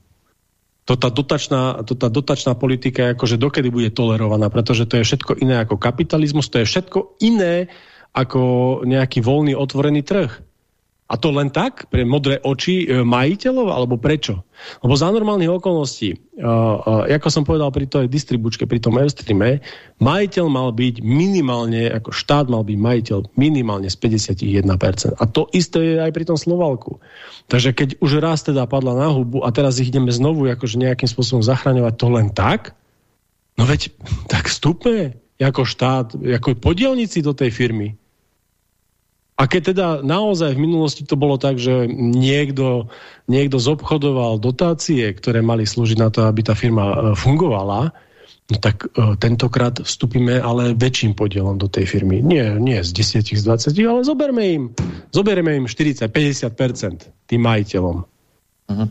To tá dotačná, to tá dotačná politika akože dokedy bude tolerovaná, pretože to je všetko iné ako kapitalizmus, to je všetko iné ako nejaký voľný otvorený trh. A to len tak, pre modré oči e, majiteľov, alebo prečo? Lebo za normálnych okolností, uh, uh, ako som povedal pri tej distribučke, pri tom Airstreame, majiteľ mal byť minimálne, ako štát mal byť majiteľ minimálne z 51%. A to isté je aj pri tom Slovalku. Takže keď už raz teda padla na hubu a teraz ich ideme znovu akože nejakým spôsobom zachraňovať to len tak, no veď tak vstupme ako štát, ako podielnici do tej firmy. A keď teda naozaj v minulosti to bolo tak, že niekto, niekto zobchodoval dotácie, ktoré mali slúžiť na to, aby tá firma e, fungovala, no tak uh, tentokrát vstupíme ale väčším podielom do tej firmy. Nie, nie z 10, z 20, ale zoberme im, zoberme im 40-50% tým majiteľom. Uh mhm. -huh.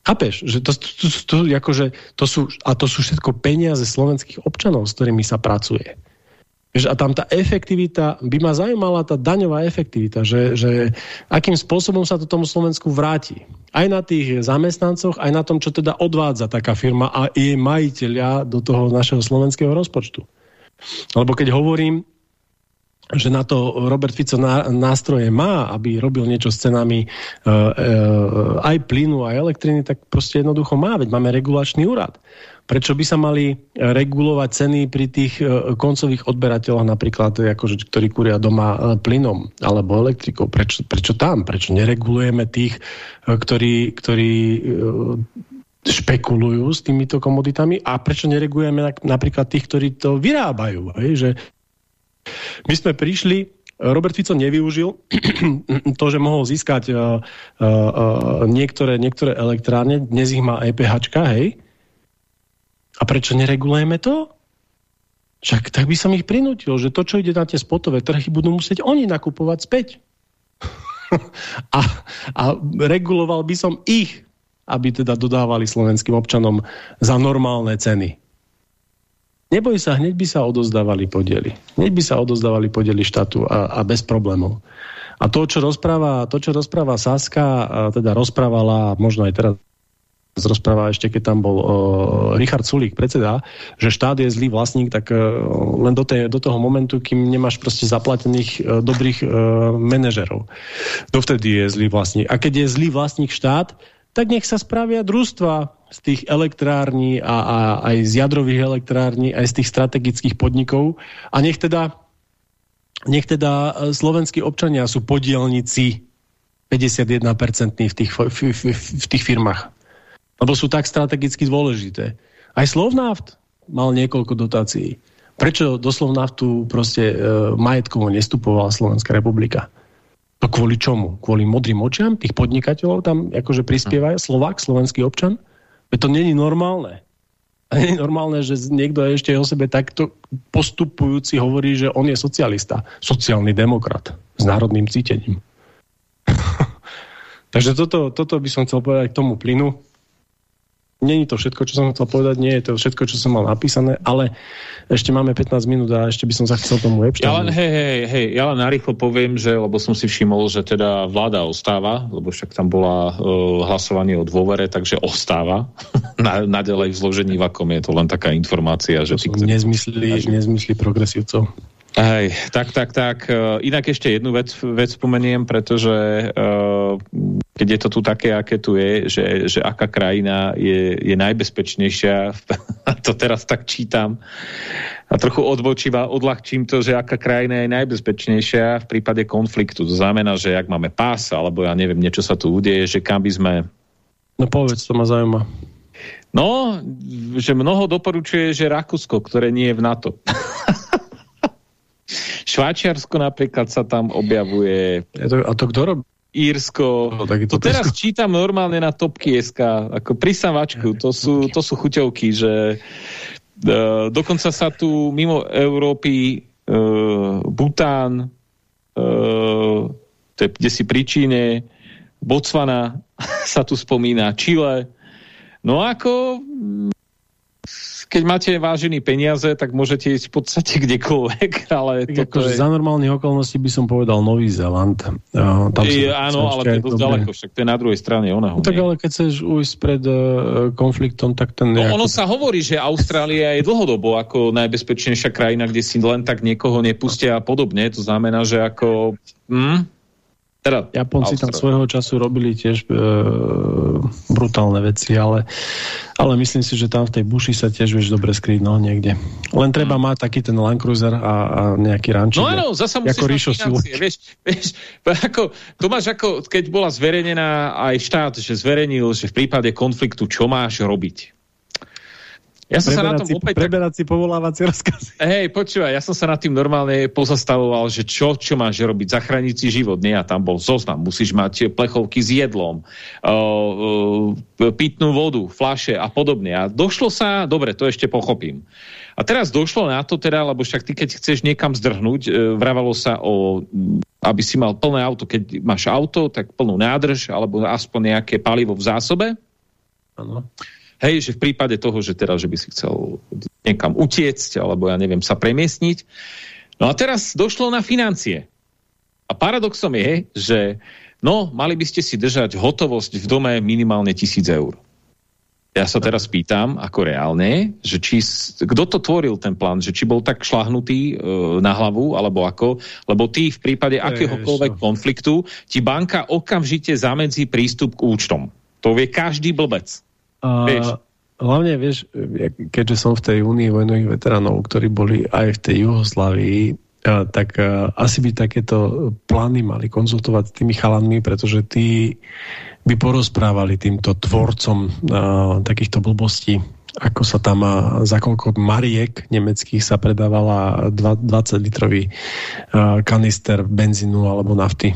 Chápeš? Že to, to, to, to, akože, to sú, a to sú všetko peniaze slovenských občanov, s ktorými sa pracuje. A tam tá efektivita, by ma zaujímala tá daňová efektivita, že, že akým spôsobom sa to tomu Slovensku vráti. Aj na tých zamestnancoch, aj na tom, čo teda odvádza taká firma a jej majiteľia do toho našeho slovenského rozpočtu. Lebo keď hovorím, že na to Robert Fico nástroje má, aby robil niečo s cenami e, e, aj plynu, aj elektriny, tak proste jednoducho má, veď máme regulačný úrad. Prečo by sa mali regulovať ceny pri tých e, koncových odberateľoch napríklad, akože, ktorí kúria doma e, plynom alebo elektrikou? Prečo, prečo tam? Prečo neregulujeme tých, e, ktorí, ktorí e, špekulujú s týmito komoditami a prečo neregulujeme napríklad tých, ktorí to vyrábajú? Hej? Že my sme prišli, Robert Fico nevyužil <clears throat> to, že mohol získať uh, uh, niektoré, niektoré elektrárne, dnes ich má EPH, hej? A prečo neregulujeme to? Však tak by som ich prinútil, že to, čo ide na tie spotové trhy, budú musieť oni nakupovať späť. <laughs> a, a reguloval by som ich, aby teda dodávali slovenským občanom za normálne ceny. Neboj sa, hneď by sa odozdávali podiely. Hneď by sa odozdávali podiely štátu a, a bez problémov. A to, čo rozpráva, to, čo rozpráva Saska, teda rozprávala, možno aj teraz rozpráva ešte, keď tam bol uh, Richard Sulík, predseda, že štát je zlý vlastník, tak uh, len do, tej, do toho momentu, kým nemáš proste zaplatených uh, dobrých uh, manažerov. Dovtedy je zlý vlastník. A keď je zlý vlastník štát, tak nech sa spravia družstva z tých elektrární a, a aj z jadrových elektrární, aj z tých strategických podnikov a nech teda, nech teda slovenskí občania sú podielnici 51% v tých, v, v, v tých firmách. Lebo sú tak strategicky dôležité. Aj Slovnaft mal niekoľko dotácií. Prečo do Slovnaftu proste e, majetkovo nestupovala Slovenská republika? To kvôli čomu? Kvôli modrým očiam tých podnikateľov tam akože prispievajú Slovák, slovenský občan? to není normálne. A nie je normálne, že niekto ešte o sebe takto postupujúci hovorí, že on je socialista, sociálny demokrat s národným cítením. <laughs> Takže toto, toto by som chcel povedať k tomu plynu. Není to všetko, čo som chcel povedať, nie je to všetko, čo som mal napísané, ale ešte máme 15 minút a ešte by som sa chcel tomu lepšie. Ja len, hej, hej, hej, ja len narýchlo poviem, že, lebo som si všimol, že teda vláda ostáva, lebo však tam bola uh, hlasovanie o dôvere, takže ostáva <laughs> na, naďalej v zložení vakom. Je to len taká informácia, že... To sú nezmysly, nezmysly progresívcov. Hej, tak, tak, tak. E, inak ešte jednu vec, vec spomeniem, pretože uh, keď je to tu také, aké tu je, že, že aká krajina je, je najbezpečnejšia, <laughs> to teraz tak čítam a trochu odbočím a odľahčím to, že aká krajina je najbezpečnejšia v prípade konfliktu. To znamená, že ak máme pás, alebo ja neviem, niečo sa tu udeje, že kam by sme... No povedz, to ma zaujíma. No, že mnoho doporučuje, že Rakúsko, ktoré nie je v NATO. <laughs> Švajčiarsko napríklad sa tam objavuje. A to kto robí? Írsko. No, to, to teraz čítam normálne na topky.sk, ako prisavačku, to sú, to sú chuťovky, že uh, dokonca sa tu mimo Európy uh, Bután, uh, to je kde si príčine, Botswana <laughs> sa tu spomína, Chile. No ako keď máte vážený peniaze, tak môžete ísť v podstate kdekoľvek, <laughs> ale tak toto je... Za normálnych okolností by som povedal Nový Zeland. Uh, tam je, áno, ale to je dosť ďaleko, však to je na druhej strane oného. No, tak ale keď chceš ujsť pred uh, konfliktom, tak ten... No, ono sa hovorí, že Austrália je dlhodobo ako najbezpečnejšia krajina, kde si len tak niekoho nepustia a podobne. To znamená, že ako... Hm? Teda, Japonci tam svojho času robili tiež e, brutálne veci, ale, ale myslím si, že tam v tej buši sa tiež vieš dobre skryť no, niekde. Len treba mm. mať taký ten Land Cruiser a, a nejaký rančík. No áno, zasa musíš ako financie, vieš, vieš, <laughs> ako, to máš ako, keď bola zverejnená aj štát, že zverejnil, že v prípade konfliktu, čo máš robiť. Ja som sa na tom opäť... Preberať si povolávacie rozkazy. <laughs> Hej, počúvaj, ja som sa na tým normálne pozastavoval, že čo, čo máš robiť, zachrániť si život. Nie, a tam bol zoznam, musíš mať plechovky s jedlom, uh, uh, pitnú vodu, flaše a podobne. A došlo sa, dobre, to ešte pochopím. A teraz došlo na to teda, lebo však ty keď chceš niekam zdrhnúť, uh, vravalo sa o aby si mal plné auto. Keď máš auto, tak plnú nádrž, alebo aspoň nejaké palivo v zásobe. Áno. Hej, že v prípade toho, že teda, že by si chcel niekam utiecť, alebo ja neviem, sa premiestniť, No a teraz došlo na financie. A paradoxom je, že no, mali by ste si držať hotovosť v dome minimálne tisíc eur. Ja sa teraz pýtam, ako reálne, že či, kto to tvoril ten plán, že či bol tak šlahnutý e, na hlavu, alebo ako, lebo ty v prípade akéhokoľvek konfliktu ti banka okamžite zamedzí prístup k účtom. To vie každý blbec. A, vieš? Hlavne, vieš, keďže som v tej únii vojnových veteránov, ktorí boli aj v tej Juhoslávii, tak asi by takéto plány mali konzultovať s tými chalanmi, pretože tí by porozprávali týmto tvorcom takýchto blbostí, ako sa tam za koľko mariek nemeckých sa predávala 20 litrový kanister benzínu alebo nafty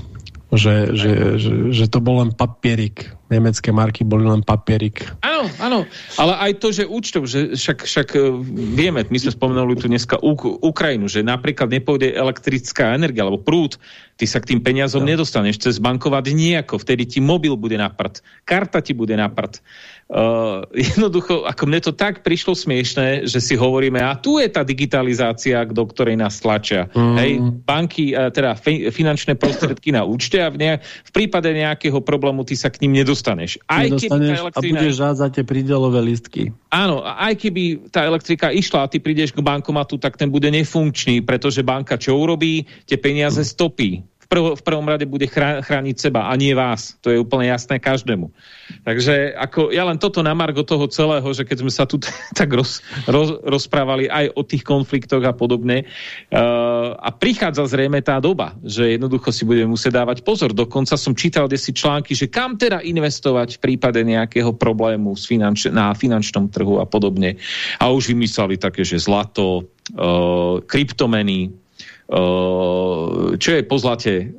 že, že, že, že to bol len papierik. Nemecké marky boli len papierik. Áno, áno. Ale aj to, že účtov, že však, však e, vieme, my sme spomenuli tu dneska Uk Ukrajinu, že napríklad nepôjde elektrická energia alebo prúd, ty sa k tým peniazom no. nedostaneš cez bankovať nejako, vtedy ti mobil bude na prd, karta ti bude na prd. Uh, jednoducho, ako mne to tak prišlo smiešné, že si hovoríme, a tu je tá digitalizácia, do ktorej nás tlačia. Mm. Hej, banky, uh, teda finančné prostriedky na účte a v, v prípade nejakého problému ty sa k ním nedostaneš. Aj nedostaneš a budeš za tie prídelové listky. Áno, aj keby tá elektrika išla a ty prídeš k bankomatu, tak ten bude nefunkčný, pretože banka čo urobí? Tie peniaze stopí prv, v prvom rade bude chrániť seba a nie vás. To je úplne jasné každému. Takže ako, ja len toto na margo toho celého, že keď sme sa tu <laughs> tak roz, roz, rozprávali aj o tých konfliktoch a podobne uh, a prichádza zrejme tá doba, že jednoducho si budeme musieť dávať pozor. Dokonca som čítal desi články, že kam teda investovať v prípade nejakého problému s finanč na finančnom trhu a podobne. A už vymysleli také, že zlato, uh, kryptomeny, čo je po zlate?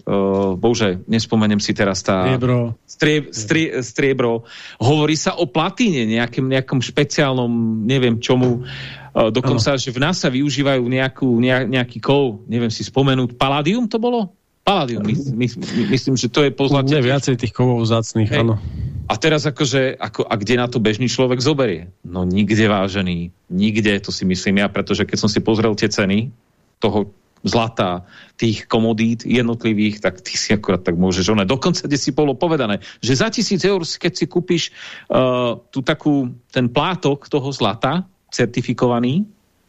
bože, nespomeniem si teraz tá... Striebro. Strie, strie, striebro. Hovorí sa o platíne, nejakým, nejakom špeciálnom, neviem čomu. dokonca, ano. že v NASA využívajú nejakú, nejaký kov, neviem si spomenúť. Palladium to bolo? Palladium, my, my, my, myslím, že to je po zlate. Nie, viacej tých kovov zácných, áno. A teraz akože, ako, a kde na to bežný človek zoberie? No nikde, vážený. Nikde, to si myslím ja, pretože keď som si pozrel tie ceny toho, zlata, tých komodít jednotlivých, tak ty si akorát tak môžeš. One dokonca, kde si bolo povedané, že za tisíc eur, keď si kúpiš uh, tú takú, ten plátok toho zlata, certifikovaný,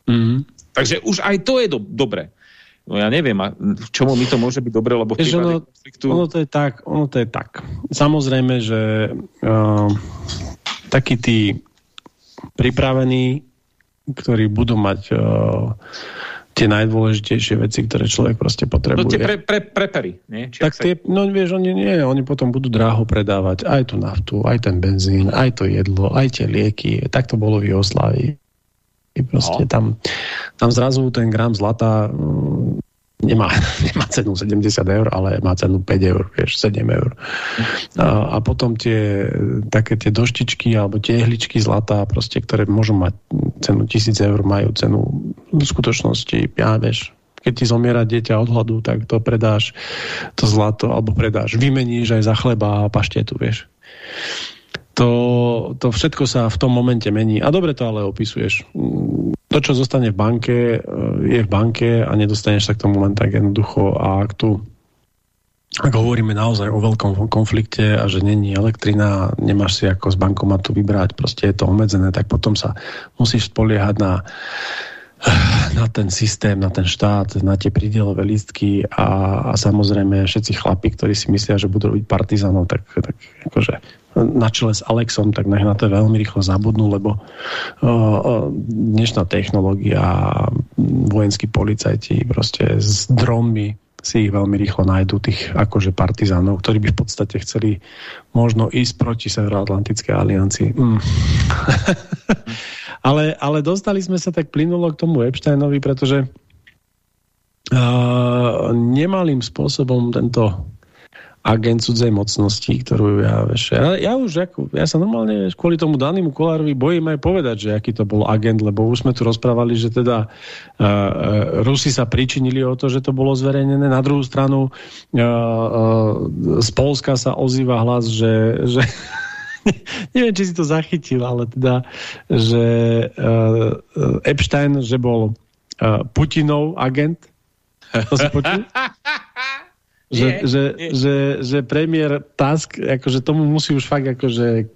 mm -hmm. takže už aj to je do, dobré. No ja neviem, a v čomu mi to môže byť dobre, lebo Jež ono, konfliktu... ono, to je tak, ono to je tak. Samozrejme, že uh, takí tí pripravení, ktorí budú mať uh, tie najdôležitejšie veci, ktoré človek proste potrebuje. No tie pre, pre, prepery, nie? Či tak tie, no vieš, oni nie, oni potom budú dráho predávať aj tú naftu, aj ten benzín, aj to jedlo, aj tie lieky. Tak to bolo v Jugoslávii. Proste no. tam, tam zrazu ten gram zlata nemá, <laughs> nemá cenu 70 eur, ale má cenu 5 eur, vieš, 7 eur. A, a potom tie také tie doštičky alebo tie ihličky zlata, proste, ktoré môžu mať cenu 1000 eur, majú cenu v skutočnosti, ja vieš, keď ti zomiera dieťa od hladu, tak to predáš to zlato, alebo predáš, vymeníš aj za chleba a paštetu, vieš to, to všetko sa v tom momente mení. A dobre to ale opisuješ. To, čo zostane v banke, e, je v banke a nedostaneš sa k tomu len tak jednoducho. A ak tu ak hovoríme naozaj o veľkom konflikte a že není elektrina, nemáš si ako z bankomatu vybrať, proste je to obmedzené, tak potom sa musíš spoliehať na na ten systém, na ten štát, na tie prídelové lístky a, a samozrejme všetci chlapi, ktorí si myslia, že budú robiť partizanov, tak, tak akože na čele s Alexom, tak na to veľmi rýchlo zabudnú, lebo dnešná technológia vojenskí policajti proste s dronmi si ich veľmi rýchlo nájdú, tých akože partizánov, ktorí by v podstate chceli možno ísť proti Severoatlantickej aliancii. Mm. <laughs> ale, ale dostali sme sa tak plynulo k tomu Epsteinovi, pretože uh, nemalým spôsobom tento agent cudzej mocnosti, ktorú ja, vieš, ja, ja už, ja sa normálne kvôli tomu danému Kolárovi bojím aj povedať, že aký to bol agent, lebo už sme tu rozprávali, že teda uh, Rusi sa pričinili o to, že to bolo zverejnené. Na druhú stranu uh, uh, z Polska sa ozýva hlas, že, že <laughs> neviem, či si to zachytil, ale teda, že uh, Epstein, že bol uh, Putinov agent, To si počul? <laughs> že, nie, že, nie. Že, že premiér Tusk, akože tomu musí už fakt akože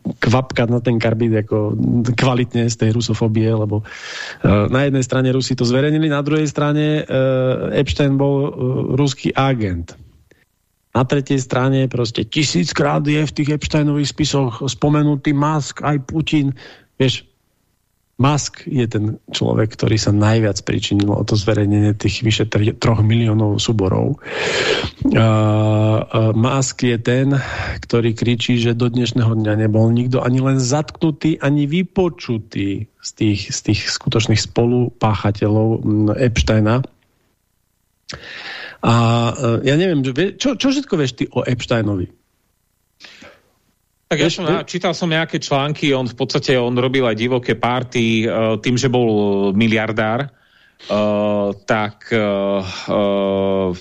kvapkať na ten karbid ako kvalitne z tej rusofobie, lebo uh, na jednej strane Rusi to zverejnili, na druhej strane uh, Epstein bol uh, ruský agent. Na tretej strane proste tisíckrát je v tých Epsteinových spisoch spomenutý Musk, aj Putin. Vieš, Musk je ten človek, ktorý sa najviac pričinil o to zverejnenie tých vyše 3 miliónov súborov. Uh, Musk je ten, ktorý kričí, že do dnešného dňa nebol nikto ani len zatknutý, ani vypočutý z tých, z tých skutočných spolupáchateľov Epsteina. A uh, ja neviem, čo, čo všetko vieš ty o Epsteinovi? Tak ja som, čítal som nejaké články, on v podstate on robil aj divoké párty uh, tým, že bol miliardár, uh, tak uh, uh,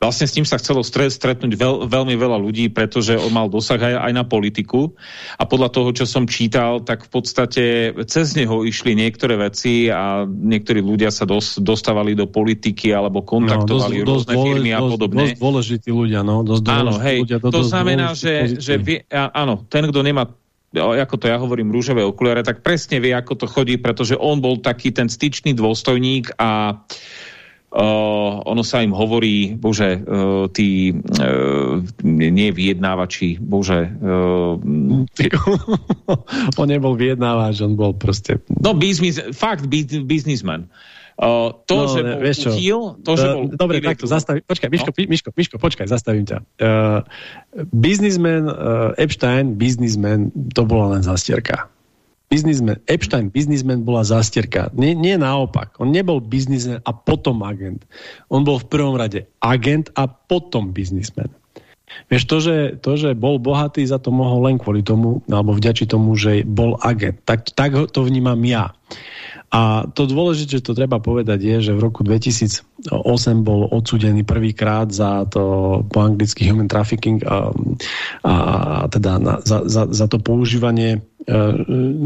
vlastne s ním sa chcelo stretnúť veľ, veľmi veľa ľudí, pretože on mal dosah aj, aj na politiku a podľa toho, čo som čítal, tak v podstate cez neho išli niektoré veci a niektorí ľudia sa dos, dostávali do politiky alebo kontaktovali no, dosť, rôzne dosť firmy a podobne. Dosť dôležití ľudia, no. Dosť áno, hej, ľudia, to, to znamená, že, že vie, áno, ten, kto nemá ako to ja hovorím, rúžové okuliare, tak presne vie, ako to chodí, pretože on bol taký ten styčný dôstojník a uh, Uh, ono sa im hovorí, bože, uh, tí uh, nie vyjednávači, bože. Uh, <laughs> on nebol vyjednávač, on bol proste... No, biznis, fakt biznisman. Uh, to, no, že ne, bol vieš čo? Uchýl, to, že bol... Dobre, takto, zastaví, počkaj, Miško, no? Miško, Miško, počkaj, zastavím ťa. Uh, biznismen, uh, Epstein, biznismen, to bola len zastierka biznismen, Epstein biznismen bola zastierka. Nie, nie naopak. On nebol biznismen a potom agent. On bol v prvom rade agent a potom biznismen. Vieš, to že, to, že bol bohatý, za to mohol len kvôli tomu, alebo vďači tomu, že bol agent. Tak, tak to vnímam ja. A to dôležité, čo treba povedať, je, že v roku 2008 bol odsudený prvýkrát za to po anglicky human trafficking a, a teda na, za, za, za to používanie E,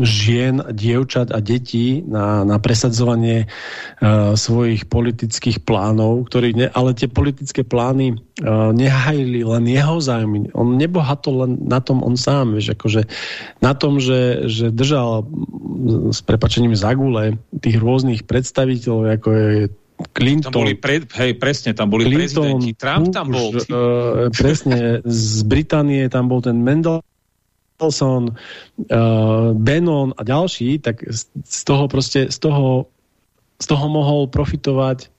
žien, dievčat a detí na, na presadzovanie uh, svojich politických plánov, ktorý ne, ale tie politické plány uh, nehajili len jeho zájmy. On nebohatol len na tom on sám, vieš, akože na tom, že, že držal s prepačením zagule tých rôznych predstaviteľov, ako je Clinton. Tam boli pre, hej, presne, tam boli Clinton, prezidenti. Trump tam bol. uh, presne, z Británie tam bol ten Mendel Nicholson, uh, Bannon a ďalší, tak z toho proste, z toho, z toho mohol profitovať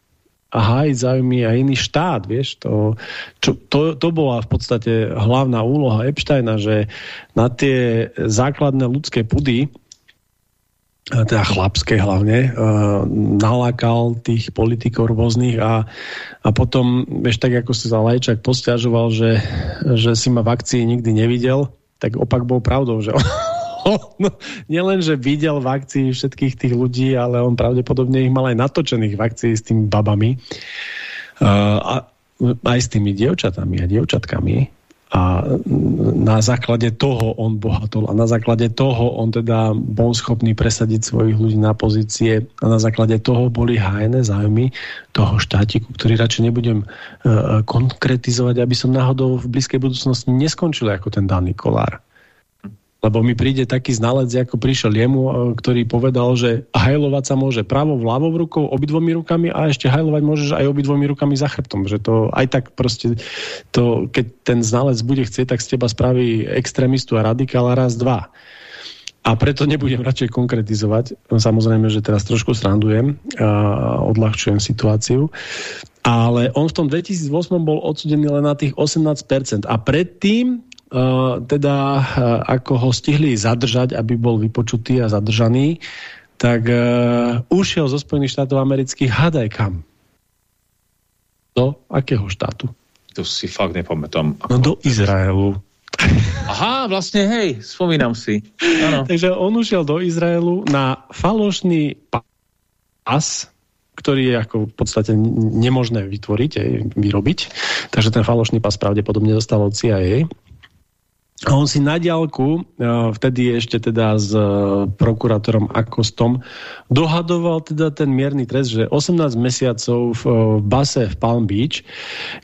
a hájiť záujmy aj iný štát, vieš, to, čo, to, to bola v podstate hlavná úloha Epsteina, že na tie základné ľudské pudy teda chlapské hlavne, uh, nalákal tých politikov rôznych a, a potom, vieš, tak ako si za Lajčak posťažoval, že, že si ma v akcii nikdy nevidel, tak opak bol pravdou, že <laughs> on no, nielen, že videl v akcii všetkých tých ľudí, ale on pravdepodobne ich mal aj natočených v akcii s tými babami. Uh, a aj s tými dievčatami a dievčatkami a na základe toho on bohatol a na základe toho on teda bol schopný presadiť svojich ľudí na pozície a na základe toho boli hájené zájmy toho štátiku, ktorý radšej nebudem uh, konkretizovať, aby som náhodou v blízkej budúcnosti neskončil ako ten daný kolár. Lebo mi príde taký znalec, ako prišiel jemu, e, ktorý povedal, že hajlovať sa môže pravou, ľavou rukou, obidvomi rukami a ešte hajlovať môžeš aj obidvomi rukami za chrbtom. Že to aj tak proste, to, keď ten znalec bude chcieť, tak z teba spraví extrémistu a radikála raz, dva. A preto nebudem radšej konkretizovať. Samozrejme, že teraz trošku srandujem a odľahčujem situáciu. Ale on v tom 2008 bol odsudený len na tých 18%. A predtým teda uh, ako ho stihli zadržať, aby bol vypočutý a zadržaný, tak uh, ušiel zo Spojených štátov amerických hadaj kam. Do akého štátu? To si fakt nepamätám. No do Izraelu. Aha, vlastne, hej, spomínam si. Ano. <laughs> Takže on ušiel do Izraelu na falošný pas, ktorý je ako v podstate nemožné vytvoriť, vyrobiť. Takže ten falošný pas pravdepodobne dostal od CIA A on si na diálku, vtedy ešte teda s prokurátorom Akostom, dohadoval teda ten mierny trest, že 18 mesiacov v base v Palm Beach,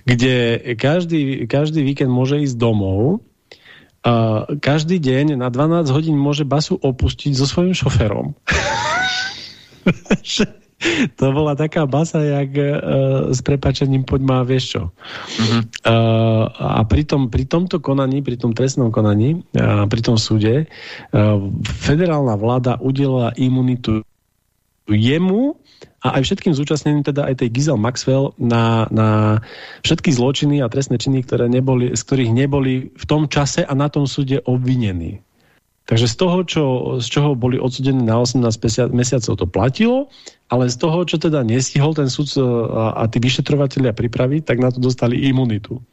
kde každý, každý víkend môže ísť domov, každý deň na 12 hodín môže basu opustiť so svojím šoferom. <laughs> <laughs> to bola taká basa, jak uh, s prepačením poď má, vieš čo. Uh -huh. uh, a pri, tom, pri tomto konaní, pri tom trestnom konaní, uh, pri tom súde, uh, federálna vláda udelila imunitu jemu a aj všetkým zúčastneným, teda aj tej Gizel Maxwell na, na všetky zločiny a trestné činy, ktoré neboli, z ktorých neboli v tom čase a na tom súde obvinení. Takže z toho, čo, z čoho boli odsudení na 18 mesiacov, to platilo, ale z toho, čo teda nestihol ten súd a, a tí vyšetrovateľia pripraviť, tak na to dostali imunitu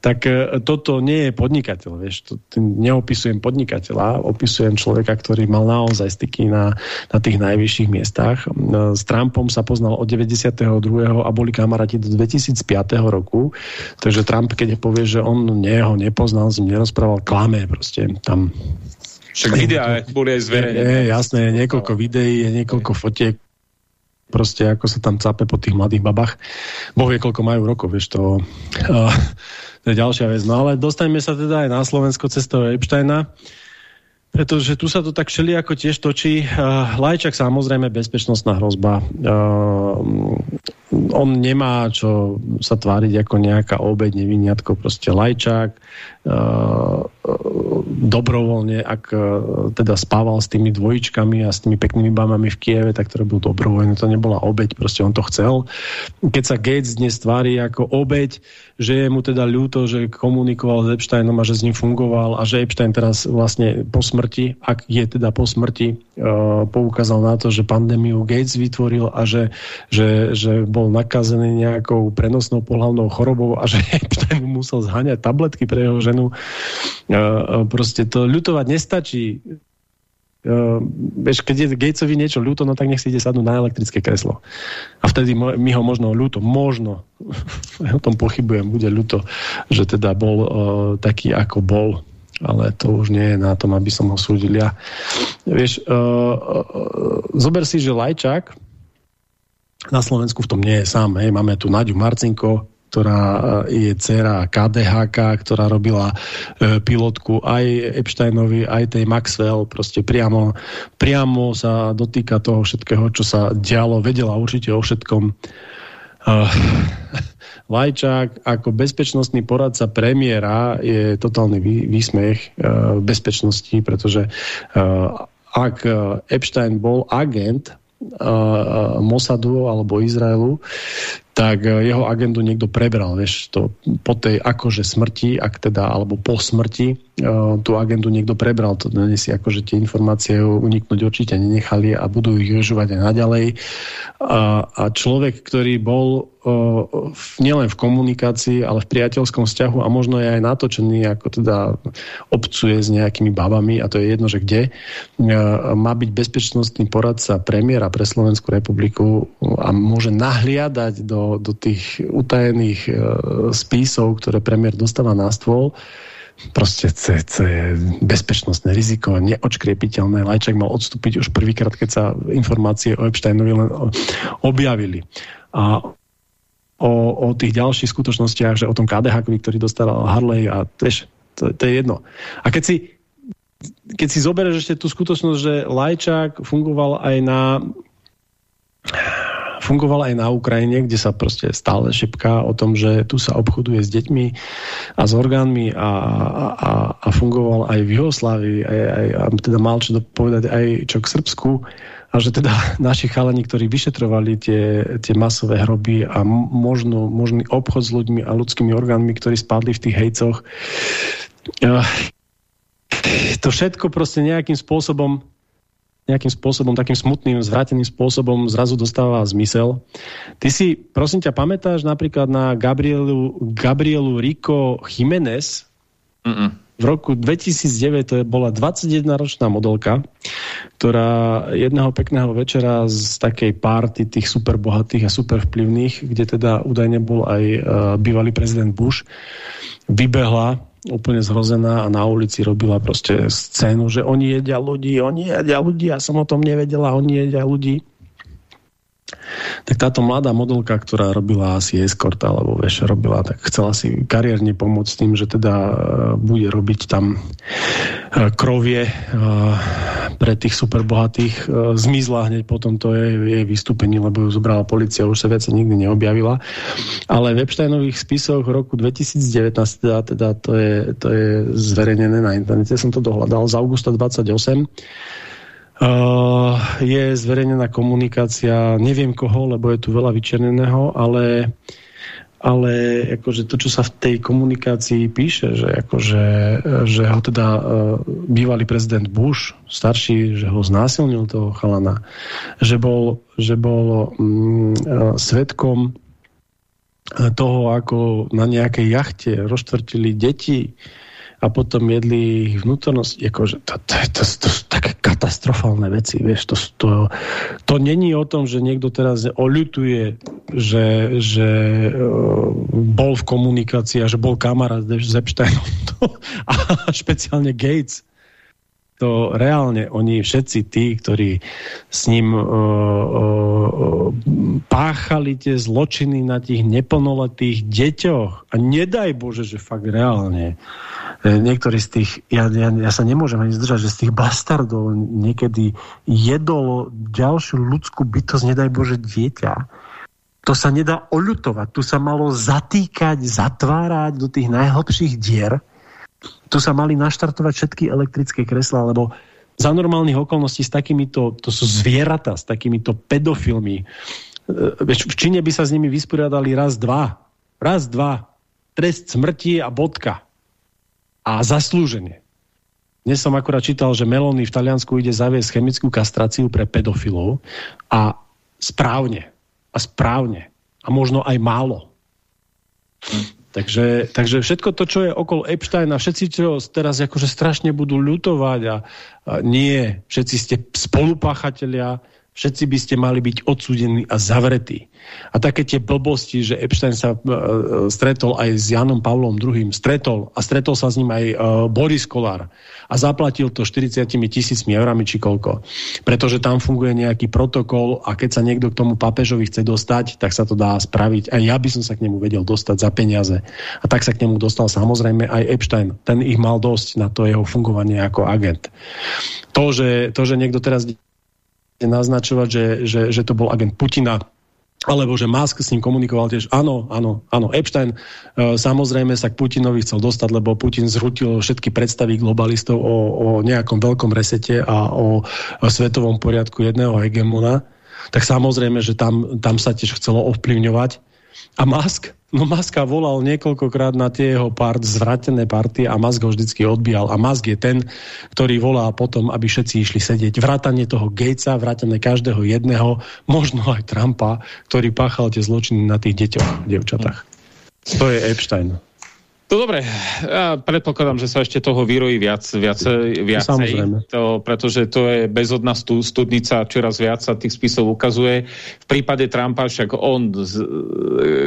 tak e, toto nie je podnikateľ, vieš, to, neopisujem podnikateľa, opisujem človeka, ktorý mal naozaj styky na, na tých najvyšších miestach. E, s Trumpom sa poznal od 92. a boli kamaráti do 2005. roku, takže Trump, keď povie, že on nie, ho nepoznal, s ním nerozprával, klame proste, tam však videá boli aj zverejnené. Je, jasné, niekoľko videí, je niekoľko fotiek, proste ako sa tam cape po tých mladých babách. Boh vie, koľko majú rokov, vieš, to, uh, to je ďalšia vec. No ale dostaňme sa teda aj na Slovensko cestou Epsteina, pretože tu sa to tak šeli ako tiež točí. Uh, Lajčak samozrejme bezpečnostná hrozba. Uh, on nemá čo sa tváriť ako nejaká obeď, neviniatko, proste Lajčák, uh, dobrovoľne, ak uh, teda spával s tými dvojičkami a s tými peknými bamami v Kieve, tak to robil dobrovoľne, to nebola obeď, proste on to chcel. Keď sa Gates dnes tvári ako obeď, že je mu teda ľúto, že komunikoval s Epsteinom a že s ním fungoval a že Epstein teraz vlastne po smrti, ak je teda po smrti, uh, poukázal na to, že pandémiu Gates vytvoril a že, že, že bol nakazený nejakou prenosnou pohľavnou chorobou a že <laughs> Epstein mu musel zháňať tabletky pre jeho ženu. Uh, proste to ľutovať nestačí. Uh, vieš, keď je Gatesovi niečo ľúto, no tak nech si ide sadnúť na elektrické kreslo. A vtedy my ho možno ľúto, možno, <laughs> ja o tom pochybujem, bude ľúto, že teda bol uh, taký, ako bol ale to už nie je na tom, aby som ho súdil ja. Vieš, uh, uh, zober si, že Lajčák na Slovensku v tom nie je sám. Hej. Máme tu Naďu Marcinko, ktorá eh, je dcera KDHK, ktorá robila e, pilotku aj Epsteinovi, aj tej Maxwell, proste priamo, priamo sa dotýka toho všetkého, čo sa dialo, vedela určite o všetkom. Uh, <laughs> Lajčák ako bezpečnostný poradca premiéra je totálny vý, výsmech bezpečnosti, pretože ak Epstein bol agent Mossadu alebo Izraelu, tak e, jeho agendu niekto prebral, vieš, to po tej akože smrti, ak teda, alebo po smrti, uh, tú agendu niekto prebral, to nie si akože tie informácie uniknúť určite nenechali a budú ich využívať aj naďalej. A, a človek, ktorý bol uh, nielen v komunikácii, ale v priateľskom vzťahu a možno je aj natočený, ako teda obcuje s nejakými babami, a to je jedno, že kde, uh, má byť bezpečnostný poradca premiéra pre Slovenskú republiku a môže nahliadať do do, tých utajených uh, spisov, ktoré premiér dostáva na stôl, proste to je bezpečnostné riziko, neočkriepiteľné. Lajčák mal odstúpiť už prvýkrát, keď sa informácie o Epsteinovi len objavili. A o, o tých ďalších skutočnostiach, že o tom KDH, ktorý dostal Harley a vieš, to, to je jedno. A keď si keď si zoberieš ešte tú skutočnosť, že Lajčák fungoval aj na fungoval aj na Ukrajine, kde sa proste stále šepká o tom, že tu sa obchoduje s deťmi a s orgánmi a, a, a fungoval aj v Juhoslávii aj, aj, a teda mal čo povedať aj čo k Srbsku. A že teda <laughs> naši chalani, ktorí vyšetrovali tie, tie masové hroby a možno, možný obchod s ľuďmi a ľudskými orgánmi, ktorí spadli v tých hejcoch, eh, to všetko proste nejakým spôsobom nejakým spôsobom, takým smutným, zvráteným spôsobom zrazu dostáva zmysel. Ty si, prosím ťa, pamätáš napríklad na Gabrielu, Gabrielu Rico Jiménez? Mm -mm. V roku 2009 to bola 21-ročná modelka, ktorá jedného pekného večera z takej párty tých super bohatých a super vplyvných, kde teda údajne bol aj uh, bývalý prezident Bush, vybehla úplne zhrozená a na ulici robila proste scénu, že oni jedia ľudí, oni jedia ľudí, ja som o tom nevedela, oni jedia ľudí tak táto mladá modelka, ktorá robila asi escort alebo vieš, robila, tak chcela si kariérne pomôcť tým, že teda e, bude robiť tam e, krovie e, pre tých superbohatých. Zmizla hneď po tomto jej, jej vystúpení, lebo ju zobrala policia, už sa viac nikdy neobjavila. Ale v Epsteinových spisoch roku 2019, teda, teda to, je, to je zverejnené na internete, som to dohľadal, z augusta 28, Uh, je zverejnená komunikácia, neviem koho, lebo je tu veľa vyčerneného, ale, ale akože to, čo sa v tej komunikácii píše, že, akože, že ho teda uh, bývalý prezident Bush, starší, že ho znásilnil toho chalana, že bol, že bol um, uh, svetkom toho, ako na nejakej jachte roztvrtili deti, a potom jedli ich vnútornosť. Akože to, to, to, to, sú také katastrofálne veci. Vieš, to, to, to není o tom, že niekto teraz oľutuje, že, že uh, bol v komunikácii a že bol kamarát s Epsteinom <laughs> a špeciálne Gates to reálne oni všetci tí, ktorí s ním uh, uh, páchali tie zločiny na tých neplnoletých deťoch a nedaj Bože, že fakt reálne e, niektorí z tých, ja, ja, ja sa nemôžem ani zdržať, že z tých bastardov niekedy jedolo ďalšiu ľudskú bytosť, nedaj Bože, dieťa. To sa nedá oľutovať. Tu sa malo zatýkať, zatvárať do tých najhlbších dier tu sa mali naštartovať všetky elektrické kreslá, lebo za normálnych okolností s takýmito, to sú zvieratá, s takýmito pedofilmi. E, v Číne by sa s nimi vysporiadali raz, dva. Raz, dva. Trest smrti a bodka. A zaslúženie. Dnes som akurát čítal, že Melony v Taliansku ide zaviesť chemickú kastráciu pre pedofilov a správne. A správne. A možno aj málo. Takže, takže všetko to, čo je okolo Epsteina, všetci, čo teraz akože strašne budú ľutovať a, a nie, všetci ste spolupáchatelia, všetci by ste mali byť odsúdení a zavretí. A také tie blbosti, že Epstein sa uh, stretol aj s Janom Pavlom II, stretol a stretol sa s ním aj uh, Boris Kolár a zaplatil to 40 tisícmi eurami či koľko. Pretože tam funguje nejaký protokol a keď sa niekto k tomu papežovi chce dostať, tak sa to dá spraviť. A ja by som sa k nemu vedel dostať za peniaze. A tak sa k nemu dostal samozrejme aj Epstein. Ten ich mal dosť na to jeho fungovanie ako agent. To, že, to, že niekto teraz naznačovať, že, že, že to bol agent Putina, alebo že Musk s ním komunikoval tiež, áno, áno, áno, Epstein e, samozrejme sa k Putinovi chcel dostať, lebo Putin zhrutil všetky predstavy globalistov o, o nejakom veľkom resete a o, o svetovom poriadku jedného hegemona, tak samozrejme, že tam, tam sa tiež chcelo ovplyvňovať. A Musk No Maska volal niekoľkokrát na tie jeho part, zvratené party a Musk ho vždycky odbíjal. A Musk je ten, ktorý volá potom, aby všetci išli sedieť. Vrátanie toho Gatesa, vrátanie každého jedného, možno aj Trumpa, ktorý páchal tie zločiny na tých deťoch, devčatách. To je Epstein. No dobre, ja predpokladám, že sa ešte toho vyrojí viac, viacej, viacej to, pretože to je bezodná studnica, čoraz viac sa tých spisov ukazuje. V prípade Trumpa však on,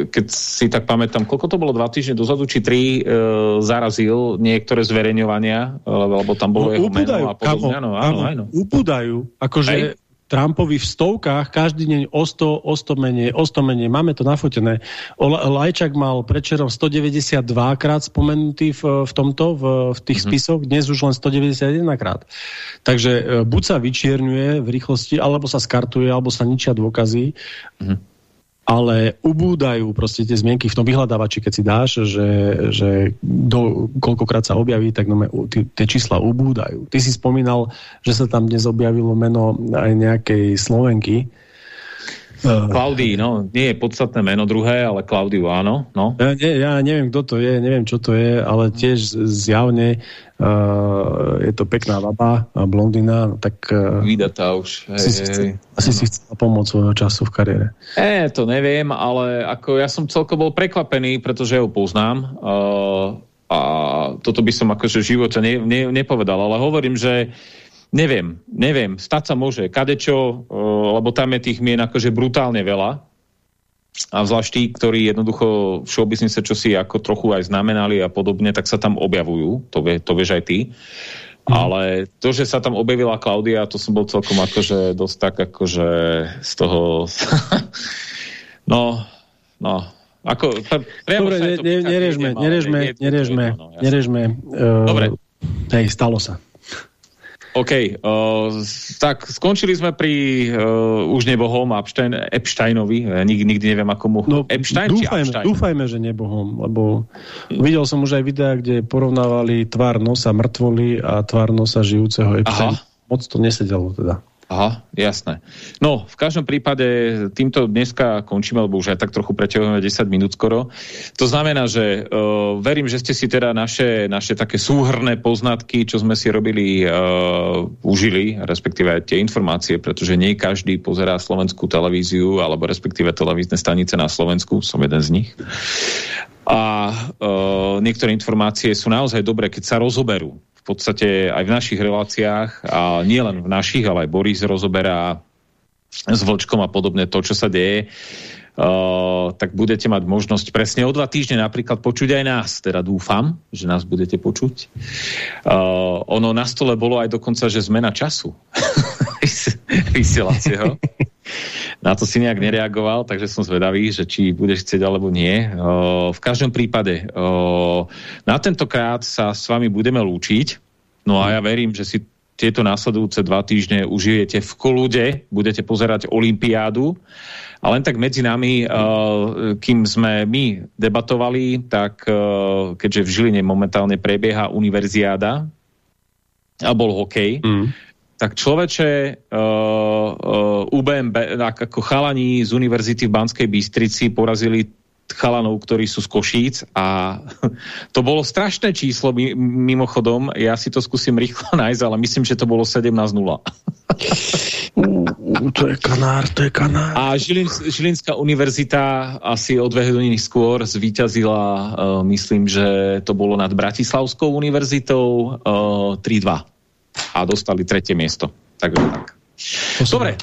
keď si tak pamätám, koľko to bolo, dva týždne dozadu, či tri, e, zarazil niektoré zverejňovania, lebo tam bolo no, jeho upúdajú, meno a podobne. Áno, áno, áno. Upúdajú, akože... Hej? Trumpovi v stovkách, každý deň o 100, o 100 menej, o 100 menej. Máme to nafotené. Lajčak mal predčerom 192 krát spomenutý v, v tomto, v, v tých mm -hmm. spisoch, dnes už len 191 krát. Takže e, buď sa vyčierňuje v rýchlosti, alebo sa skartuje, alebo sa ničia dôkazy. Mm -hmm ale ubúdajú proste tie zmienky v tom vyhľadávači, keď si dáš, že, že do, koľkokrát sa objaví, tak no, tie čísla ubúdajú. Ty si spomínal, že sa tam dnes objavilo meno aj nejakej Slovenky, Klaudii, no, nie je podstatné meno druhé, ale Klaudiu áno. No. Ja, nie, ja neviem, kto to je, neviem, čo to je, ale tiež zjavne uh, je to pekná baba, blondina, tak... Uh, Vydatá už. Hej, asi, hej. asi si chcela pomôcť svojho času v kariére. E, to neviem, ale ako ja som celkom bol prekvapený, pretože ho poznám. Uh, a toto by som akože v živote ne, ne, nepovedal, ale hovorím, že Neviem, neviem, stať sa môže kadečo, lebo tam je tých mien akože brutálne veľa. a zvlášť tí, ktorí jednoducho v showbiznise čo si ako trochu aj znamenali a podobne, tak sa tam objavujú, to, vie, to vieš aj ty. Mm. Ale to, že sa tam objavila Klaudia, to som bol celkom akože dosť tak akože z toho... no, no, ako, Dobre, ne, ne, nerežme, nerežme, nerežme, nerežme. Dobre. Hej, stalo sa. OK, uh, tak skončili sme pri uh, už nebohom Epstein, Epsteinovi, ja nikdy, nikdy neviem ako mu... No, Epstein dúfajme, dúfajme, že nebohom, lebo videl som už aj videa, kde porovnávali tvár nosa mŕtvoly a tvár nosa žijúceho Epsteina. Moc to nesedelo teda. Aha, jasné. No, v každom prípade týmto dneska končíme, lebo už aj tak trochu preťahujeme 10 minút skoro. To znamená, že uh, verím, že ste si teda naše, naše také súhrné poznatky, čo sme si robili, uh, užili, respektíve aj tie informácie, pretože nie každý pozerá slovenskú televíziu, alebo respektíve televízne stanice na Slovensku, som jeden z nich. A uh, niektoré informácie sú naozaj dobré, keď sa rozoberú v podstate aj v našich reláciách a nie len v našich, ale aj Boris rozoberá s Vlčkom a podobne to, čo sa deje, uh, tak budete mať možnosť presne o dva týždne napríklad počuť aj nás, teda dúfam, že nás budete počuť. Uh, ono na stole bolo aj dokonca, že zmena času <laughs> vysielacieho. <laughs> Na to si nejak nereagoval, takže som zvedavý, že či budeš chcieť alebo nie. O, v každom prípade, o, na tentokrát sa s vami budeme lúčiť, no a ja verím, že si tieto následujúce dva týždne užijete v kolude, budete pozerať Olympiádu. A len tak medzi nami, kým sme my debatovali, tak keďže v Žiline momentálne prebieha univerziáda a bol hokej, mm tak človeče uh, uh, UBMB, ako chalani z univerzity v Banskej Bystrici porazili chalanov, ktorí sú z Košíc a <laughs> to bolo strašné číslo mimochodom, ja si to skúsim rýchlo <laughs> nájsť, ale myslím, že to bolo 17-0. to je kanár, to je kanár. A Žilin, Žilinská univerzita asi o dve hodiny skôr zvíťazila, uh, myslím, že to bolo nad Bratislavskou univerzitou uh, 3-2 a dostali tretie miesto. Takže tak. Dobre,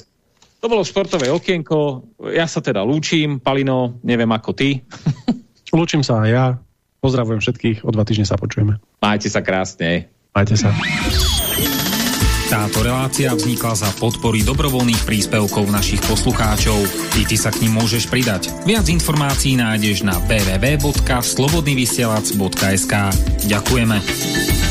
to bolo športové okienko. Ja sa teda lúčim. Palino, neviem ako ty. <laughs> Lúčim sa aj ja. Pozdravujem všetkých. O dva týždne sa počujeme. Majte sa krásne. Majte sa. Táto relácia vznikla za podpory dobrovoľných príspevkov našich poslucháčov. I ty sa k ním môžeš pridať. Viac informácií nájdeš na www.slobodnyvysielac.sk Ďakujeme.